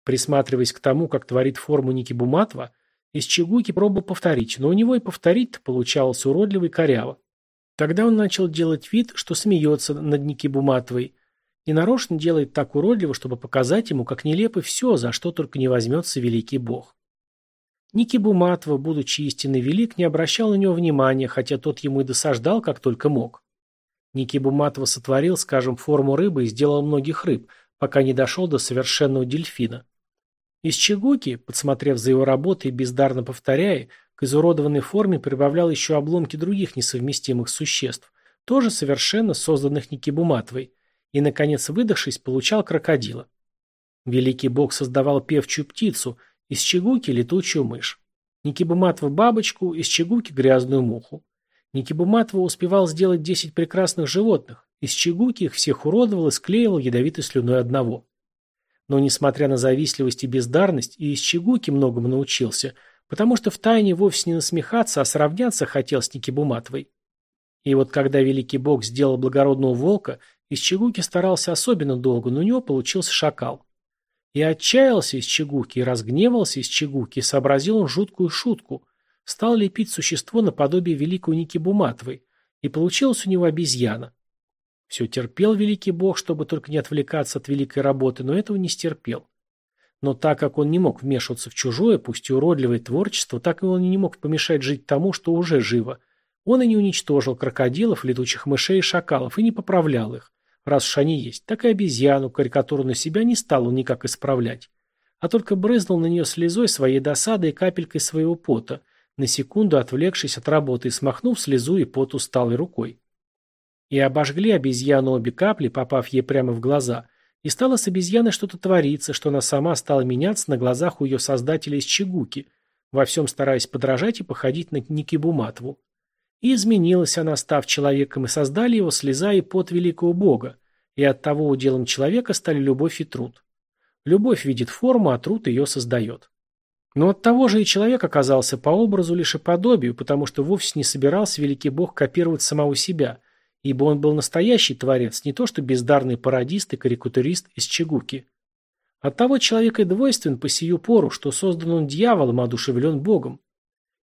Присматриваясь к тому, как творит форму Ники Буматова, из Чигуки пробовал повторить, но у него и повторить-то получалось уродливо и коряво. Тогда он начал делать вид, что смеется над Ники Буматовой, и нарочно делает так уродливо, чтобы показать ему, как нелепо все, за что только не возьмется великий бог. Ники Буматова, будучи истинно велик, не обращал на него внимания, хотя тот ему и досаждал, как только мог. Ники Буматова сотворил, скажем, форму рыбы и сделал многих рыб, пока не дошел до совершенного дельфина. Из Чигуки, подсмотрев за его работой и бездарно повторяя, к изуродованной форме прибавлял еще обломки других несовместимых существ, тоже совершенно созданных Ники Буматовой, и, наконец, выдохшись, получал крокодила. Великий бог создавал певчую птицу – из чегуки летучую мышь. Никибуматова бабочку, из чегуки грязную муху. Никибуматова успевал сделать десять прекрасных животных, из чегуки их всех уродовал и склеивал ядовитой слюной одного. Но, несмотря на завистливость и бездарность, и из чегуки многому научился, потому что втайне вовсе не насмехаться, а сравняться хотел с Никибуматовой. И вот когда великий бог сделал благородного волка, из Чигуки старался особенно долго, но у него получился шакал. И отчаялся из Чигуки, и разгневался из Чигуки, и сообразил он жуткую шутку. Стал лепить существо наподобие великой Ники и получилась у него обезьяна. Все терпел великий бог, чтобы только не отвлекаться от великой работы, но этого не стерпел. Но так как он не мог вмешиваться в чужое, пусть и уродливое творчество, так и он не мог помешать жить тому, что уже живо. Он и не уничтожил крокодилов, летучих мышей и шакалов, и не поправлял их, раз уж они есть, так и обезьяну, карикатуру на себя не стал он никак исправлять, а только брызнул на нее слезой своей досады и капелькой своего пота, на секунду отвлекшись от работы и смахнув слезу и пот усталой рукой. И обожгли обезьяну обе капли, попав ей прямо в глаза, и стало с обезьяной что-то твориться, что она сама стала меняться на глазах у ее создателя из Чигуки, во всем стараясь подражать и походить на Никибуматову. И изменилась она, став человеком, и создали его слеза и пот великого бога, и от того уделом человека стали любовь и труд. Любовь видит форму, а труд ее создает. Но от того же и человек оказался по образу лишь и подобию, потому что вовсе не собирался великий бог копировать самого себя, ибо он был настоящий творец, не то что бездарный пародист и карикатурист из Чигуки. Оттого человек и двойствен по сию пору, что создан он дьяволом, одушевлен богом.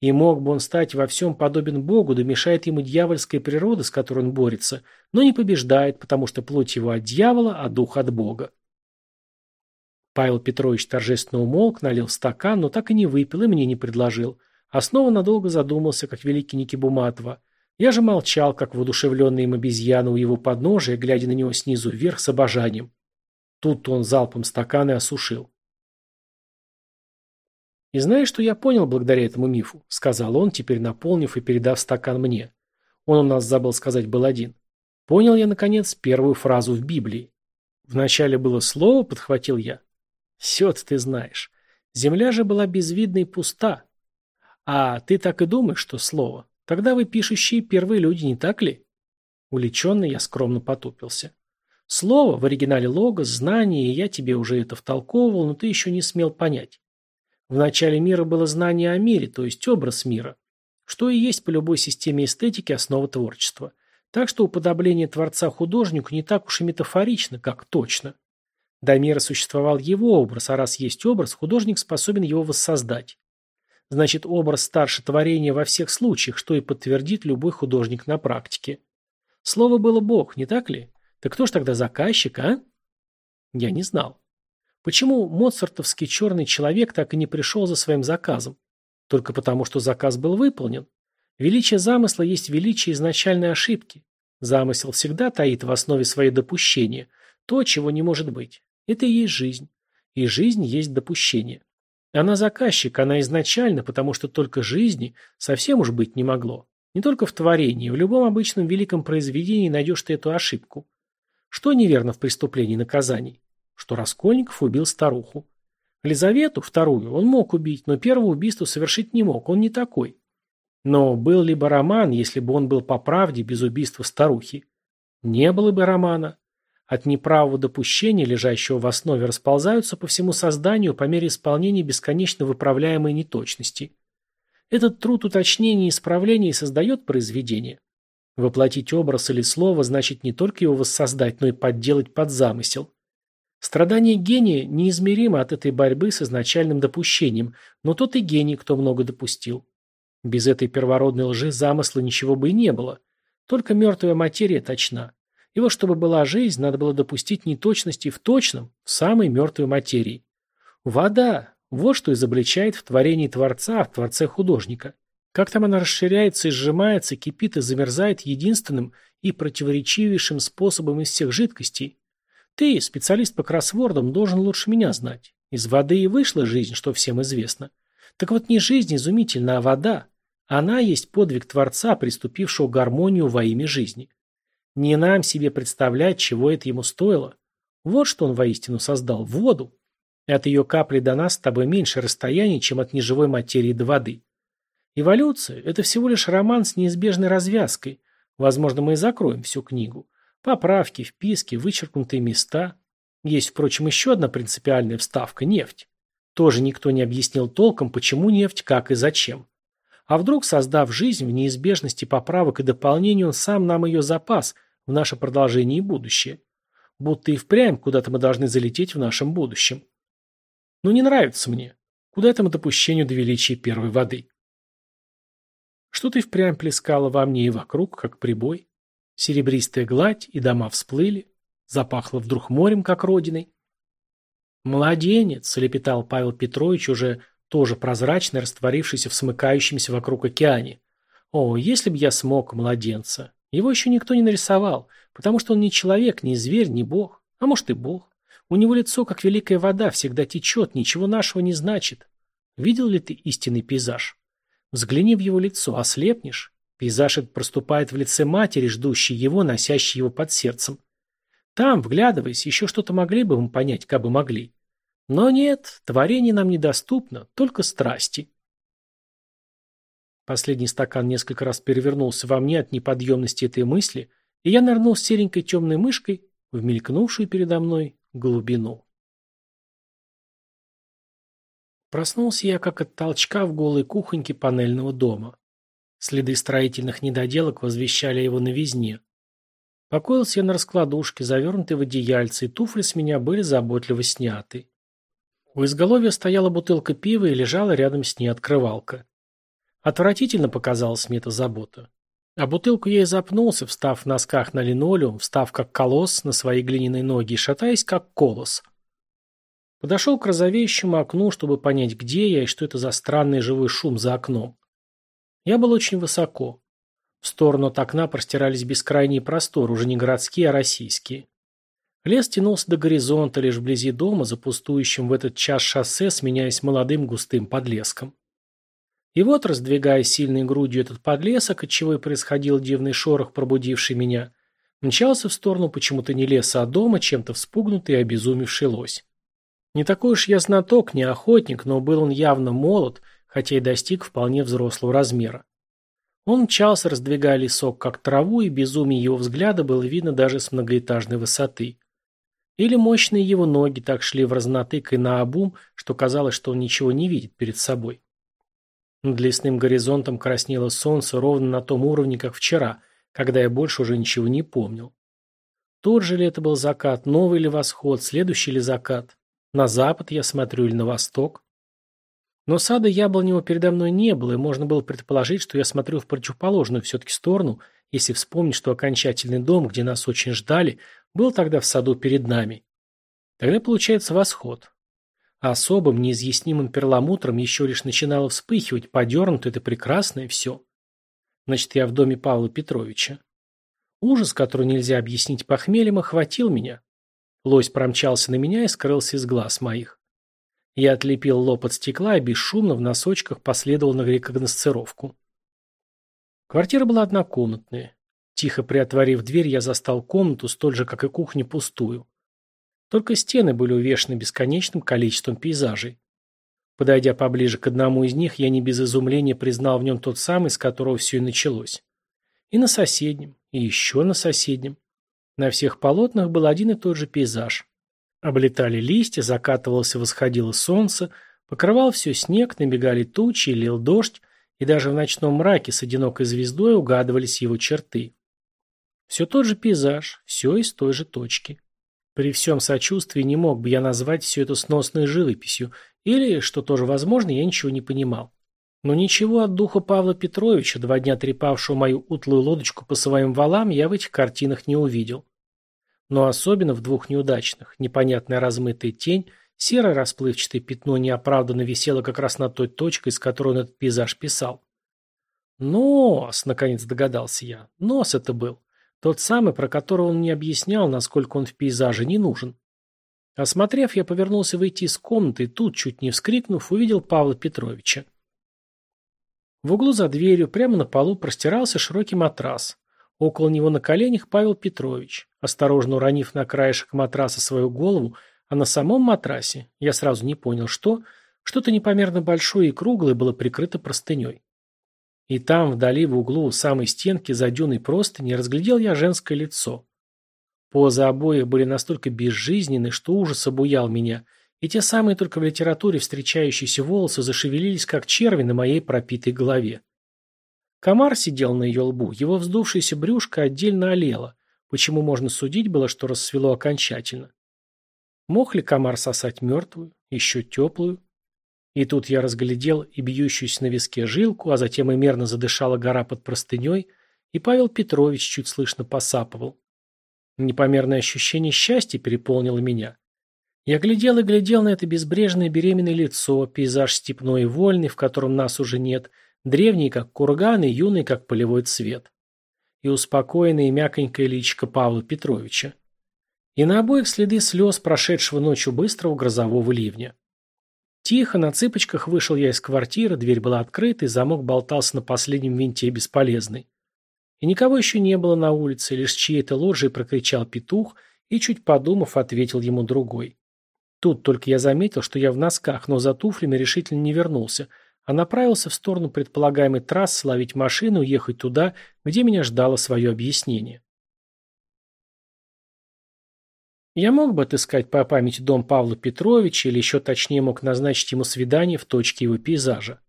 И мог бы он стать во всем подобен Богу, да мешает ему дьявольская природа, с которой он борется, но не побеждает, потому что плоть его от дьявола, а дух от Бога. Павел Петрович торжественно умолк, налил стакан, но так и не выпил и мне не предложил, а снова надолго задумался, как великий Никибуматова. Я же молчал, как воодушевленный им обезьяна у его подножия, глядя на него снизу вверх с обожанием. Тут он залпом стаканы осушил. «И знаешь, что я понял благодаря этому мифу?» — сказал он, теперь наполнив и передав стакан мне. Он у нас забыл сказать был один. Понял я, наконец, первую фразу в Библии. Вначале было слово, подхватил я. все ты знаешь. Земля же была безвидна и пуста. А ты так и думаешь, что слово? Тогда вы пишущие первые люди, не так ли? Уличенный я скромно потупился. Слово, в оригинале логос, знание, и я тебе уже это втолковывал, но ты еще не смел понять. В начале мира было знание о мире, то есть образ мира, что и есть по любой системе эстетики основа творчества. Так что уподобление Творца художнику не так уж и метафорично, как точно. До мира существовал его образ, а раз есть образ, художник способен его воссоздать. Значит, образ старше творения во всех случаях, что и подтвердит любой художник на практике. Слово было Бог, не так ли? Так кто ж тогда заказчик, а? Я не знал. Почему моцартовский черный человек так и не пришел за своим заказом? Только потому, что заказ был выполнен. Величие замысла есть величие изначальной ошибки. Замысел всегда таит в основе свои допущения, то, чего не может быть. Это и есть жизнь. И жизнь есть допущение. Она заказчик, она изначально, потому что только жизни совсем уж быть не могло. Не только в творении, в любом обычном великом произведении найдешь ты эту ошибку. Что неверно в преступлении и наказании? что Раскольников убил старуху. Лизавету, вторую, он мог убить, но первое убийство совершить не мог, он не такой. Но был ли бы роман, если бы он был по правде без убийства старухи? Не было бы романа. От неправого допущения, лежащего в основе, расползаются по всему созданию по мере исполнения бесконечно выправляемой неточности. Этот труд уточнения и исправления создает произведение. Воплотить образ или слово значит не только его воссоздать, но и подделать под замысел. Страдание гения неизмеримо от этой борьбы с изначальным допущением, но тот и гений, кто много допустил. Без этой первородной лжи замысла ничего бы и не было. Только мертвая материя точна. И вот чтобы была жизнь, надо было допустить неточности в точном, в самой мертвой материи. Вода – вот что изобличает в творении Творца, в Творце художника. Как там она расширяется и сжимается, кипит и замерзает единственным и противоречивейшим способом из всех жидкостей ты, специалист по кроссвордам, должен лучше меня знать. Из воды и вышла жизнь, что всем известно. Так вот не жизнь изумительна, а вода. Она есть подвиг Творца, приступившего гармонию во имя жизни. Не нам себе представлять, чего это ему стоило. Вот что он воистину создал – воду. От ее капли до нас с тобой меньше расстояние, чем от неживой материи до воды. Эволюция – это всего лишь роман с неизбежной развязкой. Возможно, мы и закроем всю книгу. Поправки, вписки, вычеркнутые места. Есть, впрочем, еще одна принципиальная вставка – нефть. Тоже никто не объяснил толком, почему нефть, как и зачем. А вдруг, создав жизнь в неизбежности поправок и дополнений, он сам нам ее запас в наше продолжение и будущее? Будто и впрямь куда-то мы должны залететь в нашем будущем. Но не нравится мне. Куда этому допущению до величия первой воды? Что-то и впрямь плескало во мне и вокруг, как прибой. Серебристая гладь, и дома всплыли. Запахло вдруг морем, как родиной. «Младенец!» — лепетал Павел Петрович, уже тоже прозрачно растворившийся в смыкающемся вокруг океане. «О, если б я смог младенца! Его еще никто не нарисовал, потому что он не человек, не зверь, не бог, а может и бог. У него лицо, как великая вода, всегда течет, ничего нашего не значит. Видел ли ты истинный пейзаж? Взгляни в его лицо, ослепнешь. Пейзаж этот проступает в лице матери, ждущей его, носящей его под сердцем. Там, вглядываясь, еще что-то могли бы мы понять, как бы могли. Но нет, творение нам недоступно, только страсти. Последний стакан несколько раз перевернулся во мне от неподъемности этой мысли, и я нырнул серенькой темной мышкой в мелькнувшую передо мной глубину. Проснулся я как от толчка в голой кухоньке панельного дома. Следы строительных недоделок возвещали его новизне. Покоился я на раскладушке, завернутый в одеяльце, и туфли с меня были заботливо сняты. У изголовья стояла бутылка пива и лежала рядом с ней открывалка. Отвратительно показалась мне эта забота. А бутылку я и запнулся, встав в носках на линолеум, встав как колосс на свои глиняные ноги и шатаясь как колос. Подошел к розовеющему окну, чтобы понять, где я и что это за странный живой шум за окном. Я был очень высоко. В сторону от окна простирались бескрайние просторы, уже не городские, а российские. Лес тянулся до горизонта, лишь вблизи дома, за пустующим в этот час шоссе, сменяясь молодым густым подлеском. И вот, раздвигая сильной грудью этот подлесок, отчего и происходил дивный шорох, пробудивший меня, мчался в сторону почему-то не леса, а дома, чем-то вспугнутый и обезумевший лось. Не такой уж я знаток, не охотник, но был он явно молод, хотя и достиг вполне взрослого размера. Он мчался, раздвигая лесок, как траву, и безумие его взгляда было видно даже с многоэтажной высоты. Или мощные его ноги так шли в разнотык и наобум, что казалось, что он ничего не видит перед собой. Над лесным горизонтом краснело солнце ровно на том уровне, как вчера, когда я больше уже ничего не помнил. Тот же ли это был закат, новый ли восход, следующий ли закат? На запад я смотрю или на восток? Но сада яблоневого передо мной не было, и можно было предположить, что я смотрю в противоположную все-таки сторону, если вспомнить, что окончательный дом, где нас очень ждали, был тогда в саду перед нами. Тогда получается восход. Особым, неизъяснимым перламутром еще лишь начинало вспыхивать, подернуто это прекрасное все. Значит, я в доме Павла Петровича. Ужас, который нельзя объяснить похмельем, охватил меня. Лось промчался на меня и скрылся из глаз моих. Я отлепил лоб от стекла и бесшумно в носочках последовал на рекогносцировку. Квартира была однокомнатная. Тихо приотворив дверь, я застал комнату, столь же, как и кухня, пустую. Только стены были увешаны бесконечным количеством пейзажей. Подойдя поближе к одному из них, я не без изумления признал в нем тот самый, с которого все и началось. И на соседнем, и еще на соседнем. На всех полотнах был один и тот же пейзаж. Облетали листья, закатывалось и восходило солнце, покрывал все снег, набегали тучи, лил дождь, и даже в ночном мраке с одинокой звездой угадывались его черты. Все тот же пейзаж, все из той же точки. При всем сочувствии не мог бы я назвать все это сносной живописью, или, что тоже возможно, я ничего не понимал. Но ничего от духа Павла Петровича, два дня трепавшего мою утлую лодочку по своим валам, я в этих картинах не увидел. Но особенно в двух неудачных. Непонятная размытая тень, серое расплывчатое пятно неоправданно висело как раз над той точкой, с которой он этот пейзаж писал. Нос, наконец догадался я. Нос это был. Тот самый, про которого он мне объяснял, насколько он в пейзаже не нужен. Осмотрев, я повернулся выйти из комнаты, и тут, чуть не вскрикнув, увидел Павла Петровича. В углу за дверью, прямо на полу, простирался широкий матрас. Около него на коленях Павел Петрович. Осторожно уронив на краешек матраса свою голову, а на самом матрасе, я сразу не понял, что, что-то непомерно большое и круглое было прикрыто простыней. И там, вдали, в углу, у самой стенки, за дюной простыни, разглядел я женское лицо. Позы обоих были настолько безжизненны, что ужас обуял меня, и те самые только в литературе встречающиеся волосы зашевелились, как черви на моей пропитой голове. Комар сидел на ее лбу, его вздувшееся брюшко отдельно олело, почему можно судить было, что рассвело окончательно. Мог ли комар сосать мертвую, еще теплую? И тут я разглядел и бьющуюся на виске жилку, а затем и мерно задышала гора под простыней, и Павел Петрович чуть слышно посапывал. Непомерное ощущение счастья переполнило меня. Я глядел и глядел на это безбрежное беременное лицо, пейзаж степной и вольный, в котором нас уже нет, древний, как курган, и юный, как полевой цвет. И успокоенное и мяконькое личико Павла Петровича. И на обоих следы слез прошедшего ночью быстрого грозового ливня. Тихо, на цыпочках вышел я из квартиры, дверь была открыта, и замок болтался на последнем винте бесполезный. И никого еще не было на улице, лишь чьей-то лоджии прокричал петух, и, чуть подумав, ответил ему другой. Тут только я заметил, что я в носках, но за туфлями решительно не вернулся, а направился в сторону предполагаемой трассы ловить машину ехать туда, где меня ждало свое объяснение. Я мог бы отыскать по памяти дом Павла Петровича или еще точнее мог назначить ему свидание в точке его пейзажа.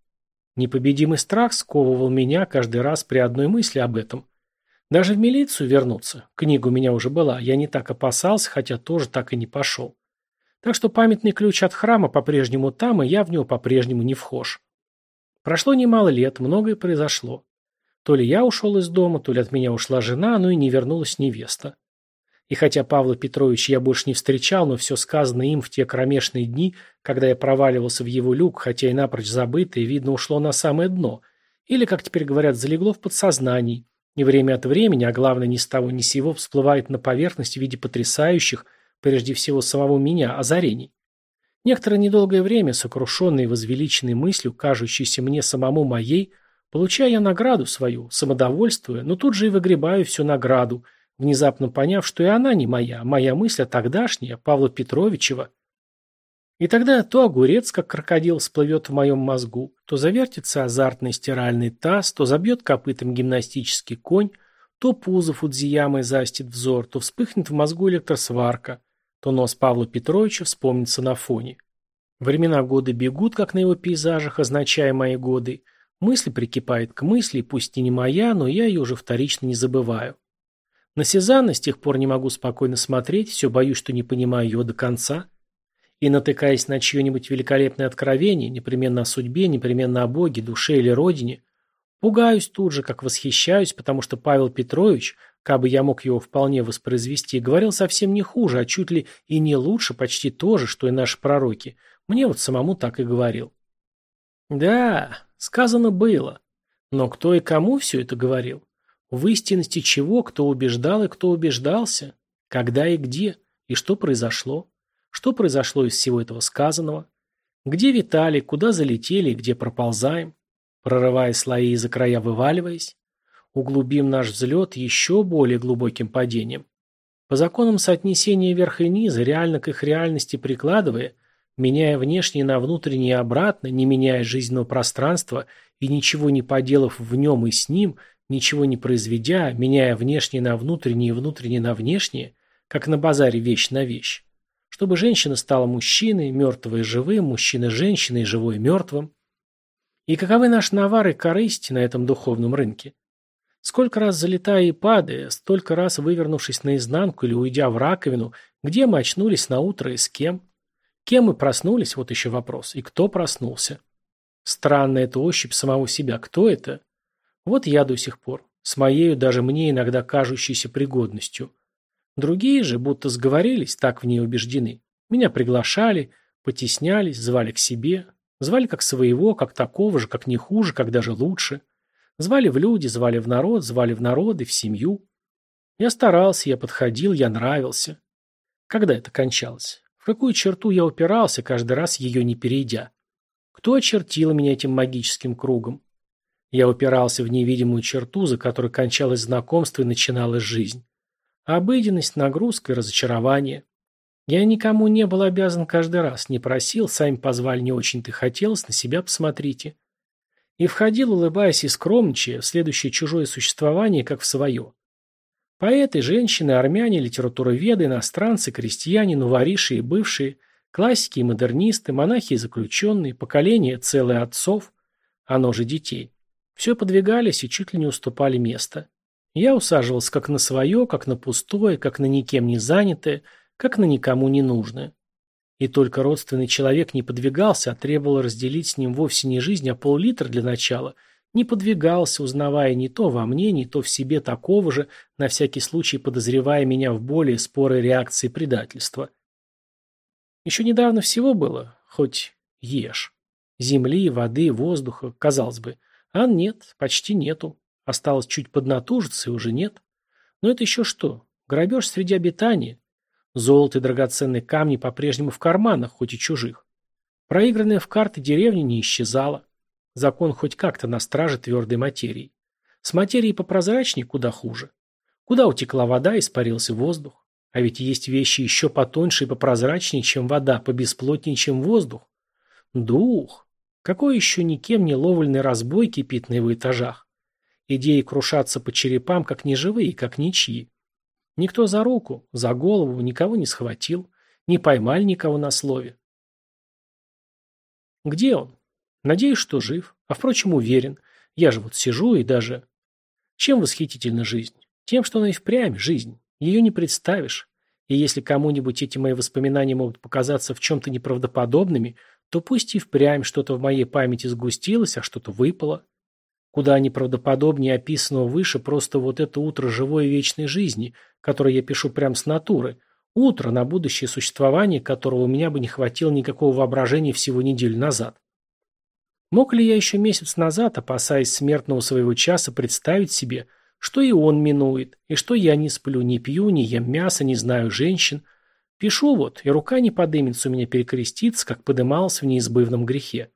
Непобедимый страх сковывал меня каждый раз при одной мысли об этом. Даже в милицию вернуться, книга у меня уже была, я не так опасался, хотя тоже так и не пошел. Так что памятный ключ от храма по-прежнему там, и я в него по-прежнему не вхож. Прошло немало лет, многое произошло. То ли я ушел из дома, то ли от меня ушла жена, но и не вернулась невеста. И хотя Павла Петровича я больше не встречал, но все сказанное им в те кромешные дни, когда я проваливался в его люк, хотя и напрочь забытое, видно, ушло на самое дно, или, как теперь говорят, залегло в подсознании, и время от времени, а главное ни с того ни сего, всплывает на поверхность в виде потрясающих, прежде всего самого меня, озарений. Некоторое недолгое время, сокрушенный и возвеличенной мыслью, кажущейся мне самому моей, получая я награду свою, самодовольствуя, но тут же и выгребаю всю награду – внезапно поняв, что и она не моя, а моя мысль, а тогдашняя, Павла Петровичева. И тогда то огурец, как крокодил, всплывет в моем мозгу, то завертится азартный стиральный таз, то забьет копытом гимнастический конь, то пузо Фудзиямой застит взор, то вспыхнет в мозгу электросварка, то нос Павла Петровича вспомнится на фоне. Времена годы бегут, как на его пейзажах, означая мои годы. Мысль прикипает к мысли, пусть и не моя, но я ее уже вторично не забываю. На Сезанна с тех пор не могу спокойно смотреть, все боюсь, что не понимаю ее до конца. И натыкаясь на чье-нибудь великолепное откровение, непременно о судьбе, непременно о Боге, душе или родине, пугаюсь тут же, как восхищаюсь, потому что Павел Петрович, как бы я мог его вполне воспроизвести, говорил совсем не хуже, а чуть ли и не лучше, почти то же, что и наши пророки. Мне вот самому так и говорил. Да, сказано было. Но кто и кому все это говорил? В истинности чего, кто убеждал и кто убеждался? Когда и где? И что произошло? Что произошло из всего этого сказанного? Где витали, куда залетели где проползаем? Прорывая слои и за края вываливаясь? Углубим наш взлет еще более глубоким падением. По законам соотнесения верха и низа, реально к их реальности прикладывая, меняя внешнее на внутреннее и обратно, не меняя жизненного пространства и ничего не поделав в нем и с ним – ничего не произведя, меняя внешнее на внутреннее и внутреннее на внешнее, как на базаре вещь на вещь, чтобы женщина стала мужчиной, мертвой живым, мужчина женщиной, живой мертвым. И каковы наши навары корысти на этом духовном рынке? Сколько раз залетая и падая, столько раз вывернувшись наизнанку или уйдя в раковину, где мы очнулись на утро и с кем? Кем мы проснулись, вот еще вопрос, и кто проснулся? Странная эта ощупь самого себя, кто это? Вот я до сих пор, с моею даже мне иногда кажущейся пригодностью. Другие же, будто сговорились, так в ней убеждены. Меня приглашали, потеснялись, звали к себе. Звали как своего, как такого же, как не хуже, как даже лучше. Звали в люди, звали в народ, звали в народы, в семью. Я старался, я подходил, я нравился. Когда это кончалось? В какую черту я упирался, каждый раз ее не перейдя? Кто очертил меня этим магическим кругом? Я упирался в невидимую черту, за которой кончалось знакомство и начиналась жизнь. Обыденность, нагрузка и разочарование. Я никому не был обязан каждый раз, не просил, сами позвали не очень-то хотелось, на себя посмотрите. И входил, улыбаясь и скромничая, в следующее чужое существование, как в свое. Поэты, женщины, армяне, литературоведы, иностранцы, крестьяне, новориши и бывшие, классики и модернисты, монахи и заключенные, поколение целое отцов, оно же детей. Все подвигались и чуть ли не уступали место. Я усаживался как на свое, как на пустое, как на никем не занятое, как на никому не нужное. И только родственный человек не подвигался, а требовал разделить с ним вовсе не жизнь, а пол-литра для начала, не подвигался, узнавая не то во мне, не то в себе такого же, на всякий случай подозревая меня в более спорой реакции предательства. Еще недавно всего было, хоть ешь. Земли, воды, воздуха, казалось бы. А нет, почти нету. Осталось чуть поднатужиться, и уже нет. Но это еще что? Грабеж среди обитания. Золото и драгоценные камни по-прежнему в карманах, хоть и чужих. Проигранная в карты деревня не исчезала. Закон хоть как-то на страже твердой материи. С материей попрозрачнее куда хуже. Куда утекла вода, испарился воздух. А ведь есть вещи еще потоньше и попрозрачнее, чем вода, побесплотнее, чем воздух. Дух. Какой еще никем не ловленный разбой кипит на его этажах? Идеи крушатся по черепам, как неживые, как ничьи. Никто за руку, за голову никого не схватил, не поймали никого на слове. Где он? Надеюсь, что жив, а впрочем уверен. Я же вот сижу и даже... Чем восхитительна жизнь? Тем, что она и впрямь жизнь. Ее не представишь. И если кому-нибудь эти мои воспоминания могут показаться в чем-то неправдоподобными, то пусть и впрямь что-то в моей памяти сгустилось, а что-то выпало. Куда неправдоподобнее описанного выше просто вот это утро живой и вечной жизни, которое я пишу прямо с натуры. Утро, на будущее существование которого у меня бы не хватило никакого воображения всего неделю назад. Мог ли я еще месяц назад, опасаясь смертного своего часа, представить себе, что и он минует, и что я не сплю, не пью, не ем мясо, не знаю женщин. Пишу вот, и рука не подымется у меня перекреститься, как подымалась в неизбывном грехе.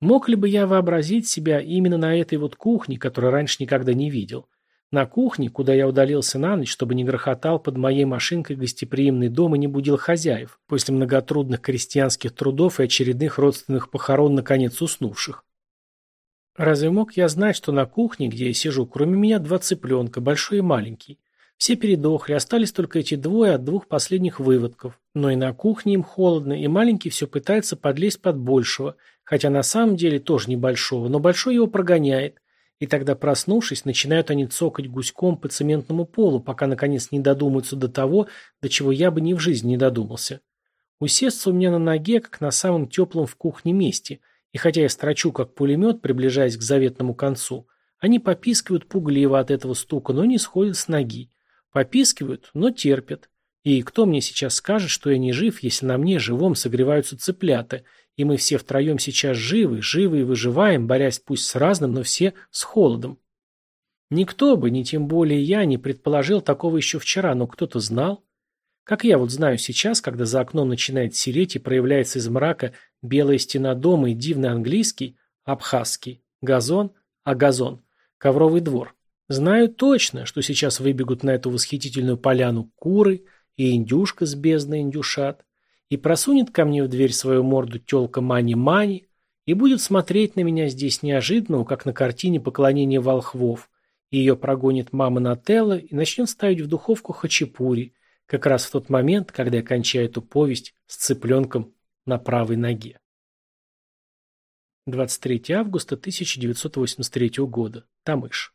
Мог ли бы я вообразить себя именно на этой вот кухне, которую раньше никогда не видел? На кухне, куда я удалился на ночь, чтобы не грохотал под моей машинкой гостеприимный дом и не будил хозяев, после многотрудных крестьянских трудов и очередных родственных похорон наконец уснувших. Разве мог я знать, что на кухне, где я сижу, кроме меня два цыпленка, большой и маленький? Все передохли, остались только эти двое от двух последних выводков. Но и на кухне им холодно, и маленький все пытается подлезть под большего, хотя на самом деле тоже небольшого, но большой его прогоняет. И тогда, проснувшись, начинают они цокать гуськом по цементному полу, пока наконец не додумаются до того, до чего я бы ни в жизни не додумался. Усесться у меня на ноге, как на самом теплом в кухне месте, и хотя я строчу как пулемет, приближаясь к заветному концу, они попискивают пугливо от этого стука, но не сходят с ноги. Попискивают, но терпят. И кто мне сейчас скажет, что я не жив, если на мне живом согреваются цыплята, и мы все втроем сейчас живы, живы и выживаем, борясь пусть с разным, но все с холодом. Никто бы, ни тем более я, не предположил такого еще вчера, но кто-то знал. Как я вот знаю сейчас, когда за окном начинает сереть и проявляется из мрака белая стена дома и дивный английский, абхазский, газон, а газон, ковровый двор. Знаю точно, что сейчас выбегут на эту восхитительную поляну куры и индюшка с бездной индюшат, и просунет ко мне в дверь свою морду тёлка Мани-Мани и будет смотреть на меня здесь неожиданно, как на картине поклонения волхвов, и ее прогонит мама Нателла и начнет ставить в духовку хачапури, как раз в тот момент, когда я кончаю эту повесть с цыпленком на правой ноге. 23 августа 1983 года. Тамыш.